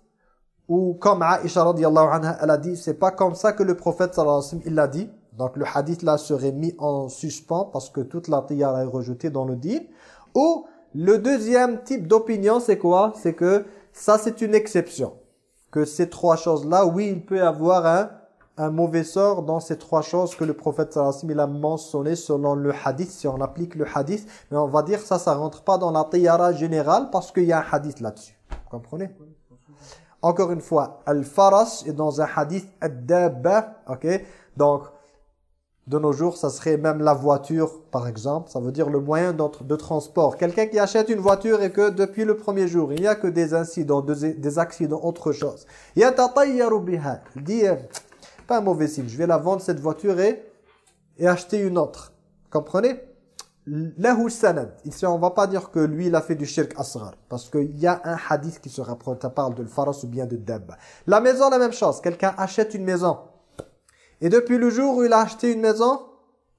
ou comme Aisha radiallahu anha, elle a dit, c'est pas comme ça que le prophète sallallahu alayhi wa sallam, il l'a dit. Donc le hadith là serait mis en suspens parce que toute la tiyara est rejetée dans le dit. Ou le deuxième type d'opinion, c'est quoi? C'est que ça, c'est une exception. Que ces trois choses-là, oui, il peut y avoir un, un mauvais sort dans ces trois choses que le prophète sallallahu a mentionné selon le hadith, si on applique le hadith. Mais on va dire ça, ça rentre pas dans la tiyara générale parce qu'il y a un hadith là-dessus. Vous comprenez? Encore une fois, al-faras est dans un hadith ad-dabba, ok? Donc, de nos jours, ça serait même la voiture, par exemple. Ça veut dire le moyen de transport. Quelqu'un qui achète une voiture et que depuis le premier jour, il n'y a que des incidents, des accidents, autre chose. Il dit, euh, pas un mauvais signe, je vais la vendre cette voiture et, et acheter une autre. Comprenez? Lahu sanad. Ici, on va pas dire que lui, il a fait du shirk asghar. Parce qu'il y a un hadith qui se rapproche. Ça parle de faras ou bien de dab. La maison, la même chose. Quelqu'un achète une maison. Et depuis le jour où il a acheté une maison,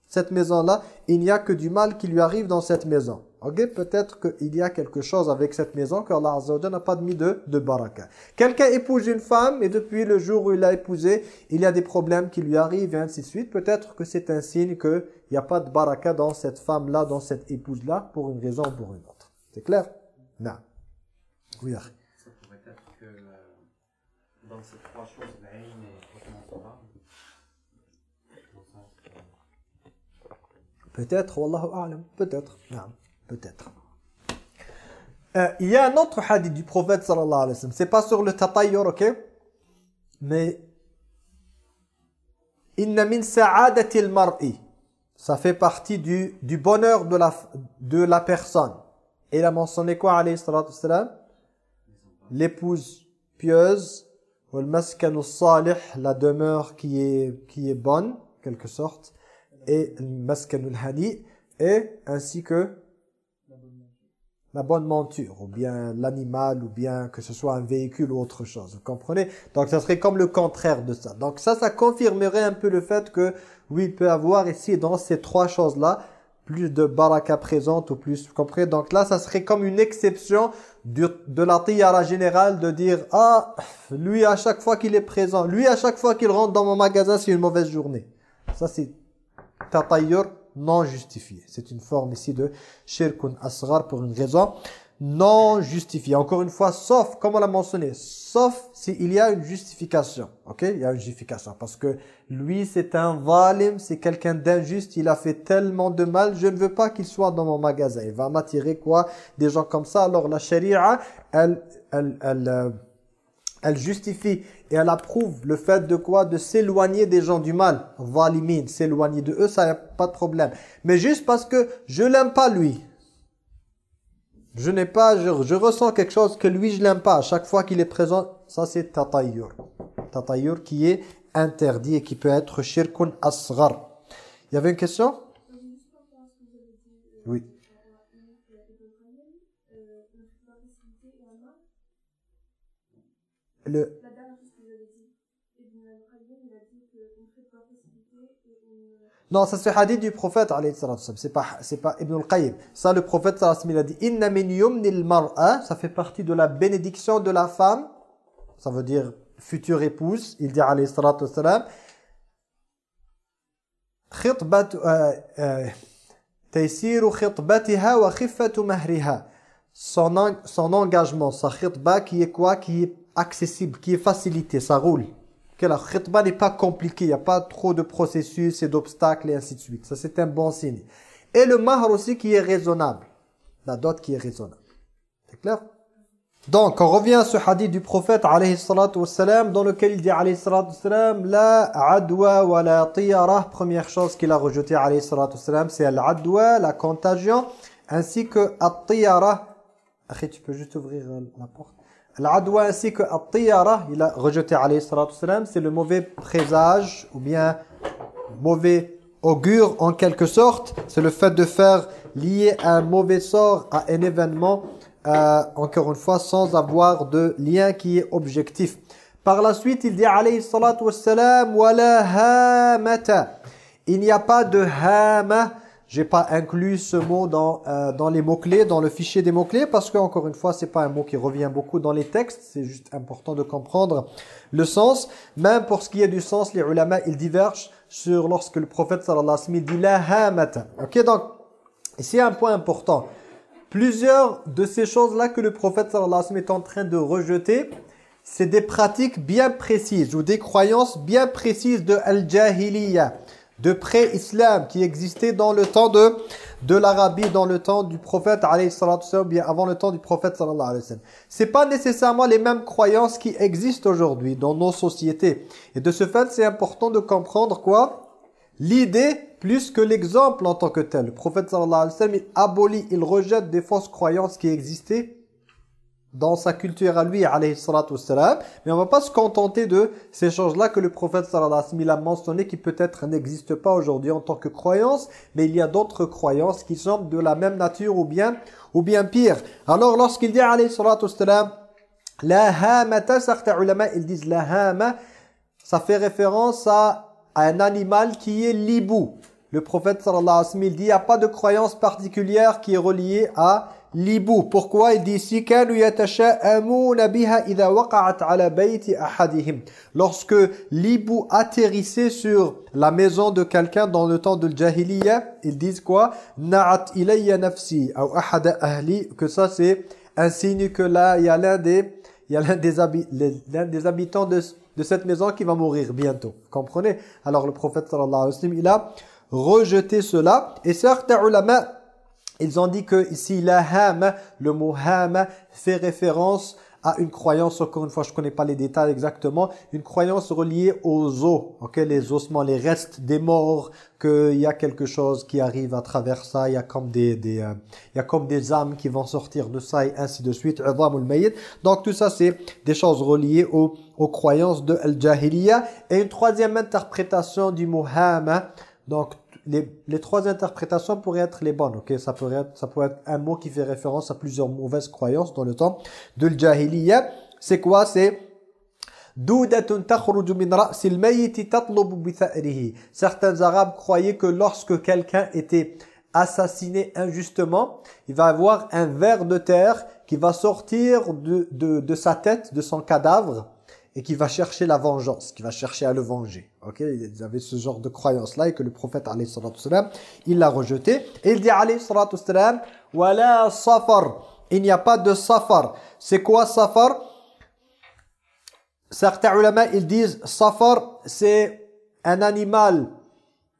cette maison-là, il n'y a que du mal qui lui arrive dans cette maison. Ok, peut-être qu'il y a quelque chose avec cette maison que Allah Azza n'a pas mis de, de baraka. Quelqu'un épouse une femme et depuis le jour où il l'a épousée, il y a des problèmes qui lui arrivent et ainsi de suite. Peut-être que c'est un signe qu'il n'y a pas de baraka dans cette femme-là, dans cette épouse-là, pour une raison ou pour une autre. C'est clair? Non. Oui, Ça pourrait être que euh, dans ces trois choses, Peut-être, Wallahu a'lam, peut-être, peut-être. Euh, il y a un autre hadith du prophète sallallahu alayhi wa sallam. C'est pas sur le tatayyur, ok? Mais inna min sa'adati mar'i Ça fait partie du, du bonheur de la, de la personne. Et il a mentionné quoi, alayhi salatu salam L'épouse pieuse, ou le maskanu salih, la demeure qui est, qui est bonne, quelque sorte et maskanul hani et ainsi que la bonne monture ou bien l'animal ou bien que ce soit un véhicule ou autre chose. Vous comprenez? Donc ça serait comme le contraire de ça. Donc ça, ça confirmerait un peu le fait que oui, il peut avoir ici dans ces trois choses-là plus de baraka présente ou plus, vous comprenez? Donc là, ça serait comme une exception de, de la générale de dire « Ah, lui à chaque fois qu'il est présent, lui à chaque fois qu'il rentre dans mon magasin, c'est une mauvaise journée. » Ça c'est tatayyur non justifié. C'est une forme ici de shirkun asghar pour une raison non justifiée. Encore une fois, sauf, comme on l'a mentionné, sauf s'il y a une justification. Ok? Il y a une justification. Parce que lui, c'est un valim, c'est quelqu'un d'injuste, il a fait tellement de mal, je ne veux pas qu'il soit dans mon magasin. Il va m'attirer quoi? Des gens comme ça. Alors la sharia, elle, elle, elle, euh, elle justifie et elle approuve le fait de quoi? De s'éloigner des gens du mal. Valimine, s'éloigner de eux, ça n'y a pas de problème. Mais juste parce que je l'aime pas lui. Je n'ai pas, je, ressens quelque chose que lui je l'aime pas. À chaque fois qu'il est présent, ça c'est tatayyur. Tatayyur qui est interdit et qui peut être shirkun asghar. Il y avait une question? Oui. Le, Non, ça c'est hadith du prophète c'est pas c'est pas Ibn al-Qayyim. Ça le prophète il a dit inna min yumnil mar'a, ça fait partie de la bénédiction de la femme. Ça veut dire future épouse, il dit alayhi salatu wassalam khitbat taysiru khitbatiha wa khiffatu mahriha. Son son engagement, sa khitba qui est quoi Qui est accessible, qui est facilité, ça roule que la khitba n'est pas compliquée, il n'y a pas trop de processus et d'obstacles et ainsi de suite. Ça, c'est un bon signe. Et le mahr aussi qui est raisonnable. La dot qui est raisonnable. C'est clair? Donc, on revient à ce hadith du prophète, alayhi salatu wassalam, dans lequel il dit, alayhi salatu wassalam, la adwa wa la tiyara. Première chose qu'il a rejeté, alayhi salatu wassalam, c'est l'adwa, la contagion, ainsi que at-tiyara. tu peux juste ouvrir la porte Ainsi que il a rejeté alayhi c'est le mauvais présage ou bien mauvais augure en quelque sorte. C'est le fait de faire lier un mauvais sort à un événement, euh, encore une fois, sans avoir de lien qui est objectif. Par la suite, il dit alayhi salatu. Il n'y a pas de hama j'ai pas inclus ce mot dans, euh, dans les mots-clés, dans le fichier des mots-clés, parce que encore une fois, c'est pas un mot qui revient beaucoup dans les textes, c'est juste important de comprendre le sens. Même pour ce qui est du sens, les ulama, ils divergent sur lorsque le prophète sallallahu alayhi wa sallam dit la hamata. Ok, donc, ici un point important. Plusieurs de ces choses-là que le prophète sallallahu alayhi wa sallam est en train de rejeter, c'est des pratiques bien précises ou des croyances bien précises de al-jahiliya de pré-islam qui existait dans le temps de, de l'Arabie, dans le temps du prophète bien avant le temps du prophète sallallahu alayhi wa sallam. C'est pas nécessairement les mêmes croyances qui existent aujourd'hui dans nos sociétés. Et de ce fait, c'est important de comprendre quoi? L'idée plus que l'exemple en tant que tel. Le prophète sallallahu alayhi wa sallam, il abolit, il rejette des fausses croyances qui existaient dans sa culture à lui, alayhi. Mais on va pas se contenter de ces choses-là que le prophète sallallahu alayhi a mentionné qui peut-être n'existent pas aujourd'hui en tant que croyance, mais il y a d'autres croyances qui sont de la même nature ou bien, ou bien pire. Alors lorsqu'il dit alayhi salatu la hamata, certains ulama, ils disent la hama, ça fait référence à, à un animal qui est l'ibou. Le prophète sallallahu alayhi wa sallam, il dit, il n'y a pas de croyance particulière qui est reliée à l'ibou. Pourquoi il dit ici Lorsque l'ibou atterrissait sur la maison de quelqu'un dans le temps de l'jahiliya, ils disent quoi? Na'at ilayya nafsi ou ahada ahli. Que ça c'est un signe que là il y a l'un des il y a l'un des, habitants de, de cette maison qui va mourir bientôt. Comprenez? Alors le prophète sallallahu alayhi wa sallam, il a rejeté cela. Et certains ulama ils ont dit que ici, la ham, le mot ham fait référence à une croyance, encore une fois, je ne connais pas les détails exactement, une croyance reliée aux os, ok, les ossements, les restes des morts, qu'il y a quelque chose qui arrive à travers ça, il y a comme des, des euh, il y a comme des âmes qui vont sortir de ça et ainsi de suite, donc tout ça c'est des choses reliées aux, aux croyances de Al-Jahiliya. Et une troisième interprétation du mot ham, donc les, les trois interprétations pourraient être les bonnes, ok? Ça pourrait être, ça pourrait être un mot qui fait référence à plusieurs mauvaises croyances dans le temps. De l'jahiliya. C'est quoi? C'est Certains arabes croyaient que lorsque quelqu'un était assassiné injustement, il va avoir un ver de terre qui va sortir de, de, de sa tête, de son cadavre, et qui va chercher la vengeance, qui va chercher à le venger. Ok, Ils avaient ce genre de croyance-là et que le prophète, alayhi il l'a rejeté. Et il dit, alayhi salatu salam, « Wala safar » Il n'y a pas de safar. C'est quoi safar? Certains ulama, ils disent, safar, c'est un animal,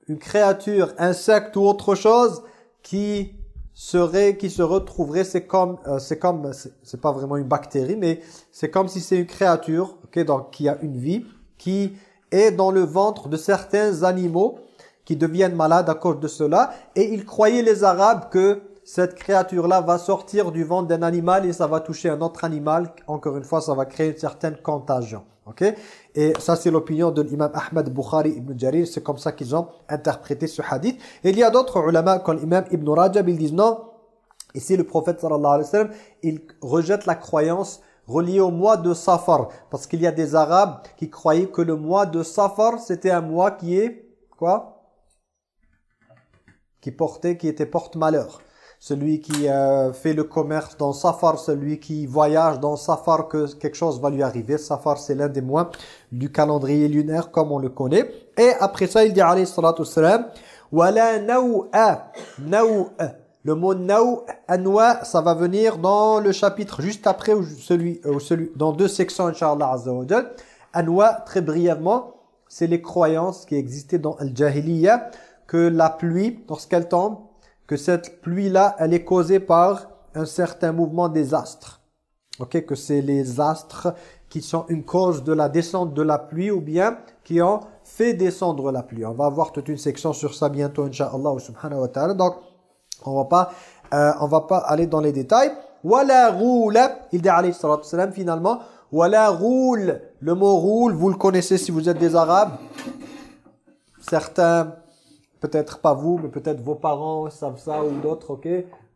une créature, insecte ou autre chose qui serait, qui se retrouverait, c'est comme, euh, c'est comme, c'est pas vraiment une bactérie, mais c'est comme si c'est une créature, ok, donc qui a une vie, qui est dans le ventre de certains animaux qui deviennent malades à cause de cela. Et ils croyaient les Arabes que cette créature-là va sortir du ventre d'un animal et ça va toucher un autre animal. Encore une fois, ça va créer une certaine contagion. Ok? Et ça, c'est l'opinion de l'imam Ahmed Bukhari ibn Jarir. C'est comme ça qu'ils ont interprété ce hadith. Et il y a d'autres ulama, comme l'imam Ibn Rajab, ils disent non. Ici, le prophète sallallahu alayhi wa sallam, il rejette la croyance reliée au mois de Safar. Parce qu'il y a des Arabes qui croyaient que le mois de Safar, c'était un mois qui est, quoi? Qui portait, qui était porte-malheur celui qui euh, fait le commerce dans Safar, celui qui voyage dans Safar, que quelque chose va lui arriver. Safar, c'est l'un des mois du calendrier lunaire comme on le connaît. Et après ça, il dit alayhi salatu wassalam, « Wala naw'a » Le mot naou, anwa, ça va venir dans le chapitre juste après, celui, dans deux sections, Inch'Allah Azza wa Anwa, très brièvement, c'est les croyances qui existaient dans Al-Jahiliya, que la pluie, lorsqu'elle tombe, que cette pluie-là, elle est causée par un certain mouvement des astres. Ok, que c'est les astres qui sont une cause de la descente de la pluie ou bien qui ont fait descendre la pluie. On va avoir toute une section sur ça bientôt, Inch'Allah subhanahu wa ta'ala. Donc, on va pas, euh, on va pas aller dans les détails. Wala roule, il dit alayhi salatu salam finalement, wala roule, le mot roule, vous le connaissez si vous êtes des arabes. Certains peut-être pas vous, mais peut-être vos parents savent ça ou d'autres, ok?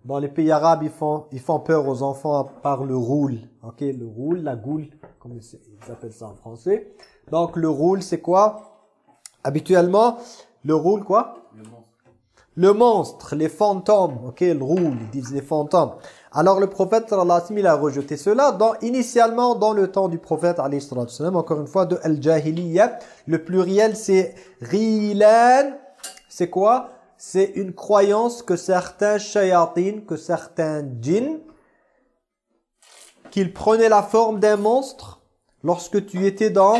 Dans les pays arabes, ils font, ils font peur aux enfants par le roule, ok? Le roule, la goule, comme ils appellent ça en français. Donc le roule, c'est quoi? Habituellement, le roule quoi? Le monstre. Le monstre, les fantômes, ok? Le roule, ils disent les fantômes. Alors le prophète il a rejeté cela dans, initialement dans le temps du prophète alayhi sallam, encore une fois de al-jahiliya. Le pluriel c'est rilan c'est quoi? C'est une croyance que certains shayatin, que certains djinns, qu'ils prenaient la forme d'un monstre lorsque tu étais dans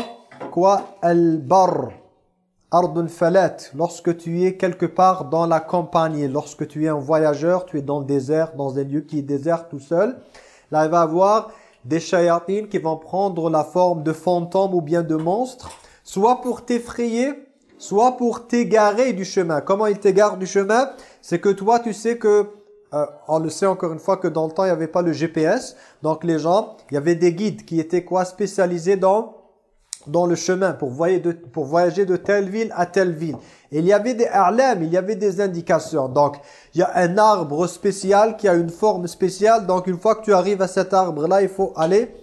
quoi? Al-Bar, Ardun Falat, lorsque tu es quelque part dans la campagne, lorsque tu es un voyageur, tu es dans le désert, dans un lieu qui est désert tout seul, là il va avoir des shayatines qui vont prendre la forme de fantômes ou bien de monstres, soit pour t'effrayer, soit pour t'égarer du chemin. Comment il t'égare du chemin? C'est que toi, tu sais que, euh, on le sait encore une fois que dans le temps, il n'y avait pas le GPS. Donc les gens, il y avait des guides qui étaient quoi? Spécialisés dans dans le chemin pour voyager, de, pour voyager de telle ville à telle ville. Et il y avait des a'lam, il y avait des indications. Donc, il y a un arbre spécial qui a une forme spéciale. Donc, une fois que tu arrives à cet arbre-là, il faut aller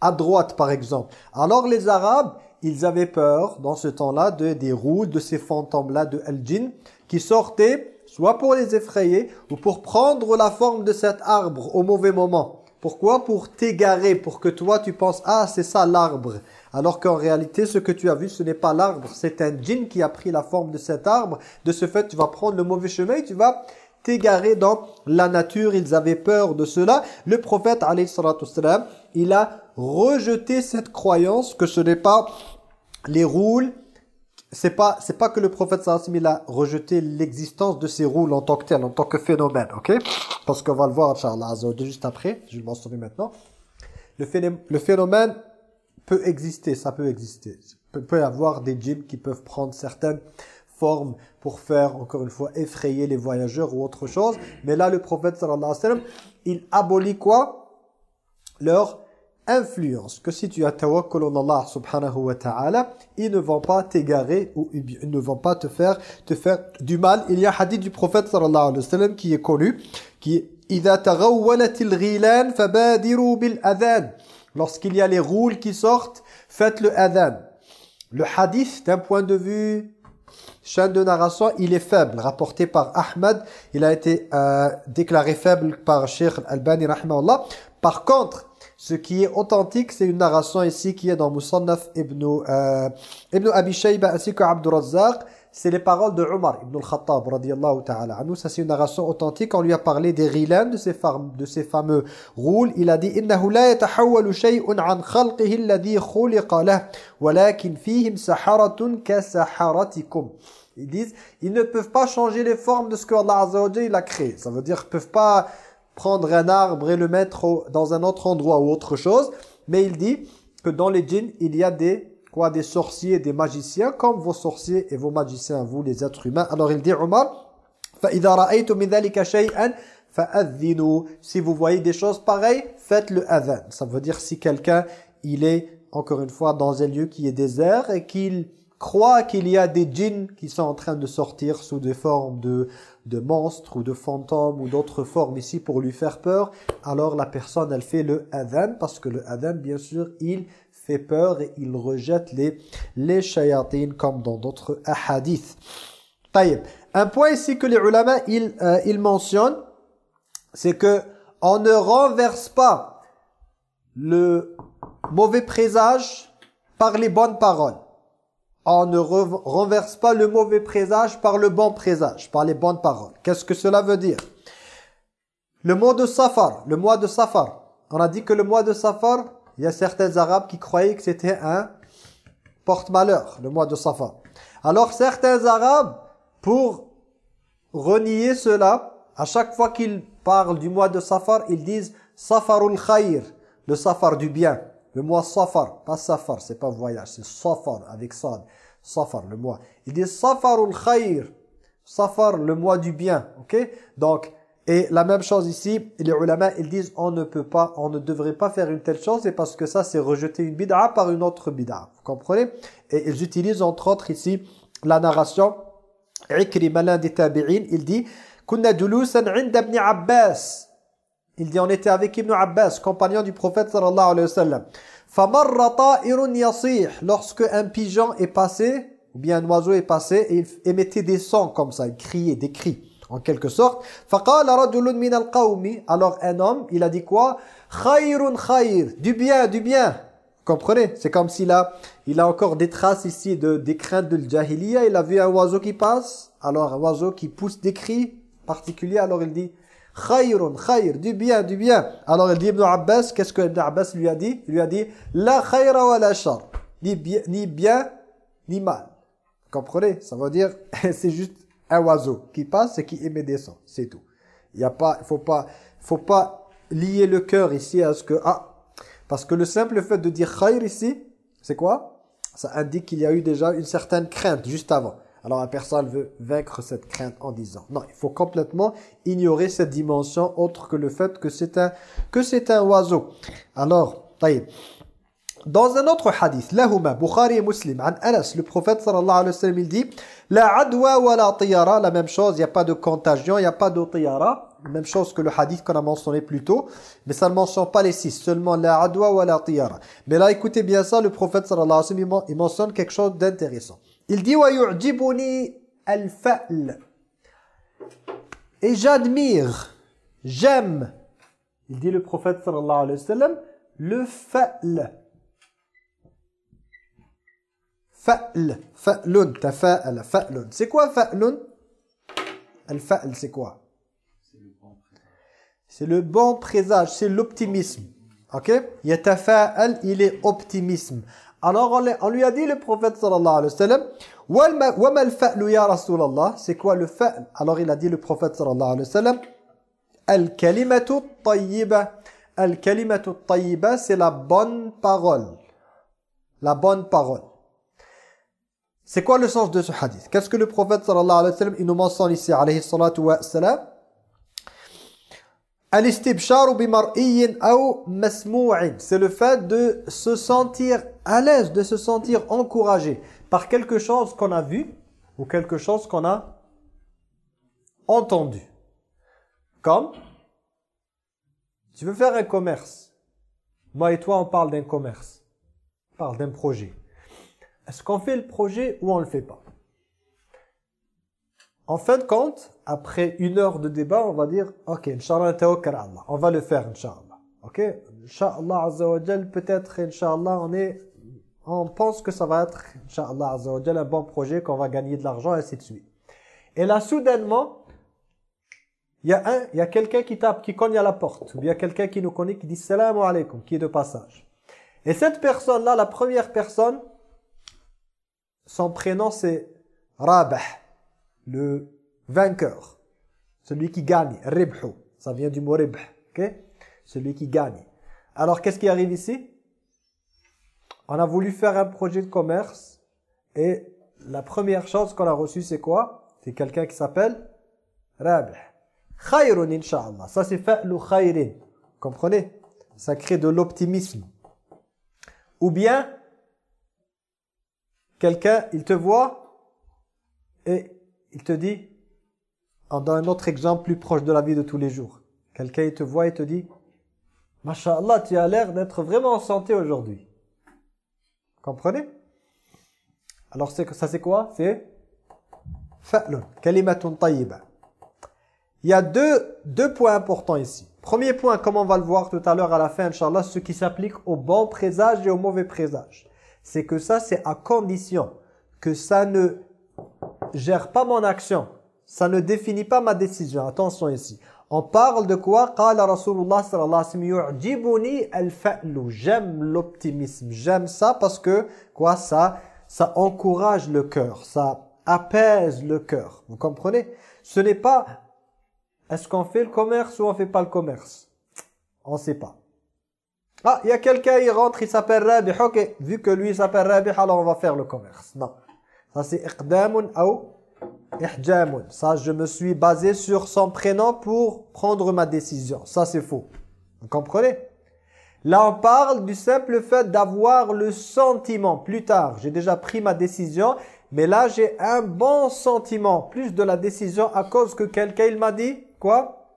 à droite, par exemple. Alors, les Arabes, ils avaient peur dans ce temps-là de, des roues, de ces fantômes-là de Al-Jinn qui sortaient soit pour les effrayer ou pour prendre la forme de cet arbre au mauvais moment. Pourquoi? Pour t'égarer, pour que toi tu penses « Ah, c'est ça l'arbre ». Alors qu'en réalité, ce que tu as vu, ce n'est pas l'arbre, c'est un djinn qui a pris la forme de cet arbre. De ce fait, tu vas prendre le mauvais chemin et tu vas t'égarer dans la nature. Ils avaient peur de cela. Le prophète, il a rejeté cette croyance que ce n'est pas les roules, c'est pas c'est pas que le prophète sallallahu a rejeté l'existence de ces roules en tant que tel, en tant que phénomène, ok? Parce qu'on va le voir, inchallah, juste après, je vais le mentionner maintenant. Le phénomène, le phénomène peut exister, ça peut exister. Il peut y avoir des djinns qui peuvent prendre certaines formes pour faire, encore une fois, effrayer les voyageurs ou autre chose. Mais là, le prophète sallallahu alayhi wa sallam, il abolit quoi? Leur influence. Que si tu as tawakkul en Allah subhanahu wa ta'ala, ils ne vont pas t'égarer ou ils ne vont pas te faire, te faire du mal. Il y a un hadith du prophète sallallahu alayhi wa sallam qui est connu, qui est إِذَا تَغَوَّلَتِ الْغِيلَانِ فَبَادِرُوا بِالْأَذَانِ Lorsqu'il y a les roules qui sortent, faites le adhan. Le hadith, d'un point de vue chaîne de narration, il est faible, rapporté par Ahmad. Il a été euh, déclaré faible par Sheikh Al-Bani, rahimahullah. Par contre, ce qui est authentique, c'est une narration ici qui est dans Musannaf ibn, euh, ibn Abi Shayba ainsi que Razzaq. C'est les paroles de Omar ibn al-Khattab radiyallahu ta'ala anhu. Ça, c'est une narration authentique. On lui a parlé des rilans, de ces, de ces fameux roules. Il a dit « Innahu la yatahawwalu shay'un an khalqihi alladhi khuliqa lah, walakin fihim saharatun ka » Ils disent « Ils ne peuvent pas changer les formes de ce que Allah Azza a créé. » Ça veut dire qu'ils ne peuvent pas prendre un arbre et le mettre dans un autre endroit ou autre chose. Mais il dit que dans les djinns, il y a des quoi des sorciers, des magiciens, comme vos sorciers et vos magiciens, vous les êtres humains. Alors il dit Omar, Si vous voyez des choses pareilles, faites le adhan. Ça veut dire si quelqu'un, il est, encore une fois, dans un lieu qui est désert et qu'il croit qu'il y a des djinns qui sont en train de sortir sous des formes de, de monstres ou de fantômes ou d'autres formes ici pour lui faire peur, alors la personne, elle fait le adhan parce que le adhan, bien sûr, il fait peur et il rejette les, les shayatines comme dans d'autres hadiths. Un point ici que les ulama ils, euh, ils mentionnent, c'est que on ne renverse pas le mauvais présage par les bonnes paroles. On ne renverse pas le mauvais présage par le bon présage, par les bonnes paroles. Qu'est-ce que cela veut dire? Le mois de Safar, le mois de Safar. On a dit que le mois de Safar, il y a certains Arabes qui croyaient que c'était un porte-malheur, le mois de Safar. Alors certains Arabes, pour renier cela, à chaque fois qu'ils parlent du mois de Safar, ils disent Safarul Khayr, le Safar du bien. Le mois Safar, pas Safar, c'est pas voyage, c'est Safar avec Sad. Safar, le mois. Ils disent Safarul Khayr, Safar, le mois du bien. ok? Donc, et la même chose ici, les ulama, ils disent on ne peut pas, on ne devrait pas faire une telle chose, et parce que ça, c'est rejeter une bid'a par une autre bid'a. Vous comprenez? Et ils utilisent entre autres ici la narration. Ikrima, l'un des tabi'in, il dit « Kunna inda ibn Abbas » Il dit on était avec Ibn Abbas, compagnon du prophète sallallahu alayhi wa sallam. فَمَرَّ طَائِرٌ يَصِيحٌ Lorsque un pigeon est passé, ou bien un oiseau est passé, et il émettait des sons comme ça, il criait des cris en quelque sorte. فَقَالَ رَجُلٌ مِنَ الْقَوْمِ Alors un homme, il a dit quoi خَيْرٌ خَيْر Du bien, du bien. comprenez C'est comme s'il a, il a encore des traces ici de, des craintes de l'jahiliya. Il a vu un oiseau qui passe, alors un oiseau qui pousse des cris particuliers, alors il dit Khayrun, khayr, du bien, du bien. Alors il dit Ibn Abbas, qu'est-ce que Ibn Abbas lui a dit? Il lui a dit La khayra wa la shar. Ni bien, ni bien, ni mal. comprenez? Ça veut dire, c'est juste un oiseau qui passe et qui émet des sons. C'est tout. Il y a pas, faut pas, faut pas lier le cœur ici à ce que, ah, parce que le simple fait de dire khayr ici, c'est quoi? Ça indique qu'il y a eu déjà une certaine crainte juste avant. Alors la personne veut vaincre cette crainte en disant non, il faut complètement ignorer cette dimension autre que le fait que c'est un que c'est un oiseau. Alors, taïb. Dans un autre hadith, lahuma Bukhari et Muslim, an le prophète sallallahu alayhi wa sallam, il dit La adwa wa la tiyara, la même chose, il n'y a pas de contagion, il n'y a pas de tiyara. Même chose que le hadith qu'on a mentionné plus tôt, mais ça ne mentionne pas les six, seulement la adwa wa la tiyara. Mais là, écoutez bien ça, le prophète sallallahu alayhi wa sallam, il mentionne quelque chose d'intéressant. Il dit al-fa'l. Et j'admire, j'aime, il dit le prophète le fa'l. Fa'l, fa'lun, tafa'al, fa'lun. C'est quoi fa'lun? Al-fa'l, c'est quoi? C'est le bon présage, c'est l'optimisme. Ok? Il est optimisme. Alors on, lui a dit le prophète sallallahu alayhi wa sallam wa ma al-fa'lu ya Rasulallah C'est quoi le fa'l Alors il a dit le prophète sallallahu alayhi wa sallam Al-kalimatu tayyiba Al-kalimatu tayyiba c'est la bonne parole. La bonne parole. C'est quoi le sens de ce hadith Qu'est-ce que le prophète sallallahu alayhi wa sallam il nous mentionne ici alayhi salatu wa sallam C'est le fait de se sentir à l'aise, de se sentir encouragé par quelque chose qu'on a vu ou quelque chose qu'on a entendu. Comme, tu veux faire un commerce. Moi et toi, on parle d'un commerce. On parle d'un projet. Est-ce qu'on fait le projet ou on le fait pas? En fin de compte, après une heure de débat, on va dire, ok, Inch'Allah, Allah. On va le faire, Inch'Allah. Ok? Inch'Allah, Azza wa peut-être, Inch'Allah, on est... On pense que ça va être, Inch'Allah, un bon projet, qu'on va gagner de l'argent, et ainsi de suite. Et là, soudainement, il y a un, il y a quelqu'un qui tape, qui cogne à la porte. Ou il y a quelqu'un qui nous connaît, qui dit salam alaikum, qui est de passage. Et cette personne-là, la première personne, son prénom c'est Rabah, le vainqueur. Celui qui gagne. Ribhu. Ça vient du mot ribh. ok? Celui qui gagne. Alors, qu'est-ce qui arrive ici? On a voulu faire un projet de commerce et la première chose qu'on a reçue, c'est quoi? C'est quelqu'un qui s'appelle Rabah. Khayrun, inshallah. Ça, c'est fa'lu khayrin. Comprenez? Ça crée de l'optimisme. Ou bien, quelqu'un, il te voit et il te dit, dans un autre exemple plus proche de la vie de tous les jours, quelqu'un, te voit et te dit, Masha'Allah, tu as l'air d'être vraiment en santé aujourd'hui. Comprenez? Alors, ça c'est quoi? C'est fa'lun, kalimatun tayyiba. Il y a deux, deux points importants ici. Premier point, comme on va le voir tout à l'heure à la fin, Inch'Allah, ce qui s'applique au bon présage et au mauvais présage. C'est que ça, c'est à condition que ça ne gère pas mon action. Ça ne définit pas ma décision. Attention ici. On parle de quoi? J'aime l'optimisme. J'aime ça parce que quoi ça ça encourage le cœur, ça apaise le cœur. Vous comprenez? Ce n'est pas est-ce qu'on fait le commerce ou on fait pas le commerce? On ne sait pas. Ah, il y a quelqu'un, il rentre, il s'appelle Rabih. Ok, vu que lui s'appelle Rabih, alors on va faire le commerce. Non. Ça c'est iqdamun ou ihjamun. Ça, je me suis basé sur son prénom pour prendre ma décision. Ça, c'est faux. Vous comprenez? Là, on parle du simple fait d'avoir le sentiment. Plus tard, j'ai déjà pris ma décision, mais là, j'ai un bon sentiment. Plus de la décision à cause que quelqu'un, il m'a dit, Quoi?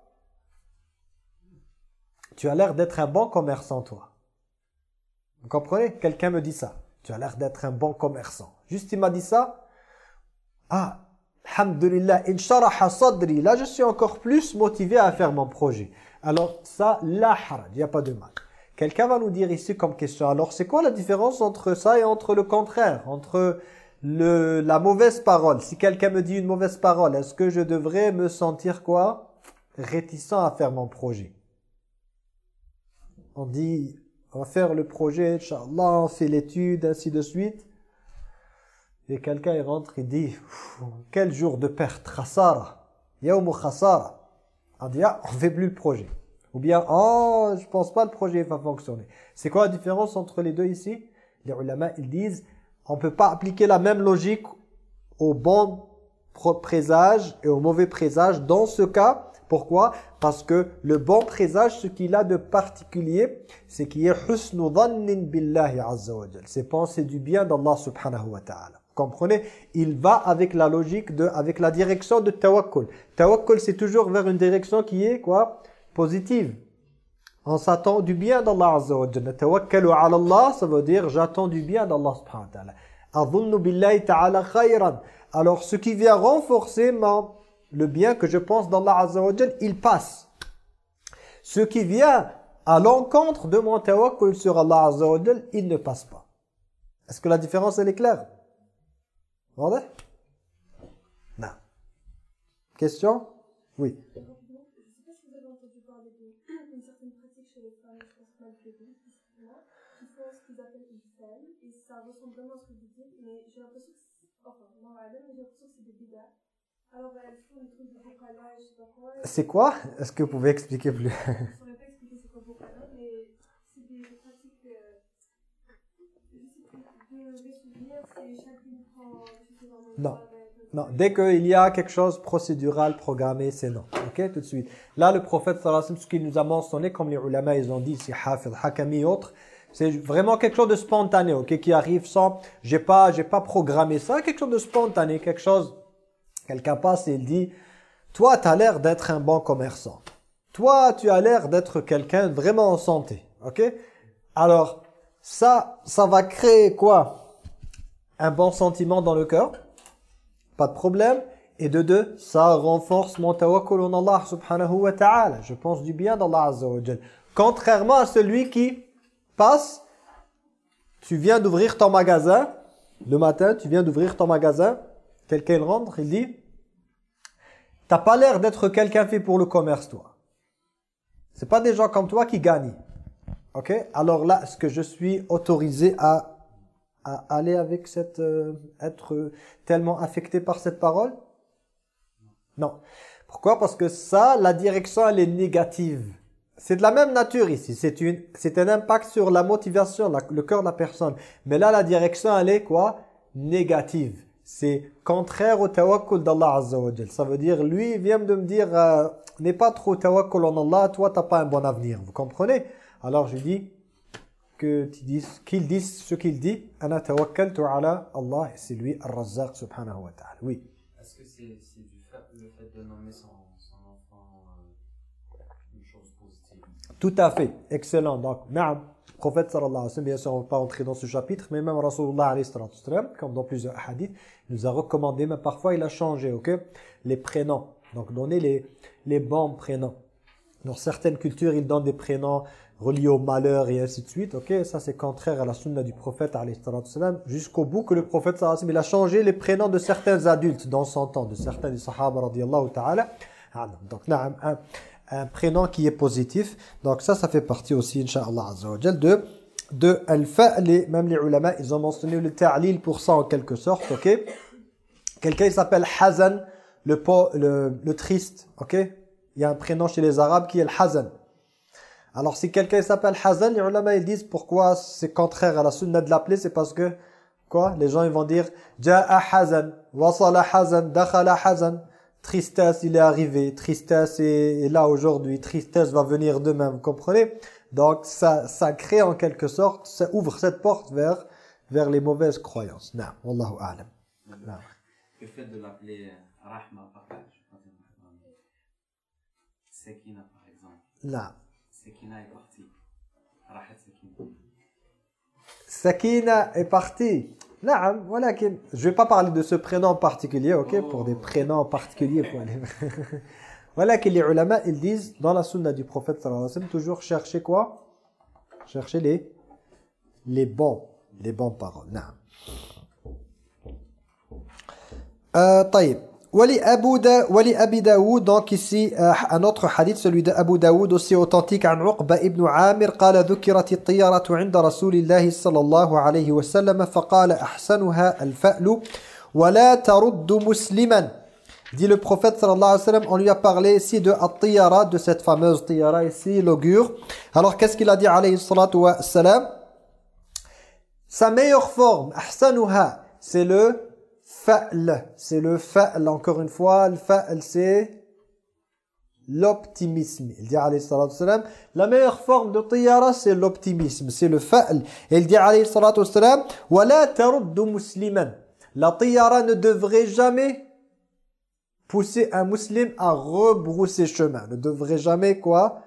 Tu as l'air d'être un bon commerçant, toi. Vous comprenez? Quelqu'un me dit ça. Tu as l'air d'être un bon commerçant. Juste, il m'a dit ça. Ah, alhamdulillah, insharaha sadri. Là, je suis encore plus motivé à faire mon projet. Alors, ça, la il n'y a pas de mal. Quelqu'un va nous dire ici comme question, alors c'est quoi la différence entre ça et entre le contraire Entre le, la mauvaise parole? Si quelqu'un me dit une mauvaise parole, est-ce que je devrais me sentir quoi? Réticent à faire mon projet. On dit, on va faire le projet, Inch'Allah, on fait l'étude, ainsi de suite. Et quelqu'un rentre et dit, quel jour de perte, khasara, yawmu khasara. On dit, ah, on ne fait plus le projet. Ou bien, oh, je pense pas le projet va fonctionner. C'est quoi la différence entre les deux ici? Les ulama, ils disent, on peut pas appliquer la même logique au bon présage et au mauvais présage. Dans ce cas, pourquoi? Parce que le bon présage, ce qu'il a de particulier, c'est qu'il a husnu dhannin billahi azza wa C'est penser du bien d'Allah subhanahu wa ta'ala. Comprenez? Il va avec la logique, de, avec la direction de tawakkul. Tawakkul, c'est toujours vers une direction qui est quoi? Positive. On s'attend du bien d'Allah azza wa Tawakkalu ala Allah, ça veut dire j'attends du bien d'Allah subhanahu wa ta'ala. Billahi ta'ala khayran. Alors, ce qui vient renforcer ma le bien que je pense d'Allah Azza wa il passe. Ce qui vient à l'encontre de mon tawakkul sur Allah Azza il ne passe pas. Est-ce que la différence elle est claire? Non. Question? Oui. ça ressemble vraiment à ce que vous dites, mais j'ai l'impression que, enfin, non, j'ai l'impression que c'est des quoi Est-ce que vous pouvez expliquer Je pas c'est quoi? Plus, Non. Non, dès qu'il y a quelque chose procédural, programmé, c'est non. Ok, tout de suite. Là, le prophète, ce qu'il nous a mentionné, comme les ulama, ils ont dit, c'est Hafid, Hakami et autres, c'est vraiment quelque chose de spontané, ok, qui arrive sans, j'ai pas, j'ai pas programmé ça, quelque chose de spontané, quelque chose, quelqu'un passe et il dit, toi, tu as l'air d'être un bon commerçant. Toi, tu as l'air d'être quelqu'un vraiment en santé, ok? Alors, ça, ça va créer quoi? Un bon sentiment dans le cœur pas de problème. Et de deux, ça renforce mon tawakkul en Allah subhanahu wa ta'ala. Je pense du bien d'Allah azza wa. Contrairement à celui qui passe, tu viens d'ouvrir ton magasin, le matin, tu viens d'ouvrir ton magasin, quelqu'un rentre, il dit, t'as pas l'air d'être quelqu'un fait pour le commerce, toi. C'est pas des gens comme toi qui gagnent. Ok? Alors là, est-ce que je suis autorisé à à aller avec cette euh, être tellement affecté par cette parole? Non. Pourquoi? Parce que ça, la direction, elle est négative. C'est de la même nature ici. C'est une, c'est un impact sur la motivation, le cœur de la personne. Mais là, la direction, elle est quoi? Négative. C'est contraire au tawakkul d'Allah Azza wa Ça veut dire, lui, vient de me dire, euh, n'est pas trop tawakkul en Allah, toi, t'as pas un bon avenir. Vous comprenez? Alors, je dis, que disent, qu'il dise ce qu'il dit ana tawakkaltu ala Allah c'est lui Ar-Razzaq subhanahu wa ta'ala. Oui. Est-ce que c'est du fait le fait de nommer son, son enfant euh, une chose positive? Tout à fait. Excellent. Donc na'am prophète sallallahu alayhi wa sallam bien sûr on va pas entrer dans ce chapitre mais même Rasulullah alayhi sallam comme dans plusieurs hadiths nous a recommandé mais parfois il a changé ok? Les prénoms. Donc donner les les bons prénoms. Dans certaines cultures ils donnent des prénoms relié au malheur et ainsi de suite. Ok, ça c'est contraire à la sunna du prophète jusqu'au bout que le prophète il a changé les prénoms de certains adultes dans son temps, de certains des sahaba radiallahu ta'ala. Donc un, prénom qui est positif. Donc ça, ça fait partie aussi, inshallah de de al-fa'li, même les ulama, ils ont mentionné le ta'lil pour ça en quelque sorte, ok Quelqu'un s'appelle Hazan, le, le, le triste, ok Il y a un prénom chez les arabes qui est le Hazan. Alors si quelqu'un s'appelle Hazan, les ulama ils disent pourquoi c'est contraire à la sunna de l'appeler, c'est parce que quoi Les gens ils vont dire Ja'a Hazan, wasala Hazan, dakhala Hazan. Tristesse, il est arrivé, tristesse est, là aujourd'hui, tristesse va venir demain, vous comprenez? Donc ça ça crée en quelque sorte, ça ouvre cette porte vers vers les mauvaises croyances. Non, wallahu a'lam. Le fait de l'appeler Rahma par Sekina par exemple? Non. Sakina est partie. Rahat Sakina. Sakina est partie. Naam, voilà je vais pas parler de ce prénom en particulier, OK, pour des prénoms particuliers pour aller. voilà que les ulama ils disent dans la sunna du prophète sallallahu alayhi wa sallam toujours chercher quoi Chercher les les bons, les bonnes paroles. Naam. Euh, طيب Abu Abi Daoud, donc ici euh, un autre hadith, celui d'Abu Daoud aussi authentique, عن عقبة ابن عامر قال ذكرت الطيرة عند رسول الله صلى الله عليه وسلم فقال أحسنها الفأل ولا ترد مسلما dit le prophète sallallahu alayhi wa sallam, on lui a parlé ici de at-tiyara, de cette fameuse tiyara ici, l'augure. Alors qu'est-ce qu'il a dit alayhi salatu wa salam Sa meilleure forme, ahsanuha, c'est le Fa'l, c'est le fa'l, encore une fois, le fa'l c'est l'optimisme. Il dit alayhi salatu la meilleure forme de tiyara c'est l'optimisme, c'est le fa'l. Il dit alayhi salatu salam, la. La tiyara ne devrait jamais pousser un musulman à rebrousser chemin, ne devrait jamais quoi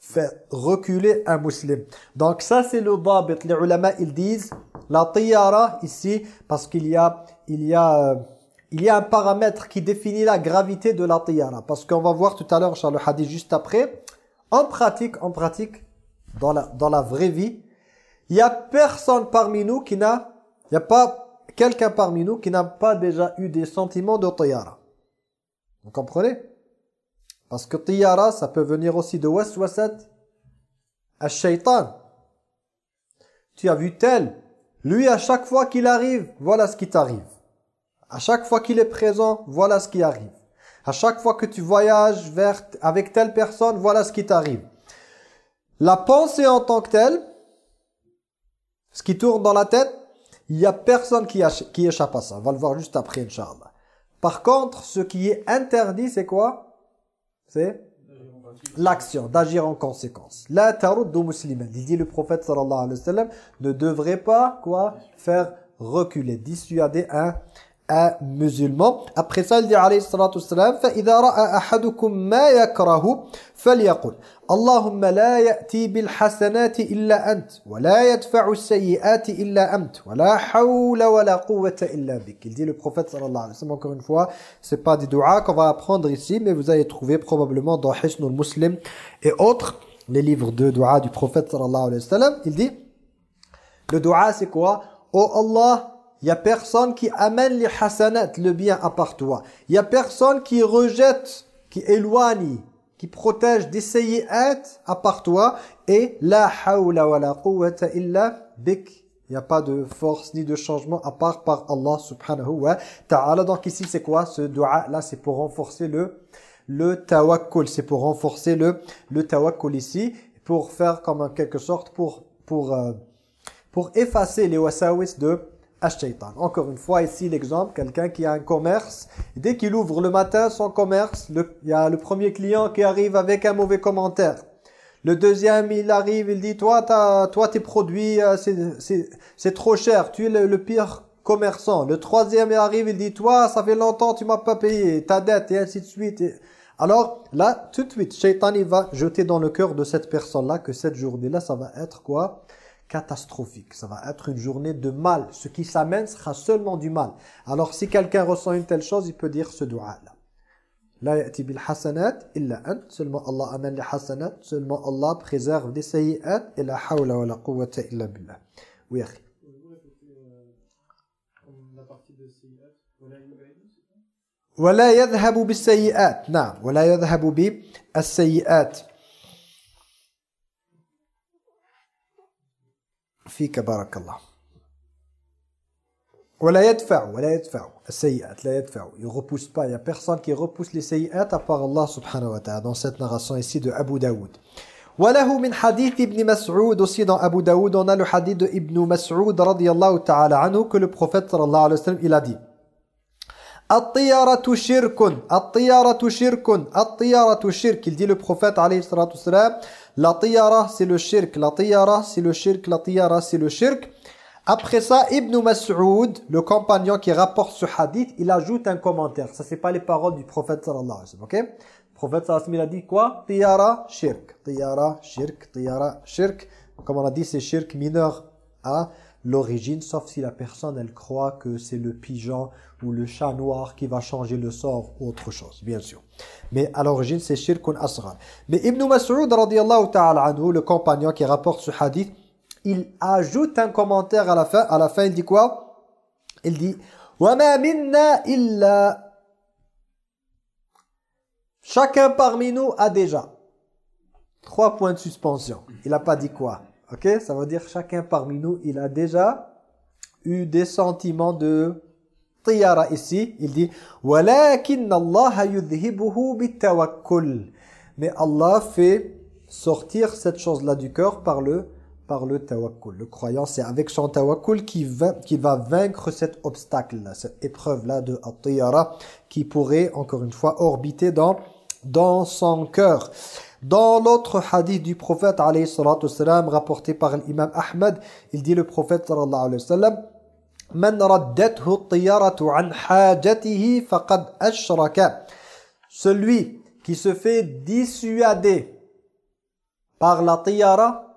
faire reculer un musulman. Donc ça c'est le dabit. Les ulama ils disent la tiyara ici parce qu'il y a il y a, euh, il y a un paramètre qui définit la gravité de la. Parce qu'on va voir tout à l'heure, hadith juste après, en pratique, en pratique, dans la, dans la vraie vie, il n'y a personne parmi nous qui n'a, il n'y a pas quelqu'un parmi nous qui n'a pas déjà eu des sentiments de. Vous comprenez? Parce que tiyara, ça peut venir aussi de waswasat, à shaitan. Tu as vu tel, lui à chaque fois qu'il arrive, voilà ce qui t'arrive. À chaque fois qu'il est présent, voilà ce qui arrive. À chaque fois que tu voyages vers, avec telle personne, voilà ce qui t'arrive. La pensée en tant que telle, ce qui tourne dans la tête, Il n'y a personne qui, échappe à ça. On va le voir juste après, Inch'Allah. Par contre, ce qui est interdit, c'est quoi? C'est l'action, d'agir en conséquence. La taruddu musliman. Il dit le prophète sallallahu alayhi wa sallam ne devrait pas quoi faire reculer, dissuader un un musulman. Après ça, il dit alayhi salatu wassalam فإذا رأى أحدكم ما يكره فليقل اللهم لا يأتي بالحسنات إلا أنت ولا يدفع السيئات إلا أنت ولا حول ولا قوة إلا بك. Il dit le prophète sallallahu alayhi wa sallam encore une fois, c'est pas des doigts qu'on va apprendre ici, mais vous allez trouver probablement dans Hisnul Muslim et autres, les livres de doigts du prophète sallallahu alayhi wa sallam. Il dit, le doigt c'est quoi Oh Allah, il n'y a personne qui amène les hasanat, le bien à part toi. Il n'y a personne qui rejette, qui éloigne, qui protège des sayyi'at à part toi. Et la hawla wa la quwwata illa bik. Il n'y a pas de force ni de changement à part par Allah subhanahu wa ta'ala. Donc ici c'est quoi ce dua là C'est pour renforcer le, le tawakkul. C'est pour renforcer le, le tawakkul ici. Pour faire comme en quelque sorte, pour, pour, euh, pour effacer les wasawis de Ash-Shaytan. Encore une fois, ici l'exemple, quelqu'un qui a un commerce, dès qu'il ouvre le matin son commerce, il y a le premier client qui arrive avec un mauvais commentaire. Le deuxième, il arrive, il dit, toi, t'as- toi tes produits, euh, c'est- trop cher, tu es le, pire commerçant. Le troisième, il arrive, il dit, toi, ça fait longtemps, tu m'as pas payé, ta dette, et ainsi de suite. Alors, là, tout de suite, Shaitan, il va jeter dans le cœur de cette personne-là que cette journée-là, ça va être quoi? catastrophique. Ça va être une journée de mal. Ce qui s'amène sera seulement du mal. Alors si quelqu'un ressent une telle chose, il peut dire ce dua-là. La ya'ti bil hasanat illa ant. Seulement Allah amène les hasanat. Seulement Allah préserve des sayyi'at. Et la hawla wa la quwwata illa billah. Oui, akhi. Pouvez-vous répéter euh, comme la partie de Sayyat Voilà, Yubaïdu, c'est ça ولا يذهب بالسيئات نعم ولا يذهب بالسيئات فيك بارك الله. ولا يدفع ولا يدفع السيئات لا يدفع. يغبوس با يا بيرسون كي غبوس لي سيئات ابار الله سبحانه وتعالى. دون سيت ناراسيون ايسي دو ابو داوود وله من حديث ابن مسعود aussi dans Abu Daoud. On a le hadith de Ibn Mas'ud رضي الله تعالى عنه que le prophète صلى الله عليه وسلم il a dit. الطيارة شرك الطيارة شرك الطيارة شرك. Il dit le prophète عليه الصلاة والسلام la tiyara c'est le shirk. La tiyara c'est le shirk. La tiyara c'est le shirk. Après ça Ibn Mas'ud le compagnon qui rapporte ce hadith il ajoute un commentaire. Ça c'est pas les paroles du prophète sallallahu alayhi wa sallam ok? Le prophète sallallahu alayhi wa sallam il a dit quoi? Tiyara shirk. Tiyara shirk. Tiyara shirk. Comme on a dit c'est shirk mineur à l'origine, sauf si la personne elle croit que c'est le pigeon ou le chat noir qui va changer le sort ou autre chose, bien sûr. Mais à l'origine, c'est shirkun asghar. Mais Ibn Mas'ud radiyallahu ta'ala anhu, le compagnon qui rapporte ce hadith, il ajoute un commentaire à la fin. À la fin, il dit quoi Il dit وَمَا مِنَّا إِلَّا Chacun parmi nous a déjà trois points de suspension. Il n'a pas dit quoi Ok Ça veut dire chacun parmi nous, il a déjà eu des sentiments de tiyara ici. Il dit « Walakin Allah yudhibuhu bitawakkul » Mais Allah fait sortir cette chose-là du cœur par le par le tawakkul. Le croyant, c'est avec son tawakkul qu'il va, qui va vaincre cet obstacle-là, cette épreuve-là de at qui pourrait, encore une fois, orbiter dans, dans son cœur. Dans l'autre hadith du prophète alayhi rapporté par l'imam Ahmed, il dit le prophète sallallahu alayhi wa sallam Man an hajatihi faqad ashraka. Celui qui se fait dissuader par la tiara,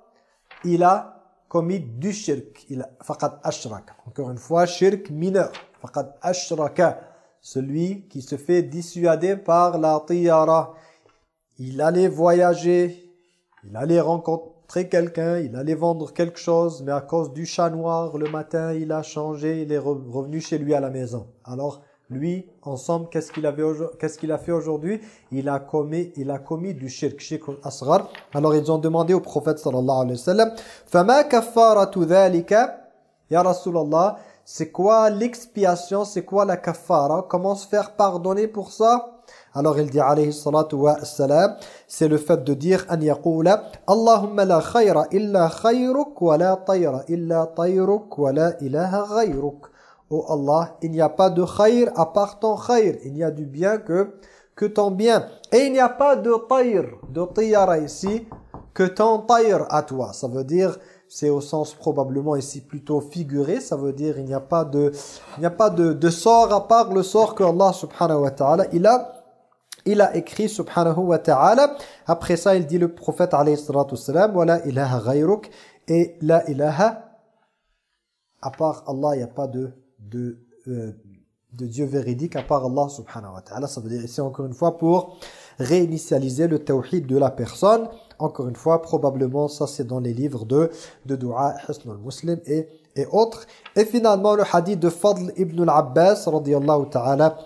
il a commis du shirk. Il a faqad ashraka. Encore une fois, shirk mineur. Faqad ashraka. Celui qui se fait dissuader par la tiara. Il allait voyager, il allait rencontrer quelqu'un, il allait vendre quelque chose, mais à cause du chat noir, le matin, il a changé, il est re- revenu chez lui à la maison. Alors, lui, ensemble, qu'est-ce qu'il qu'est-ce qu'il a fait aujourd'hui? Il a commis il a commis du shirk, shirk asghar. Alors ils ont demandé au prophète sallallahu alayhi wa sallam, "Fama kaffaratu dhalika? Ya Rasulallah, c'est quoi l'expiation, c'est quoi la kafara? Comment se faire pardonner pour ça? Alors il dit alayhi salatu wa salam, c'est le fait de dire an yaqula Allahumma la khayra illa khayruk wa la tayra illa tayruk wa la ilaha ghayruk. Oh Allah, il n'y a pas de khayr à part ton khayr, il n'y a du bien que que ton bien. Et il n'y a pas de tayr, de tayara ici, que ton tayr à toi. Ça veut dire c'est au sens probablement ici plutôt figuré, ça veut dire il n'y a pas de il n'y a pas de, de sort à part le sort que Allah subhanahu wa ta'ala il a il a écrit subhanahu wa ta'ala. Après ça, il dit le prophète alayhi salatu wassalam wa la ilaha ghayruk et la ilaha à part Allah, il n'y a pas de de euh, de Dieu véridique à part Allah subhanahu wa ta'ala. Ça veut dire ici encore une fois pour réinitialiser le tawhid de la personne. Encore une fois, probablement ça c'est dans les livres de, de dua, Hisnul Muslim et, et autres. Et finalement le hadith de Fadl ibn al-Abbas radiyallahu ta'ala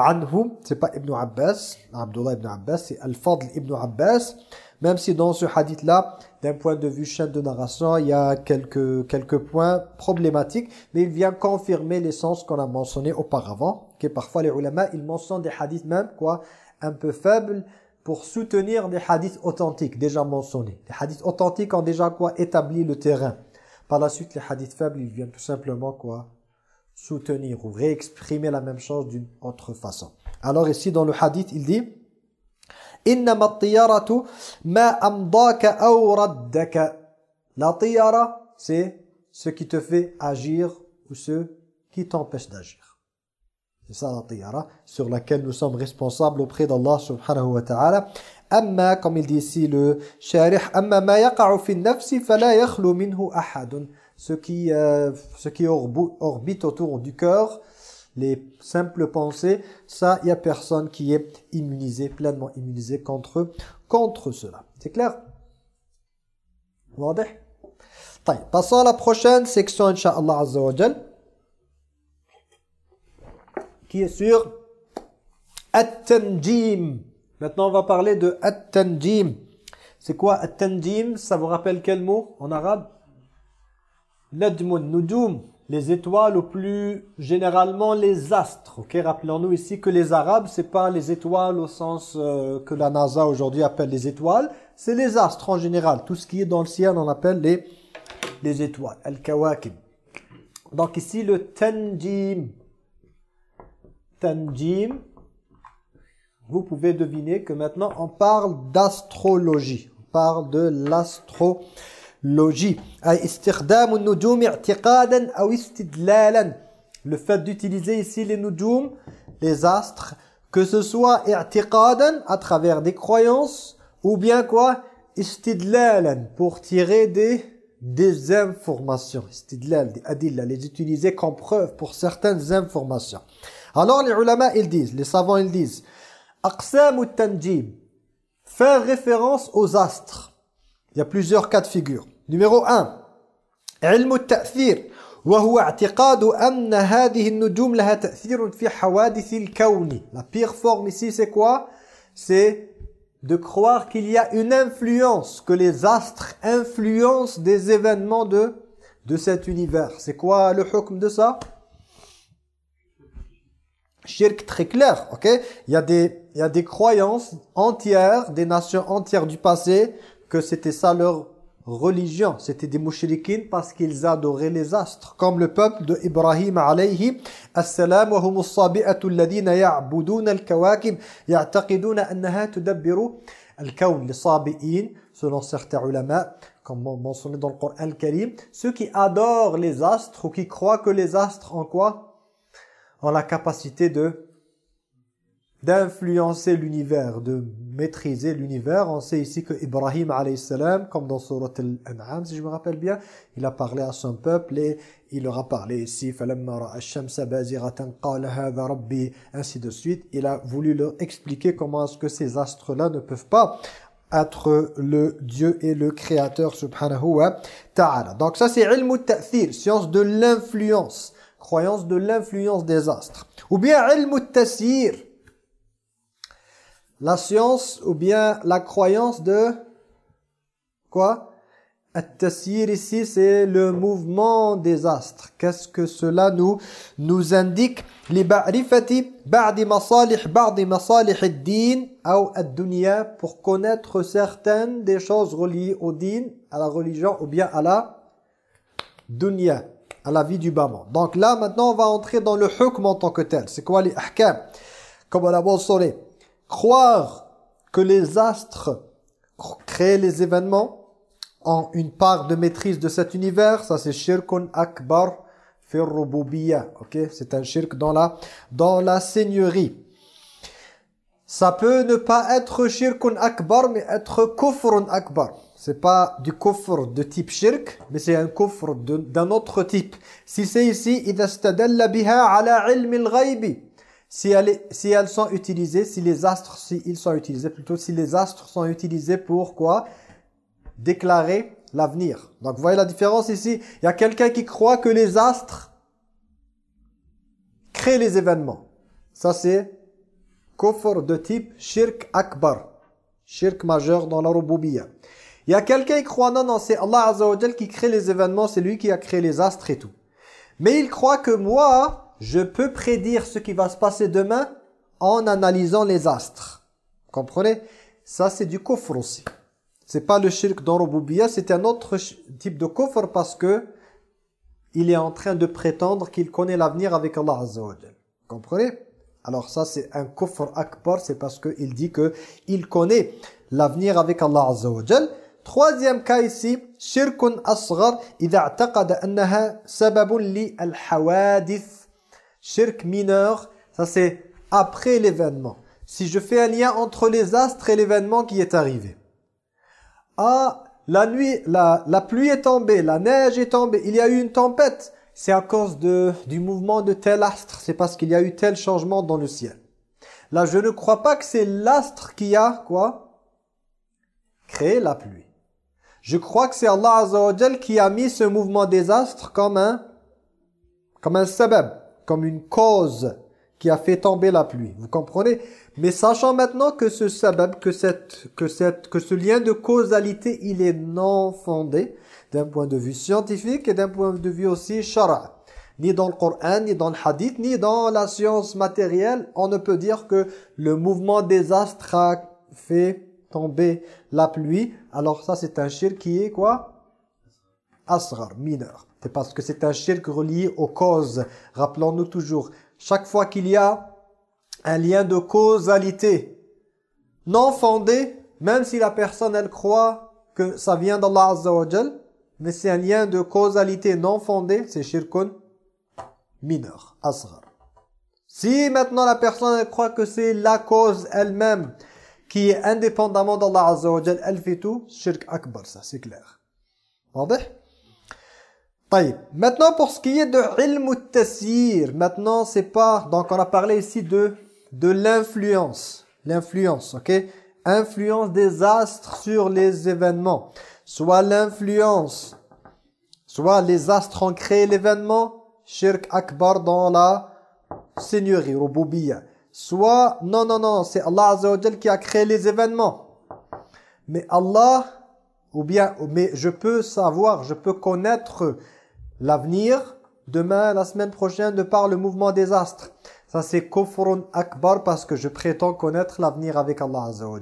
anhum, c'est pas Ibn Abbas, Abdullah ibn Abbas, c'est Al-Fadl ibn Abbas. Même si dans ce hadith-là, d'un point de vue chaîne de narration, il y a quelques, quelques points problématiques, mais il vient confirmer l'essence qu'on a mentionné auparavant, que parfois les ulama, ils mentionnent des hadiths même, quoi, un peu faibles, pour soutenir des hadiths authentiques déjà mentionnés. Les hadiths authentiques ont déjà quoi établi le terrain. Par la suite, les hadiths faibles, ils viennent tout simplement quoi soutenir ou réexprimer la même chose d'une autre façon. Alors ici dans le hadith, il dit إنما الطيارة ما أمضاك أو ردك La tiyara, c'est ce qui te fait agir ou ce qui t'empêche d'agir. C'est ça la tiyara, sur laquelle nous sommes responsables auprès d'Allah subhanahu wa ta'ala. Amma, comme il dit ici le sharih, amma ma yaqa'u fi nafsi fala yakhlu minhu ahadun. Ce qui, euh, ce qui orbite autour du cœur, les simples pensées, ça, il n'y a personne qui est immunisé, pleinement immunisé contre, contre cela. C'est clair? Passons à la prochaine section, Inch'Allah Azza qui est sur At-Tanjim. Maintenant, on va parler de At-Tanjim. C'est quoi At-Tanjim? Ça vous rappelle quel mot en arabe? Les étoiles ou plus généralement les astres. Ok, Rappelons-nous ici que les arabes, c'est pas les étoiles au sens euh, que la NASA aujourd'hui appelle les étoiles. C'est les astres en général. Tout ce qui est dans le ciel, on appelle les, les étoiles. Al-Kawakib. Donc ici, le Tanjim tanjim, vous pouvez deviner que maintenant on parle d'astrologie. On parle de l'astrologie. Le fait d'utiliser ici les nujum, les astres, que ce soit à travers des croyances ou bien quoi? Istidlalan pour tirer des des informations, istidlal, des adilla, les utiliser comme preuve pour certaines informations. Alors les ulama ils disent, les savants ils disent Aqsam tanjim faire référence aux astres. Il y a plusieurs cas de figure. Numéro 1 علم التأثير وهو اعتقاد أن هذه النجوم لها تأثير في حوادث الكون. La pire forme ici c'est quoi C'est de croire qu'il y a une influence, que les astres influencent des événements de, de cet univers. C'est quoi le hukm de ça shirk très clair, ok il y, a des, il y a des croyances entières, des nations entières du passé, que c'était ça leur religion. C'était des mouchriquines parce qu'ils adoraient les astres. Comme le peuple de Ibrahim alayhi humus sabi'atu alladhina ya'buduna al-kawakib ya'taqiduna annaha tudabbiru al-kawn. Les sabi'in, selon certains ulama, comme mentionné dans le Coran al-Karim, ceux qui adorent les astres ou qui croient que les astres en quoi? Ont la capacité de d'influencer l'univers, de maîtriser l'univers. On sait ici que Ibrahim salam, comme dans Surat Al-An'am, si je me rappelle bien, il a parlé à son peuple et il leur a parlé ici, ainsi de suite. Il a voulu leur expliquer comment est-ce que ces astres-là ne peuvent pas être le Dieu et le Créateur subhanahu wa ta'ala. Donc ça c'est ilm ta'thir, science de l'influence croyance de l'influence des astres. Ou bien ilm tassir, la science ou bien la croyance de quoi? At-tasir ici c'est le mouvement des astres. Qu'est-ce que cela nous nous indique? Li ba'rifati ba'd masalih ba'd masalih ad-din ou ad-dunya pour connaître certaines des choses reliées au din, à la religion ou bien à la dunya, à la vie du bas monde. Donc là maintenant on va entrer dans le hukm en tant que tel. C'est quoi les ahkam? Comme on l'a mentionné, croire que les astres créent les événements, ont une part de maîtrise de cet univers, ça c'est shirkun akbar fir OK? C'est un shirk dans la dans la seigneurie. Ça peut ne pas être shirkun akbar mais être kufrun akbar. C'est pas du kufr de type shirk, mais c'est un kufr d'un autre type. Si c'est ici, idha biha ala ilmi al si, si elles sont utilisées, si les astres, si ils sont utilisés, plutôt si les astres sont utilisés pour quoi? Déclarer l'avenir. Donc vous voyez la différence ici Il y a quelqu'un qui croit que les astres créent les événements. Ça c'est kufr de type shirk akbar. Shirk majeur dans la rububiyya. Il y a quelqu'un qui croit, non, non, c'est Allah Azza wa qui crée les événements, c'est lui qui a créé les astres et tout. Mais il croit que moi, je peux prédire ce qui va se passer demain en analysant les astres. Comprenez? Ça, c'est du kufr aussi. C'est pas le shirk dans c'est un autre type de kufr parce que il est en train de prétendre qu'il connaît l'avenir avec Allah Azza Comprenez? Alors ça c'est un kufr akbar, c'est parce qu'il dit que il connaît l'avenir avec Allah Azza Troisième cas ici, shirkun asghar i'taqada annaha sababun li al-hawadith. Shirk mineur, ça c'est après l'événement. Si je fais un lien entre les astres et l'événement qui est arrivé ah, la nuit, la, la pluie est tombée, la neige est tombée, il y a eu une tempête. C'est à cause de, du mouvement de tel astre, c'est parce qu'il y a eu tel changement dans le ciel. Là, je ne crois pas que c'est l'astre qui a, quoi Créé la pluie. Je crois que c'est Allah Azza qui a mis ce mouvement des astres comme un, comme un sabab, comme une cause qui a fait tomber la pluie. Vous comprenez? Mais sachant maintenant que ce sabab, que, cette, que, cette, que ce lien de causalité, il est non fondé d'un point de vue scientifique et d'un point de vue aussi shara. Ni dans le Coran, ni dans le hadith, ni dans la science matérielle, on ne peut dire que le mouvement des astres a fait tomber la pluie. Alors ça, c'est un shirk qui est quoi? Asrar, mineur. C'est parce que c'est un shirk relié aux causes. Rappelons-nous toujours, chaque fois qu'il y a un lien de causalité non fondé, même si la personne elle croit que ça vient d'Allah Azza wa mais c'est un lien de causalité non fondé, c'est shirkun mineur, asghar. Si maintenant la personne elle croit que c'est la cause elle-même qui est indépendamment d'Allah Azza wa elle fait tout, shirk akbar, ça c'est clair. Maintenant pour ce qui est de ilm tassir, maintenant c'est pas donc on a parlé ici de de l'influence. L'influence, ok? Influence des astres sur les événements. Soit l'influence, soit les astres ont créé l'événement, shirk akbar dans la seigneurie, rububiyya. Soit, non, non, non, c'est Allah Azza qui a créé les événements. Mais Allah, ou bien, mais je peux savoir, je peux connaître l'avenir, demain, la semaine prochaine, de par le mouvement des astres. Ça c'est kufrun akbar parce que je prétends connaître l'avenir avec Allah Azza wa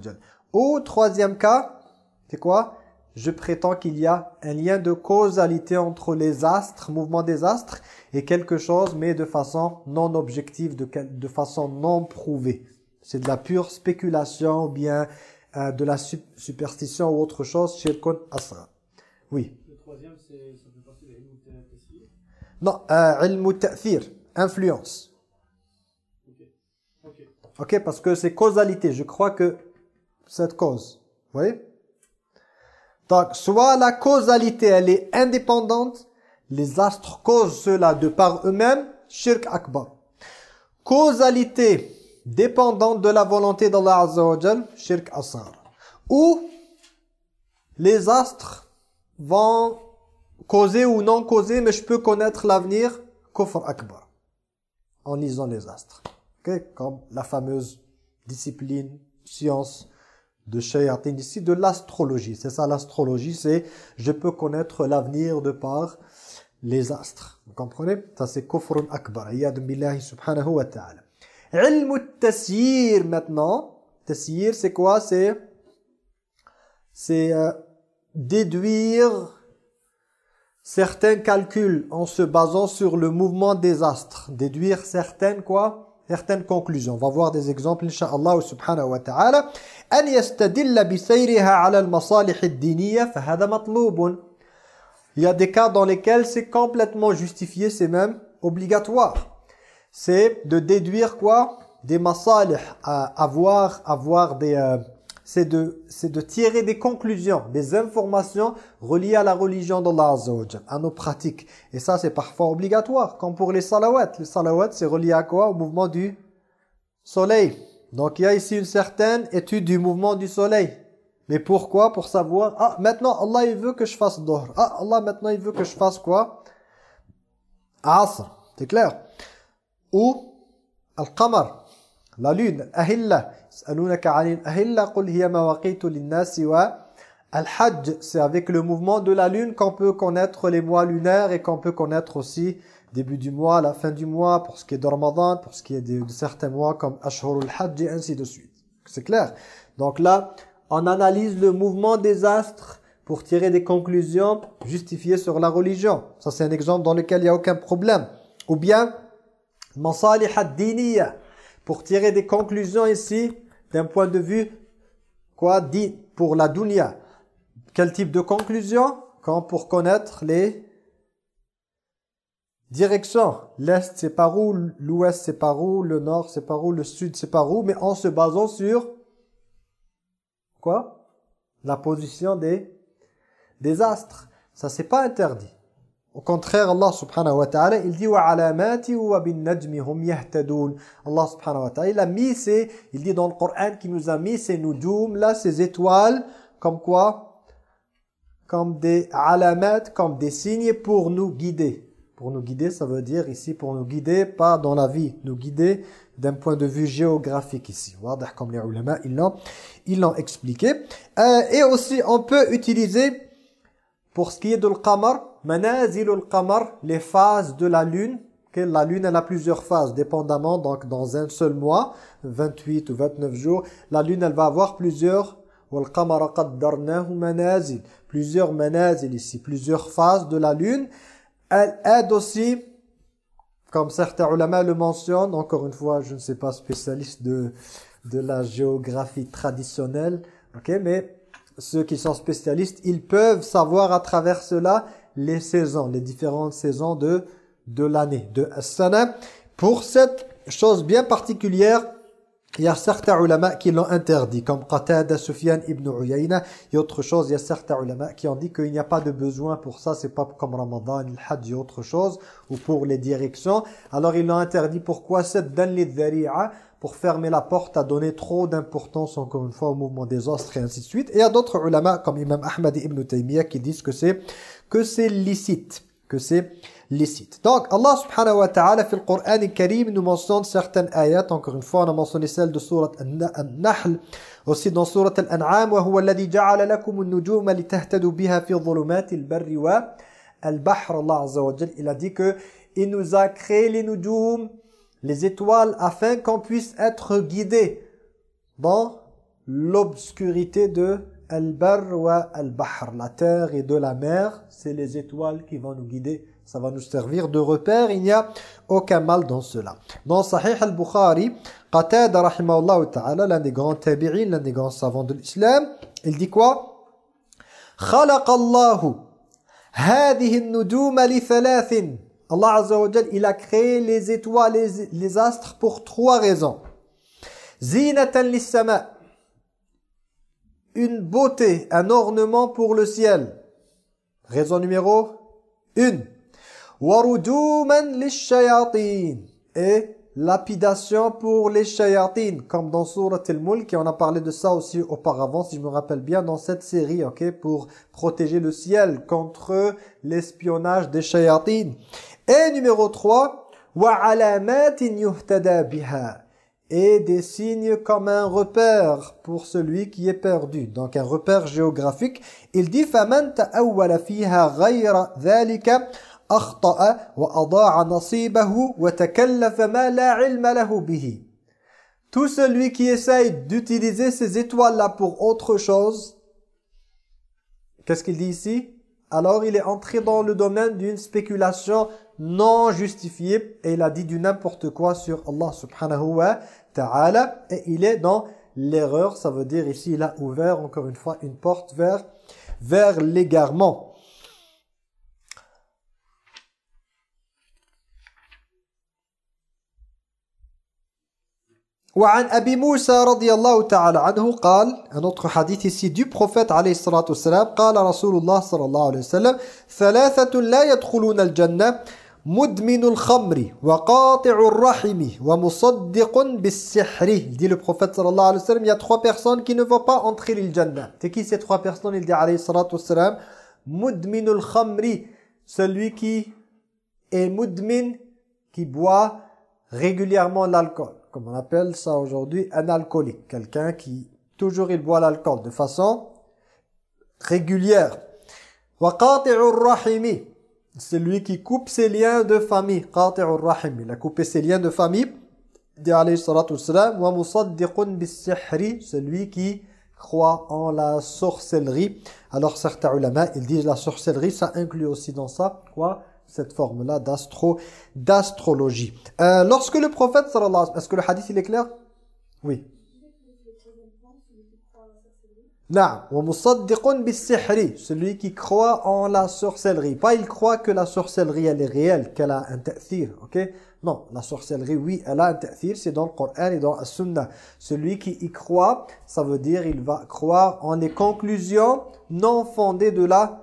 Ou troisième cas, c'est quoi? Je prétends qu'il y a un lien de causalité entre les astres, mouvement des astres, et quelque chose, mais de façon non objective, de, façon non prouvée. C'est de la pure spéculation ou bien euh, de la superstition ou autre chose, shirkun asra. Oui. Le troisième, c'est ça fait partie de l'ilmu Non, euh, ilmu ta'thir, influence. Ok, parce que c'est causalité. Je crois que cette cause. Vous voyez? Donc, soit la causalité, elle est indépendante. Les astres causent cela de par eux-mêmes. Shirk akbar. Causalité dépendante de la volonté d'Allah Azza wa Shirk asar. Ou les astres vont causer ou non causer, mais je peux connaître l'avenir. Kufr akbar. En lisant les astres comme la fameuse discipline, science de shayatin ici, de l'astrologie. C'est ça l'astrologie, c'est je peux connaître l'avenir de par les astres. Vous comprenez? Ça c'est kufrun akbar. Iyad billahi subhanahu wa ta'ala. Ilm tasyir maintenant. Tasyir c'est quoi? C'est c'est euh, déduire certains calculs en se basant sur le mouvement des astres. Déduire certaines quoi certaines conclusions. On va voir des exemples, Inch'Allah subhanahu wa ta'ala. أن يستدل بسيرها على المصالح الدينية فهذا مطلوب. Il y a des cas dans lesquels c'est complètement justifié, c'est même obligatoire. C'est de déduire quoi Des masalih, à avoir, avoir des... Euh, c'est de, de tirer des conclusions, des informations reliées à la religion d'Allah Azza à nos pratiques. Et ça, c'est parfois obligatoire, comme pour les salawats. Les salawats, c'est relié à quoi? Au mouvement du soleil. Donc, il y a ici une certaine étude du mouvement du soleil. Mais pourquoi? Pour savoir, ah, maintenant, Allah, il veut que je fasse d'or. Ah, Allah, maintenant, il veut que je fasse quoi? Asr. C'est clair? Ou Al-Qamar, la lune, Ahilla c'est avec le mouvement de la lune qu'on peut connaître les mois lunaires et qu'on peut connaître aussi début du mois, la fin du mois, pour ce qui est de Ramadan, pour ce qui est de, certains mois comme Ashhurul Hajj et ainsi de suite. C'est clair Donc là, on analyse le mouvement des astres pour tirer des conclusions justifiées sur la religion. Ça c'est un exemple dans lequel il n'y a aucun problème. Ou bien, Masalih ad pour tirer des conclusions ici d'un point de vue quoi dit pour la dunya. Quel type de conclusion? Quand pour connaître les directions. L'est c'est par où, l'ouest c'est par où, le nord c'est par où, le sud c'est par où, mais en se basant sur quoi? La position des, des astres. Ça c'est pas interdit. Au contraire, Allah subhanahu wa ta'ala, il dit bin hum. Allah subhanahu wa ta'ala, il a mis ces, il dit dans le Coran qu'il nous a mis ces nujum là, ces étoiles, comme quoi? Comme des alamat, comme des signes pour nous guider. Pour nous guider, ça veut dire ici pour nous guider, pas dans la vie, nous guider d'un point de vue géographique ici. Comme les ulama, ils l'ont expliqué. Euh, et aussi, on peut utiliser, pour ce qui est de l'qamar, qamar, les phases de la lune. La lune, elle a plusieurs phases, dépendamment, donc dans un seul mois, 28 ou 29 jours, la lune, elle va avoir plusieurs plusieurs manazil ici, plusieurs phases de la lune. Elle aide aussi, comme certains ulama le mentionnent, encore une fois, je ne sais pas spécialiste de, de la géographie traditionnelle, ok, mais ceux qui sont spécialistes, ils peuvent savoir à travers cela les saisons, les différentes saisons de, de l'année, de Sana. Pour cette chose bien particulière, il y a certains ulama qui l'ont interdit, comme Qatada, Sufyan ibn Uyayna. Et autre chose, il y a certains ulama qui ont dit qu'il n'y a pas de besoin pour ça, c'est pas comme Ramadan, le Hajj et autre chose, ou pour les directions. Alors ils l'ont interdit, pourquoi dans les pour fermer la porte à donner trop d'importance encore une fois au mouvement des astres et ainsi de suite. Et il y a d'autres ulama comme Imam Ahmad et Ibn Taymiyyah qui disent que c'est que c'est licite, que c'est licite. Donc Allah subhanahu wa ta'ala dans le Coran Karim nous mentionne certaines ayats, encore une fois on a mentionné celle de sourate An-Nahl, aussi dans sourate Al-An'am, wa huwa alladhi ja'ala lakum an-nujuma litahtadu biha fi dhulumatil barri wa al-bahr. Allah azza wa jalla il a dit que il nous a créé les nujum les étoiles afin qu'on puisse être guidé dans l'obscurité de Al-Barr wa Al-Bahr, la terre et de la mer, c'est les étoiles qui vont nous guider. Ça va nous servir de repère, il n'y a aucun mal dans cela. Dans Sahih al-Bukhari, Qatada rahimahullah ta'ala, l'un des grands tabi'in, l'un des grands savants de l'islam, il dit quoi خلق الله هذه النجوم لثلاث Allah Azza wa il a créé les étoiles, les, les astres pour trois raisons. Zinatan une beauté, un ornement pour le ciel. Raison numéro 1. Et lapidation pour les shayatin, comme dans Surat al-Mulk, et on a parlé de ça aussi auparavant, si je me rappelle bien, dans cette série, ok, pour protéger le ciel contre l'espionnage des shayatin. Et numéro 3, biha et des signes comme un repère pour celui qui est perdu. Donc un repère géographique. Il dit فَمَنْ تَأَوَّلَ فِيهَا غَيْرَ ذَلِكَ أَخْطَأَ وَأَضَاعَ نَصِيبَهُ وَتَكَلَّفَ مَا لَا عِلْمَ لَهُ بِهِ Tout celui qui essaye d'utiliser ces étoiles-là pour autre chose, qu'est-ce qu'il dit ici Alors il est entré dans le domaine d'une spéculation non justifiée et il a dit du n'importe quoi sur Allah subhanahu wa ta'ala et il est dans l'erreur, ça veut dire ici il a ouvert encore une fois une porte vers, vers l'égarement. وعن أبي موسى رضي الله تعالى عنه قال un autre hadith ici du prophète عليه الصلاة والسلام قال رسول الله صلى الله عليه وسلم ثلاثة لا يدخلون الجنة Mudminul khamri wa qati'ur rahimi wa musaddiqun bis-sihri. Dit le prophète sallallahu alayhi wa sallam, il y a trois personnes qui ne vont pas entrer le jannah. C'est qui ces trois personnes? Il dit alayhi salatu wa sallam, Mudminul khamri, celui qui est mudmin, qui boit régulièrement l'alcool. Comme on appelle ça aujourd'hui, un alcoolique. Quelqu'un qui, toujours il boit l'alcool de façon régulière. Wa qati'ur rahimi celui qui coupe ses liens de famille. Il a coupé ses liens de famille. Celui qui croit en la sorcellerie. Alors certains ulama, ils disent la sorcellerie, ça inclut aussi dans ça, quoi? Cette forme-là d'astro d'astrologie. Euh, lorsque le prophète sallallahu alayhi wa est-ce que le hadith il est clair? Oui. Celui qui croit en la sorcellerie. Pas il croit que la sorcellerie elle est réelle, qu'elle a un ta'thir, ok? Non, la sorcellerie, oui, elle a un ta'thir, c'est dans le Coran et dans la Sunna. Celui qui y croit, ça veut dire il va croire en les conclusions non fondées de la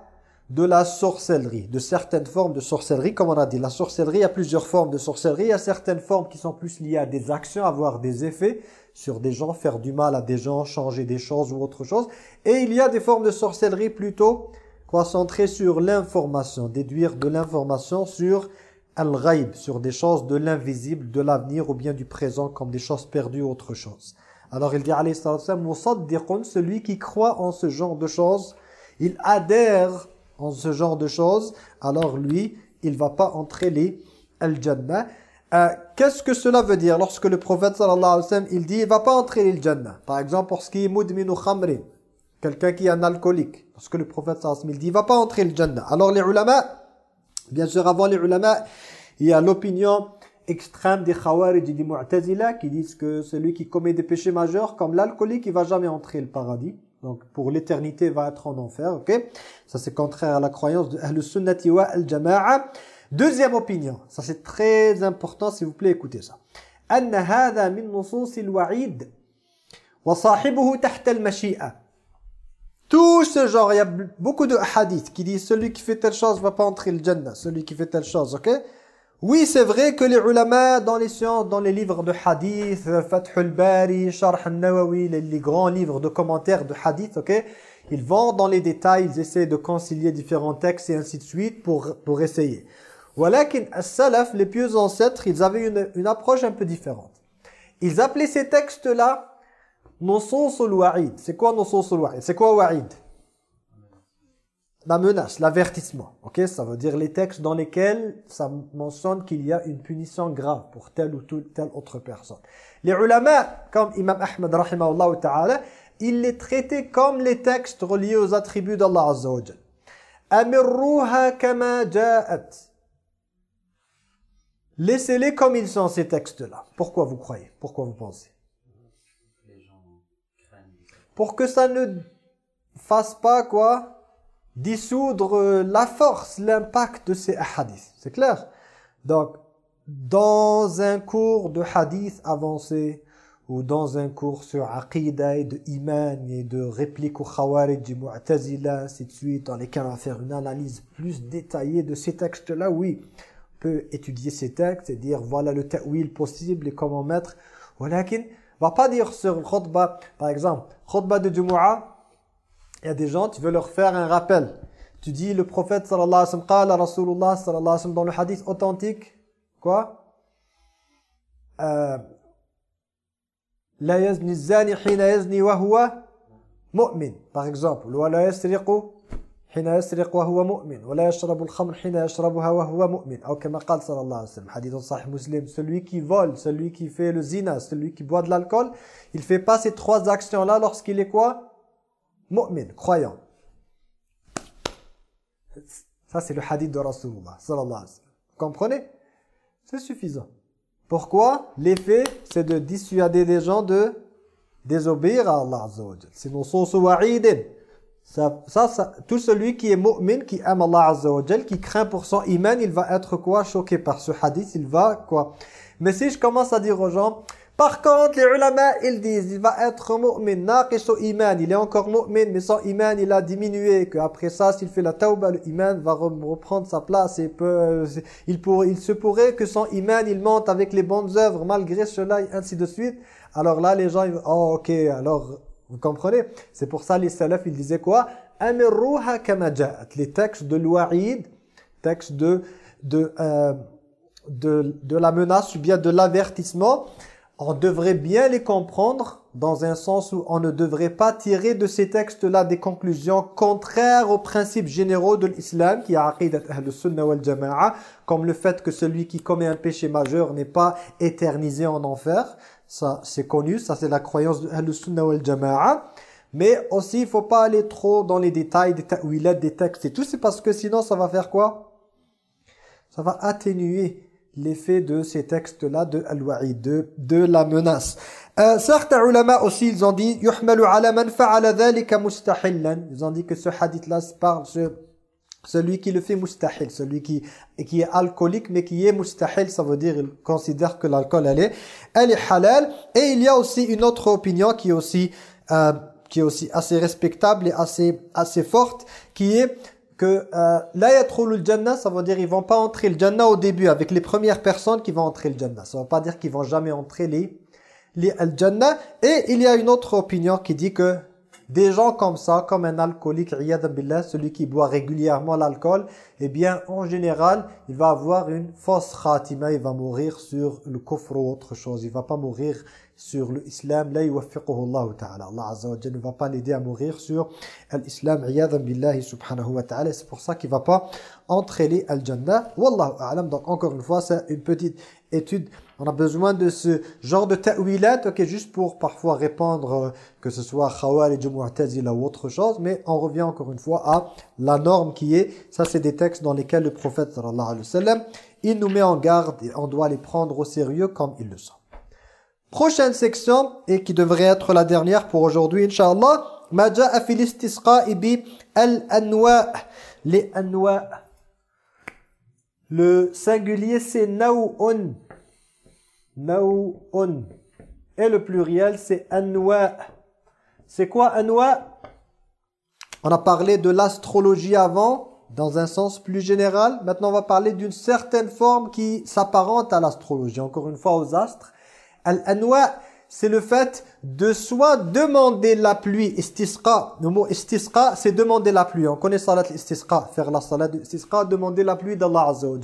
de la sorcellerie, de certaines formes de sorcellerie, comme on a dit. La sorcellerie, il y a plusieurs formes de sorcellerie. Il y a certaines formes qui sont plus liées à des actions, avoir des effets sur des gens, faire du mal à des gens, changer des choses ou autre chose. Et il y a des formes de sorcellerie plutôt concentrées sur l'information, déduire de l'information sur al-ghaib, sur des choses de l'invisible, de l'avenir ou bien du présent comme des choses perdues ou autre chose. Alors il dit alayhi celui qui croit en ce genre de choses, il adhère en ce genre de choses, alors lui, il va pas entrer les al-jannah. Euh, Qu'est-ce que cela veut dire lorsque le prophète sallallahu alayhi wa sallam, il dit il va pas entrer les jannah Par exemple, pour ce qui est mudminu quelqu'un qui est un alcoolique. Lorsque le prophète sallallahu alayhi wa sallam, il dit il va pas entrer le jannah. Alors les ulama, bien sûr avant les ulama, il y a l'opinion extrême des khawarij et des mu'tazila qui disent que celui qui commet des péchés majeurs comme l'alcoolique, il va jamais entrer le paradis donc pour l'éternité va être en enfer, ok? Ça c'est contraire à la croyance de Ahlus Sunnati wa al-Jama'a. Deuxième opinion, ça c'est très important, s'il vous plaît, écoutez ça. أن هذا من نصوص الوعيد وصاحبه تحت المشيئة. Tout ce genre, il y a beaucoup de hadiths qui disent celui qui fait telle chose va pas entrer le Jannah, celui qui fait telle chose, ok oui, c'est vrai que les ulama dans les sciences, dans les livres de hadith, Fathul Bari, Sharh al-Nawawi, les, grands livres de commentaires de hadith, ok Ils vont dans les détails, ils essaient de concilier différents textes et ainsi de suite pour, pour essayer. Walakin as-salaf, les pieux ancêtres, ils avaient une, une approche un peu différente. Ils appelaient ces textes-là Nusus al-Wa'id. C'est quoi Nusus al-Wa'id C'est quoi Wa'id? La menace, l'avertissement. Ok, ça veut dire les textes dans lesquels ça mentionne qu'il y a une punition grave pour telle ou telle autre personne. Les ulama, comme Imam Ahmed rahimahullah ta'ala, il les traitait comme les textes reliés aux attributs d'Allah Azza wa kama ja'at. Laissez-les comme ils sont ces textes-là. Pourquoi vous croyez? Pourquoi vous pensez? Pour que ça ne fasse pas quoi dissoudre la force, l'impact de ces hadiths. C'est clair? Donc, dans un cours de hadith avancé, ou dans un cours sur aqidah et de iman et de réplique au khawarij du mu'tazila, ainsi de suite, dans lesquels on va faire une analyse plus détaillée de ces textes-là, oui, étudier ces textes et dire voilà le ta'wil possible et comment mettre. Walakin, va pas dire sur le khutbah, par exemple, khutbah de Jumu'ah, il y a des gens, tu veux leur faire un rappel. Tu dis le prophète sallallahu alayhi wa sallam, qala Rasulullah dans le hadith authentique, quoi? Euh, la yazni zani hina yazni wa huwa mu'min, par exemple. Wa la yasriqu حين يسرق وهو مؤمن ولا يشرب الخمر حين يشربها وهو مؤمن أو كما قال صلى الله عليه وسلم حديث صحيح مسلم celui qui vole celui qui fait le zina celui qui boit de l'alcool il fait pas ces trois actions là lorsqu'il est quoi mu'min croyant ça c'est le hadith de Rasulullah sallallahu alayhi wa sallam comprenez c'est suffisant pourquoi l'effet c'est de dissuader les gens de désobéir à Allah azza wa jalla sinon son wa'idin ça, ça, ça, tout celui qui est mu'min, qui aime Allah Azza qui craint pour son iman, il va être quoi? Choqué par ce hadith, il va quoi? Mais si je commence à dire aux gens, par contre, les ulama, ils disent, il va être mu'min, naqis iman, il est encore mu'min, mais son iman, il a diminué, qu'après ça, s'il fait la tauba, le iman va reprendre sa place, et peut, il se pourrait que son iman, il monte avec les bonnes œuvres, malgré cela, et ainsi de suite. Alors là, les gens, ils, oh ok, alors vous comprenez? C'est pour ça les salafs, ils disaient quoi? Amirruha Les textes de l'oua'id, textes de, de, euh, de, de la menace ou bien de l'avertissement, on devrait bien les comprendre dans un sens où on ne devrait pas tirer de ces textes-là des conclusions contraires aux principes généraux de l'islam qui est aqidat ahl-sunnah wal jama'a comme le fait que celui qui commet un péché majeur n'est pas éternisé en enfer ça c'est connu, ça c'est la croyance de Ahl-Sunnah wal Jama'a. Mais aussi, il faut pas aller trop dans les détails des ta'wilat, des textes et tout. C'est parce que sinon, ça va faire quoi? Ça va atténuer l'effet de ces textes-là de Al-Wa'id, de, de la menace. Euh, certains ulama aussi, ils ont dit « Yuhmalu ala man fa'ala dhalika mustahillan » Ils ont dit que ce hadith-là parle... Ce, celui qui le fait mustahil, celui qui, qui est alcoolique mais qui est mustahil, ça veut dire il considère que l'alcool elle est, elle est halal. Et il y a aussi une autre opinion qui est aussi, euh, qui est aussi assez respectable et assez, assez forte, qui est que euh, la yatrul jannah, ça veut dire ils vont pas entrer le jannah au début avec les premières personnes qui vont entrer le jannah. Ça veut pas dire qu'ils vont jamais entrer les, les al-jannah. Et il y a une autre opinion qui dit que des gens comme ça, comme un alcoolique, celui qui boit régulièrement l'alcool, eh bien, en général, il va avoir une fausse khatima, il va mourir sur le kufr ou autre chose. Il va pas mourir sur l'islam. La Allah ta'ala. Allah Azza wa ne va pas l'aider à mourir sur l'islam, billahi subhanahu wa ta'ala. C'est pour ça qu'il va pas entraîner al-jannah. Wallahu a'lam. Donc, encore une fois, c'est une petite étude on a besoin de ce genre de ta'wilat, ok, juste pour parfois répandre euh, que ce soit Khawarij ou Mu'tazila ou autre chose, mais on revient encore une fois à la norme qui est, ça c'est des dans lesquels le prophète sallallahu alayhi wa sallam, il nous met en garde et on doit les prendre au sérieux comme ils le sont. Prochaine section, et qui devrait être la dernière pour aujourd'hui, Inch'Allah, ma ja'a fil istisqa'i bi al-anwa' anwa' le singulier c'est naw'un Naw'un. Et le pluriel, c'est anwa. C'est quoi anwa? On a parlé de l'astrologie avant, dans un sens plus général. Maintenant, on va parler d'une certaine forme qui s'apparente à l'astrologie. Encore une fois, aux astres. Al-anwa, c'est le fait de soit demander la pluie, istisqa. Le mot istisqa, c'est demander la pluie. On connaît salat istisqa, faire la salat istisqa, demander la pluie d'Allah Azza wa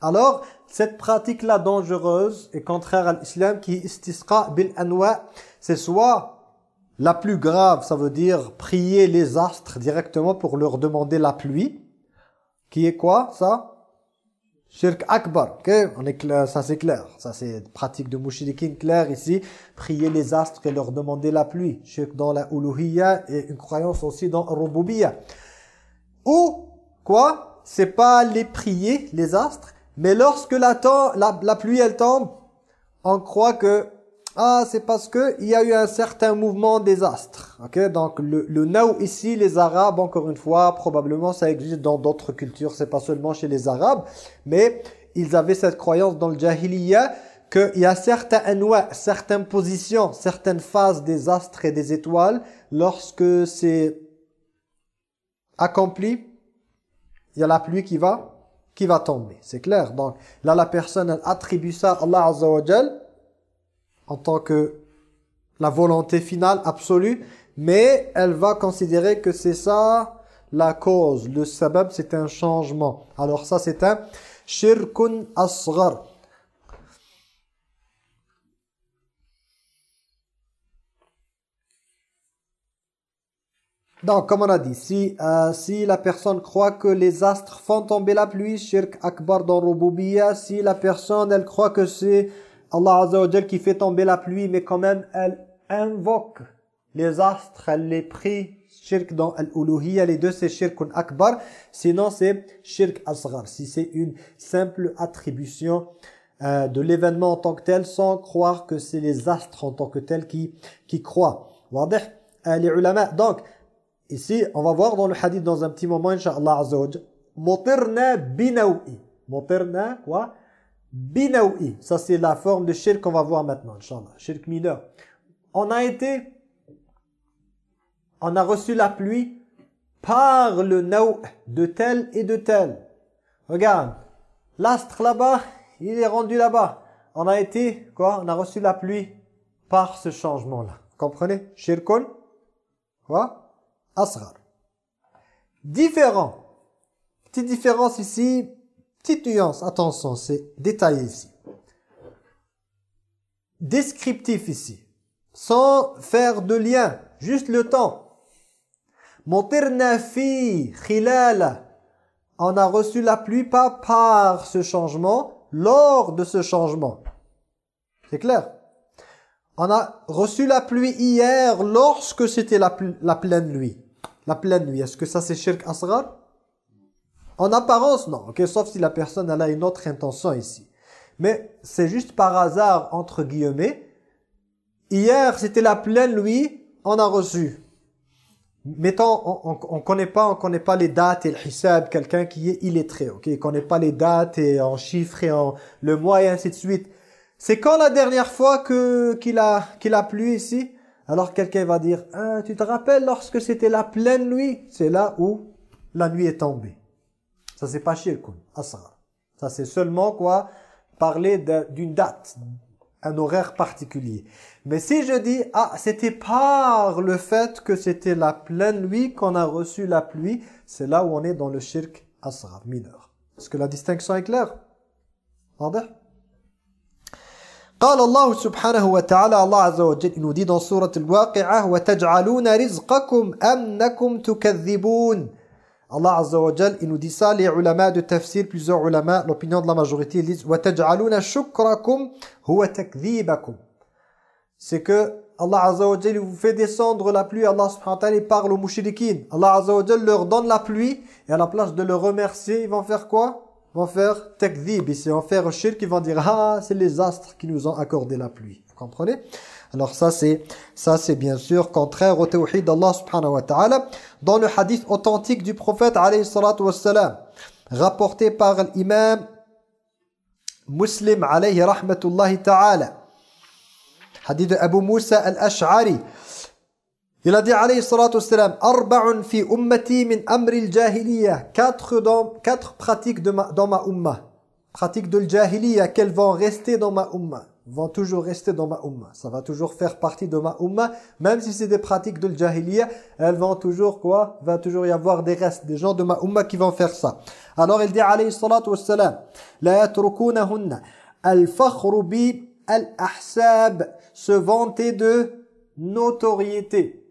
Alors, cette pratique-là dangereuse et contraire à l'islam qui istisqa bil anwa, c'est soit la plus grave, ça veut dire prier les astres directement pour leur demander la pluie, qui est quoi ça? Shirk Akbar, ok On est clair, ça c'est clair. Ça c'est pratique de mouchrikin clair ici. Prier les astres et leur demander la pluie. Shirk dans la uluhiyya et une croyance aussi dans rububiyya. Ou, quoi? C'est pas les prier, les astres, mais lorsque la, la, la pluie elle tombe, on croit que ah, c'est parce que il y a eu un certain mouvement des astres. Ok, donc le, le naou ici, les Arabes, encore une fois, probablement ça existe dans d'autres cultures, c'est pas seulement chez les Arabes, mais ils avaient cette croyance dans le Jahiliya qu'il y a certains anwa, certaines positions, certaines phases des astres et des étoiles, lorsque c'est accompli, il y a la pluie qui va qui va tomber. C'est clair. Donc là, la personne attribue ça à Allah Azza en tant que la volonté finale absolue, mais elle va considérer que c'est ça la cause. Le sabab, c'est un changement. Alors ça, c'est un shirkun asghar. Donc, comme on a dit, si, euh, si la personne croit que les astres font tomber la pluie, shirk akbar dans Rububiya, si la personne, elle croit que c'est Allah Azza qui fait tomber la pluie, mais quand même, elle invoque les astres, elle les prie, shirk dans Al-Uluhiyya, les deux c'est shirk akbar, sinon c'est shirk asghar, si c'est une simple attribution euh, de l'événement en tant que tel, sans croire que c'est les astres en tant que tel qui, qui croient. Les ulama, donc, Ici, on va voir dans le hadith dans un petit moment, Inch'Allah Azza wa binawi. Mutirna, quoi? Binawi. Ça, c'est la forme de shirk qu'on va voir maintenant, Inch'Allah. Shirk mineur. On a été, on a reçu la pluie par le naou de tel et de tel. Regarde, l'astre là-bas, il est rendu là-bas. On a été, quoi On a reçu la pluie par ce changement-là. Comprenez? Shirkun Quoi? Asghar. Différent. Petite différence ici, petite attention, c'est détaillé ici. Descriptif ici, sans faire de lien, juste le temps. Montirna fi khilala. On a reçu la pluie pas par ce changement, lors de ce changement. C'est clair? On a reçu la pluie hier lorsque c'était la, la pleine nuit la pleine nuit. Est-ce que ça c'est shirk asghar? En apparence, non. ok Sauf si la personne elle a une autre intention ici. Mais c'est juste par hasard, entre guillemets. Hier, c'était la pleine nuit, on a reçu. Mettons, on ne connaît pas, on connaît pas les dates et le hisab, quelqu'un qui est illettré, ok, il connaît pas les dates et en chiffres et en le mois et ainsi de suite. C'est quand la dernière fois que qu'il a qu'il a plu ici? Alors quelqu'un va dire, ah, tu te rappelles lorsque c'était la pleine nuit C'est là où la nuit est tombée. Ça c'est pas shirkun, asra. Ça c'est seulement quoi Parler d'une date, un horaire particulier. Mais si je dis, ah, c'était par le fait que c'était la pleine nuit qu'on a reçu la pluie, c'est là où on est dans le shirk asra, mineur. Est-ce que la distinction est claire قال الله سبحانه وتعالى الله عز وجل nous dit dans سورة الواقعة وتجعلون رزقكم أنكم تكذبون Allah Azza wa Jal, il nous dit ça, les ulama de tafsir, plusieurs ulama, l'opinion de la majorité, ils disent وَتَجْعَلُونَ شُكْرَكُمْ هُوَ تَكْذِيبَكُمْ C'est que Allah Azza wa Jal, il vous fait descendre la pluie, Allah subhanahu wa ta'ala, il parle aux mouchriquines. Allah Azza wa Jal leur donne la pluie, et à la place de le remercier, ils vont faire quoi vont faire takdhib, ici vont faire shirk, ils vont dire ah c'est les astres qui nous ont accordé la pluie. Vous comprenez Alors ça c'est ça c'est bien sûr contraire au tawhid d'Allah subhanahu wa ta'ala dans le hadith authentique du prophète alayhi rapporté par l'imam Muslim alayhi rahmatullahi ta'ala. Hadith de Abu Musa al-Ash'ari. Il a dit alayhi salatu wassalam arba'un fi ummati min amri al-jahiliya. Quatre dans quatre pratiques de ma, dans ma umma pratiques de al-jahiliya qu'elles vont rester dans ma umma vont toujours rester dans ma umma ça va toujours faire partie de ma umma même si c'est des pratiques de al-jahiliya elles vont toujours quoi va toujours y avoir des restes des gens de ma umma qui vont faire ça. Alors il dit alayhi salatu wassalam la yatrukunahunna al-fakhru bi al-ahsab se vanter de notoriété.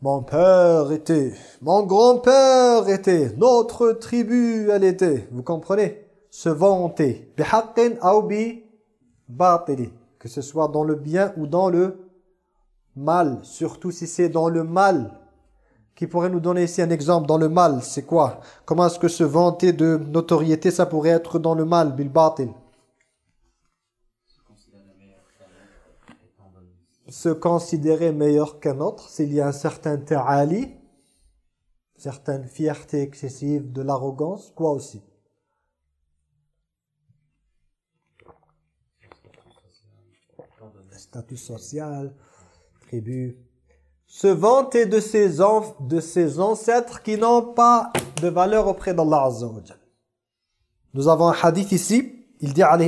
Mon père était, mon grand-père était, notre tribu elle était. Vous comprenez? Se vanter. Que ce soit dans le bien ou dans le mal. Surtout si c'est dans le mal. Qui pourrait nous donner ici un exemple dans le mal C'est quoi? Comment est-ce que se vanter de notoriété ça pourrait être dans le mal Bil se considérer meilleur qu'un autre, s'il y a un certain ta'ali, certaine fierté excessive, de l'arrogance, quoi aussi? Statut social, tribu. Se vanter de ses, de ses ancêtres qui n'ont pas de valeur auprès d'Allah Azza Nous avons un hadith ici, il dit Allah.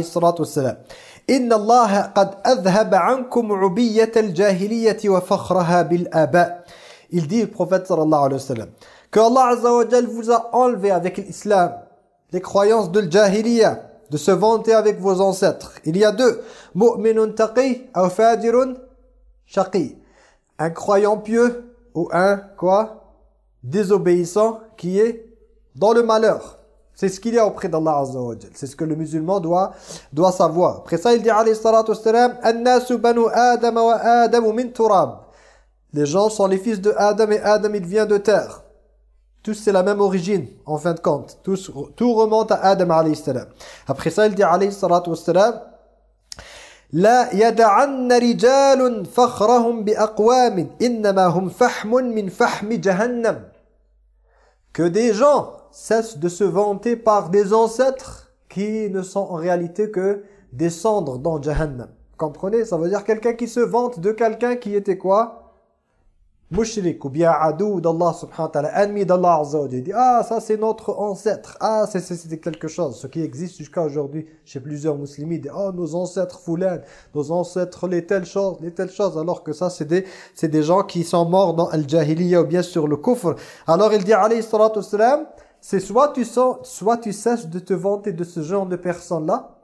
Il dit le prophète que Allah azza vous a enlevé avec l'islam les croyances de l'jahiliya de se vanter avec vos ancêtres. Il y a deux mu'minun taqi ou. Un croyant pieux ou un quoi désobéissant qui est dans le malheur. C'est ce qu'il y a auprès d'Allah Azza. C'est ce que le musulman doit, doit savoir. Après ça, il dit alayhi salatu wassalam, Adam wa Adam. Les gens sont les fils de Adam et Adam il vient de terre. Tous c'est la même origine en fin de compte. Tous, tout remonte à Adam alayhi salam. Après ça, il dit alayhi salatu wassalam, لا يدعن رجال فخرهم بأقوام إنما هم فحم من فحم جهنم que des gens cessent de se vanter par des ancêtres qui ne sont en réalité que des cendres dans Jahannam. Comprenez Ça veut dire quelqu'un qui se vante de quelqu'un qui était quoi Mushrik ou bien adou d'Allah subhanahu wa ta'ala, ennemi d'Allah azza wa dit ah ça c'est notre ancêtre, ah c'était quelque chose, ce qui existe jusqu'à aujourd'hui chez plusieurs musulmans, dit oh nos ancêtres foulan, nos ancêtres les telles choses, les telles choses, alors que ça c'est des, c'est des gens qui sont morts dans al-jahiliya ou bien sur le kufr. Alors il dit alayhi salatu wassalam, c'est soit tu, sens, soit tu cesses de te vanter de ce genre de personnes-là,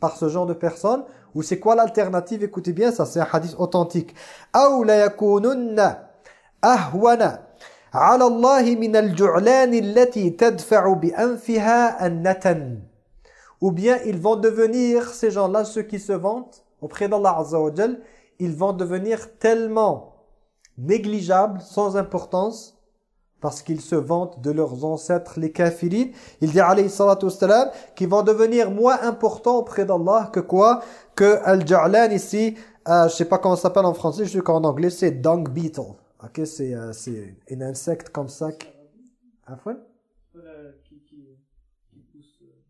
par ce genre de personnes, ou c'est quoi l'alternative? Écoutez bien, ça c'est un hadith authentique. أَوْ ahwana ala Allah min al-ju'lan allati tadfa'u bi anfiha an-natan. Ou bien ils vont devenir ces gens-là ceux qui se vantent auprès d'Allah Azza ils vont devenir tellement négligeables, sans importance parce qu'ils se vantent de leurs ancêtres les kafirines. Il dit alayhi salatu wassalam qu'ils vont devenir moins importants auprès d'Allah que quoi? Que al-ja'lan ici, euh, je sais pas comment ça s'appelle en français, je sais qu'en anglais c'est dung beetle. Ok, c'est euh, un insecte comme ça. Qui... Pousse euh.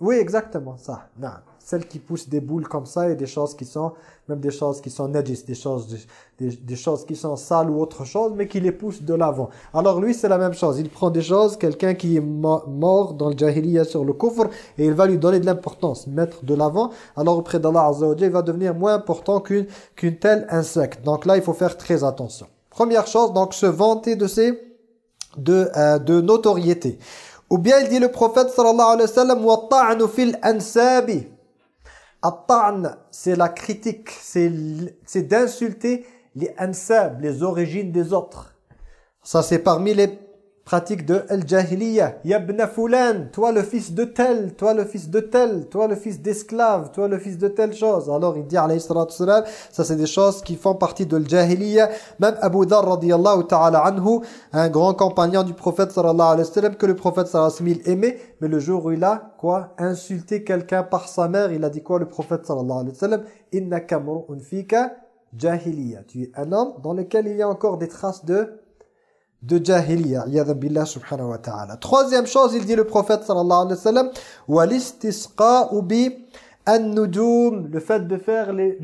Oui, exactement, ça. Non celles qui poussent des boules comme ça et des choses qui sont, même des choses qui sont najis, des choses, des, des, choses qui sont sales ou autre chose, mais qui les poussent de l'avant. Alors lui, c'est la même chose. Il prend des choses, quelqu'un qui est mort dans le jahiliya sur le coffre, et il va lui donner de l'importance, mettre de l'avant. Alors auprès d'Allah Azza il va devenir moins important qu'une qu'une telle insecte. Donc là, il faut faire très attention. Première chose, donc se vanter de ses de, euh, de notoriété. Ou bien il dit le prophète sallallahu alayhi wa sallam « Wa ta'nu fil » At-ta'n, c'est la critique, c'est d'insulter les ansab, les origines des autres. Ça c'est parmi les pratiques de al-jahiliya. Yabna fulan, toi le fils de tel, toi le fils de tel, toi le fils d'esclave, toi le fils de telle chose. Alors il dit alayhi salam, ça c'est des choses qui font partie de al-jahiliya. Même Abu Dhar radiyallahu ta'ala anhu, un grand compagnon du prophète sallallahu alayhi wa sallam, que le prophète sallallahu alayhi wa sallam aimait, mais le jour où il a quoi insulté quelqu'un par sa mère, il a dit quoi le prophète sallallahu alayhi wa sallam? Innaka mru'un fika jahiliya. Tu es un homme dans lequel il y a encore des traces de de jahiliya, iyadhan billah subhanahu wa ta'ala. Troisième chose, il dit le prophète sallallahu alayhi wa sallam, walistisqa'u bi an-nujum, le fait de faire les,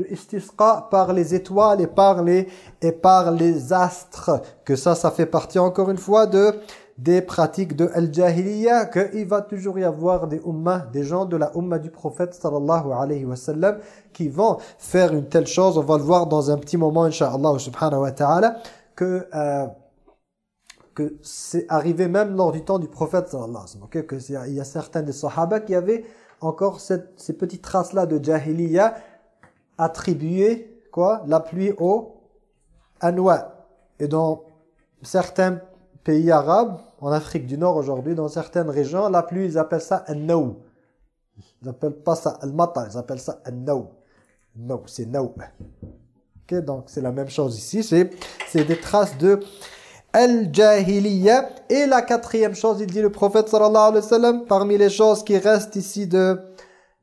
par les étoiles et par les, et par les astres, que ça, ça fait partie encore une fois de des pratiques de al-jahiliya, qu'il va toujours y avoir des ummas, des gens de la umma du prophète sallallahu alayhi wa sallam, qui vont faire une telle chose, on va le voir dans un petit moment, inshallah subhanahu wa ta'ala, que... euh, que c'est arrivé même lors du temps du prophète sallallahu alayhi wa sallam, ok, que il y a certains des sahaba qui avaient encore ces petites traces-là de jahiliya attribuées, quoi, la pluie au anwa. Et dans certains pays arabes, en Afrique du Nord aujourd'hui, dans certaines régions, la pluie, ils appellent ça naou. Ils n'appellent pas ça al-mata, ils appellent ça un naou. No, c'est naou. Ok, donc c'est la même chose ici, c'est des traces de al-jahiliya. Et la quatrième chose, il dit le prophète sallallahu alayhi wa sallam, parmi les choses qui restent ici de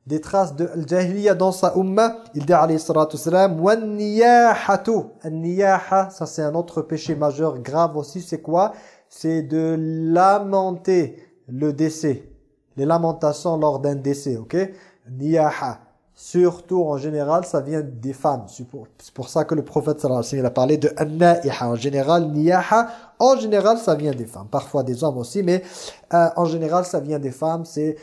des traces de al-jahiliya dans sa umma, il dit alayhi salatu salam, wa. Al-niyaha, ça c'est un autre péché majeur grave aussi, c'est quoi? C'est de lamenter le décès, les lamentations lors d'un décès, ok? Niyaha. Surtout en général, ça vient des femmes. C'est pour, pour ça que le prophète sallallahu alayhi wa sallam a parlé de an-na'iha. En général, niyaha, en général, ça vient des femmes. Parfois des hommes aussi, mais euh, en général, ça vient des femmes. C'est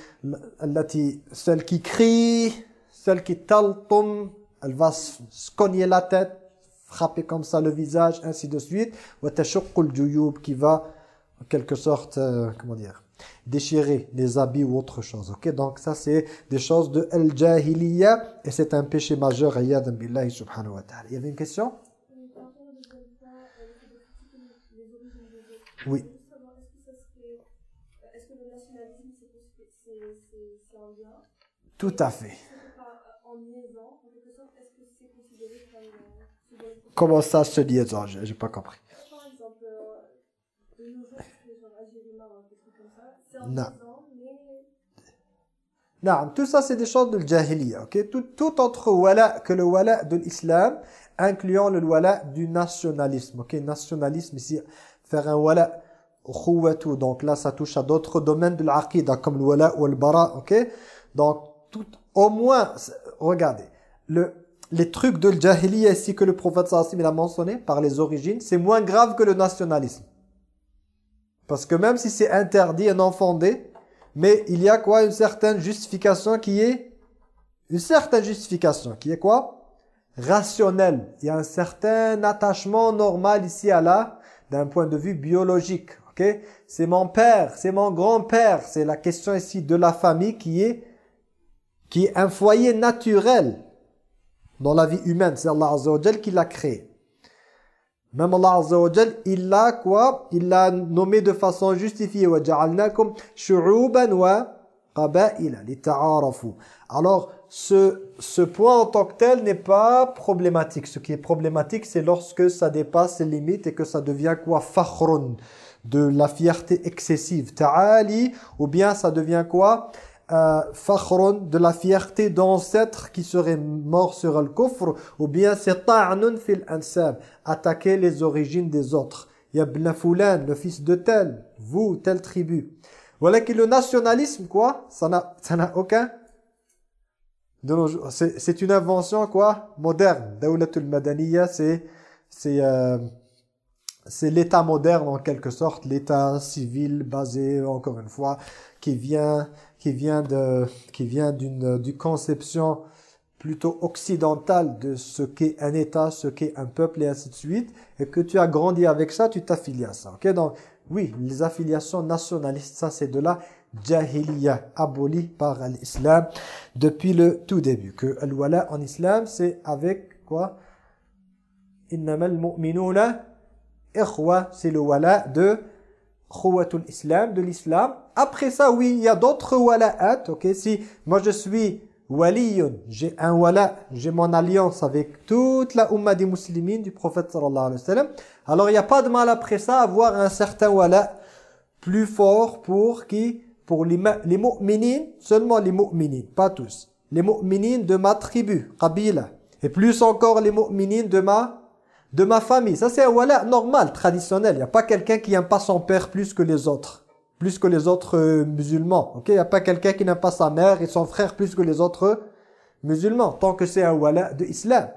celle qui crie, celle qui taltum, elle va se cogner la tête, frapper comme ça le visage, ainsi de suite. Wa tashuqqul juyub, qui va, en quelque sorte, euh, comment dire déchirer les habits ou autre chose. Ok, donc ça c'est des choses de al-jahiliya et c'est un péché majeur. Billahi subhanahu wa ta'ala. Il y avait une question? Oui, Tout à fait. Comment ça se liaison? J'ai pas compris. Par exemple, euh, de nos jours, c'est genre Algérie, Maroc, des trucs comme ça. C'est en Non. Non, tout ça c'est des choses de l'jahiliya, ok? Tout, tout entre wala que le wala de l'islam, incluant le wala du nationalisme, ok? Nationalisme ici, faire un wala donc là ça touche à d'autres domaines de l'aqidah comme le wala ou le bara, ok? Donc tout, au moins, regardez, le, les trucs de l'jahiliya ici que le prophète sallallahu alayhi a mentionné par les origines, c'est moins grave que le nationalisme. Parce que même si c'est interdit et non fondé, mais il y a quoi? Une certaine justification qui est... Une certaine justification qui est quoi? Rationnelle. Il y a un certain attachement normal ici à là, d'un point de vue biologique. ok? C'est mon père, c'est mon grand-père. C'est la question ici de la famille qui est, qui est un foyer naturel dans la vie humaine. C'est Allah Azza qui l'a créé. Même Allah Azza il l'a quoi? Il l'a nommé de façon justifiée. Alors, ce, ce point en tant que tel n'est pas problématique. Ce qui est problématique, c'est lorsque ça dépasse les limites et que ça devient quoi? Fakhrun, de la fierté excessive. Ta'ali, ou bien ça devient quoi? Euh, fakhrun, de la fierté d'ancêtres qui seraient morts sur le kufr, ou bien c'est ta'nun fil ansab, attaquer les origines des autres. Yabna Foulan, le fils de tel, vous, telle tribu. Voilà que le nationalisme, quoi, ça n'a ça n'a aucun... c'est une invention, quoi, moderne. Dawlatul Madaniya, c'est c'est euh, c'est l'état moderne en quelque sorte, l'état civil basé, encore une fois, qui vient qui vient de qui vient d'une d'une conception plutôt occidentale de ce qu'est un État, ce qu'est un peuple et ainsi de suite, et que tu as grandi avec ça, tu t'affilies à ça. ok? Donc, oui, les affiliations nationalistes, ça c'est de la jahiliya, abolie par l'islam depuis le tout début. Que al-wala en islam, c'est avec quoi? Innamal mu'minuna ikhwa, c'est le wala de khuwatul islam, de l'islam. Après ça, oui, il y a d'autres wala'at, ok? Si moi je suis waliyun, j'ai un wala, j'ai mon alliance avec toute la umma des musulmans du prophète sallallahu alayhi wa sallam, alors il n'y a pas de mal après ça à avoir un certain wala plus fort pour qui? Pour les, les mu'minines, seulement les mu'minines, pas tous. Les mu'minines de ma tribu, qabila. Et plus encore les mu'minines de ma de ma famille. Ça, c'est un wala normal, traditionnel. Il n'y a pas quelqu'un qui n'aime pas son père plus que les autres. Plus que les autres euh, musulmans. Il n'y a pas quelqu'un qui n'aime pas sa mère et son frère plus que les autres musulmans. Tant que c'est un wala de islam.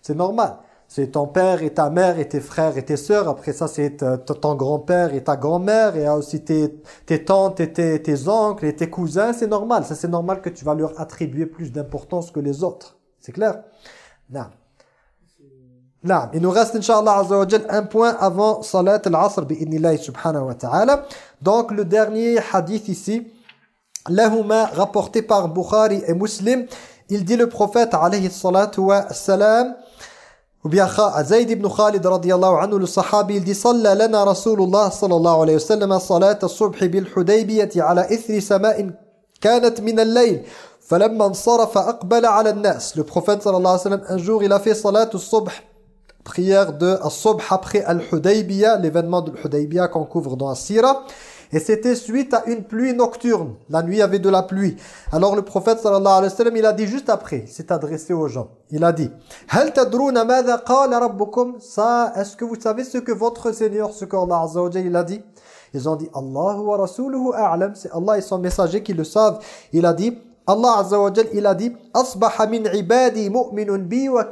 C'est normal. C'est ton père et ta mère et tes frères et tes sœurs. Après ça, c'est euh, ton grand-père et ta grand-mère. Et aussi tes, tes tantes et tes, tes oncles et tes cousins. C'est normal. Ça, c'est normal que tu vas leur attribuer plus d'importance que les autres. C'est clair? Non. نعم. إنه غاست إن شاء الله عز وجل أن بوان أفون صلاة العصر بإذن الله سبحانه وتعالى دونك لو ديرني حديث إيسي لهما رابورتي باغ بخاري ومسلم إل دي لو بروفيت عليه الصلاة والسلام وبيخاء زيد بن خالد رضي الله عنه للصحابي الذي صلى لنا رسول الله صلى الله عليه وسلم صلاة الصبح بالحديبية على إثر سماء كانت من الليل فلما انصرف أقبل على الناس لو بروفيت صلى الله عليه وسلم أن جور إلى في صلاة الصبح prière de As-Subh après Al-Hudaybiya, l'événement de Al-Hudaybiya qu'on couvre dans As-Sira. Et c'était suite à une pluie nocturne. La nuit, avait de la pluie. Alors le prophète sallallahu alayhi wa sallam, il a dit juste après, il s'est adressé aux gens. Il a dit "Hal tadruna madha qala rabbukum?" Ça, est-ce que vous savez ce que votre Seigneur, ce qu'Allah azza wa il a dit? Ils ont dit "Allah wa rasuluhu a'lam." C'est Allah et son messager qui le savent. Il a dit Allah azza wa il a dit "Asbaha min ibadi mu'minun bi wa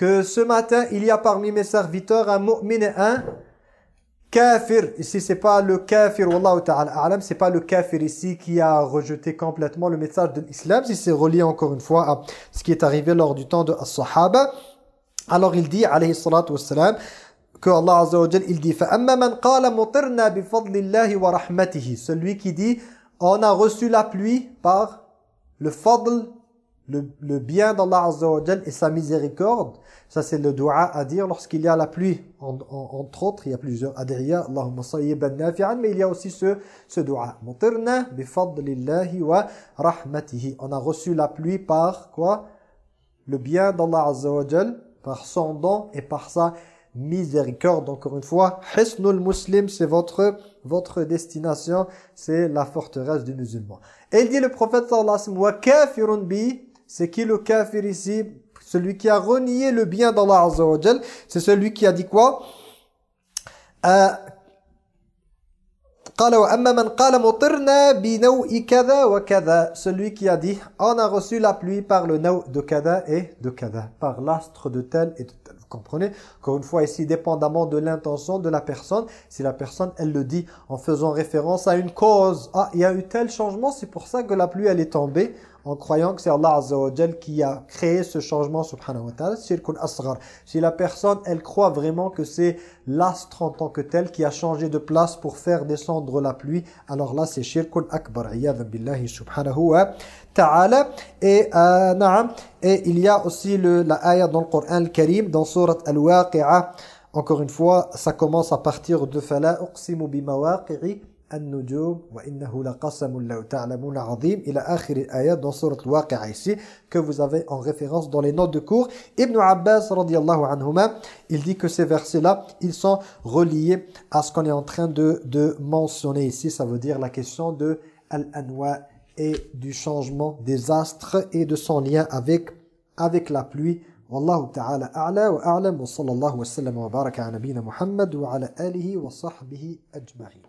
que ce matin, il y a parmi mes serviteurs un mu'min et un kafir. Ici, c'est pas le kafir, wallahu ta'ala a'lam, c'est pas le kafir ici qui a rejeté complètement le message de l'islam, si c'est relié encore une fois à ce qui est arrivé lors du temps de as-sahaba. Alors il dit, alayhi salatu wassalam, que Allah Azza wa Jal, il dit فَأَمَّا مَنْ قَالَ مُطِرْنَا بِفَضْلِ اللَّهِ وَرَحْمَتِهِ Celui qui dit, on a reçu la pluie par le fadl, le, le bien d'Allah Azza wa et sa miséricorde. Ça, c'est le dua à dire lorsqu'il y a la pluie. En- en- entre autres, il y a plusieurs adriya. Allahumma nafi'an. Mais il y a aussi ce, ce dua. Mutirna bifadlillahi wa rahmatihi. On a reçu la pluie par quoi? Le bien d'Allah Azza wa par son don et par sa miséricorde. Encore une fois, Hisnul Muslim, c'est votre, votre destination, c'est la forteresse du musulman. Et il dit le prophète sallallahu alayhi wa sallam, bi, c'est qui le kafir ici? Celui qui a renié le bien d'Allah Azza wa C'est celui qui a dit quoi? Celui qui a dit on a reçu la pluie par le naw de kada et de kada par l'astre de tel et de tel. Vous comprenez? Encore une fois ici dépendamment de l'intention de la personne si la personne elle le dit en faisant référence à une cause ah il y a eu tel changement c'est pour ça que la pluie elle est tombée en croyant que c'est Allah Azza qui a créé ce changement subhanahu wa ta'ala si la personne elle croit vraiment que c'est l'astre en tant que tel qui a changé de place pour faire descendre la pluie alors là c'est shirkun akbar iyadhan billahi subhanahu wa ta'ala. Et euh, na'am. Et il y a aussi le, la ayah dans le Coran al-Karim dans surat al-Waqi'ah. Encore une fois ça commence à partir de fala uqsimu bimawaqi'i النجوم وإنه لقسم لو تعلمون عظيم إلى آخر الآيات dans surat al-Waqi'ah ici que vous avez en référence dans les notes de cours Ibn Abbas radiallahu anhuma il dit que ces versets là ils sont reliés à ce qu'on est en train de, de mentionner ici ça veut dire la question de al-anwa et du changement des astres et de son lien avec avec la pluie والله تعالى أعلى وأعلم وصلى الله وسلم وبارك على نبينا محمد وعلى آله وصحبه أجمعين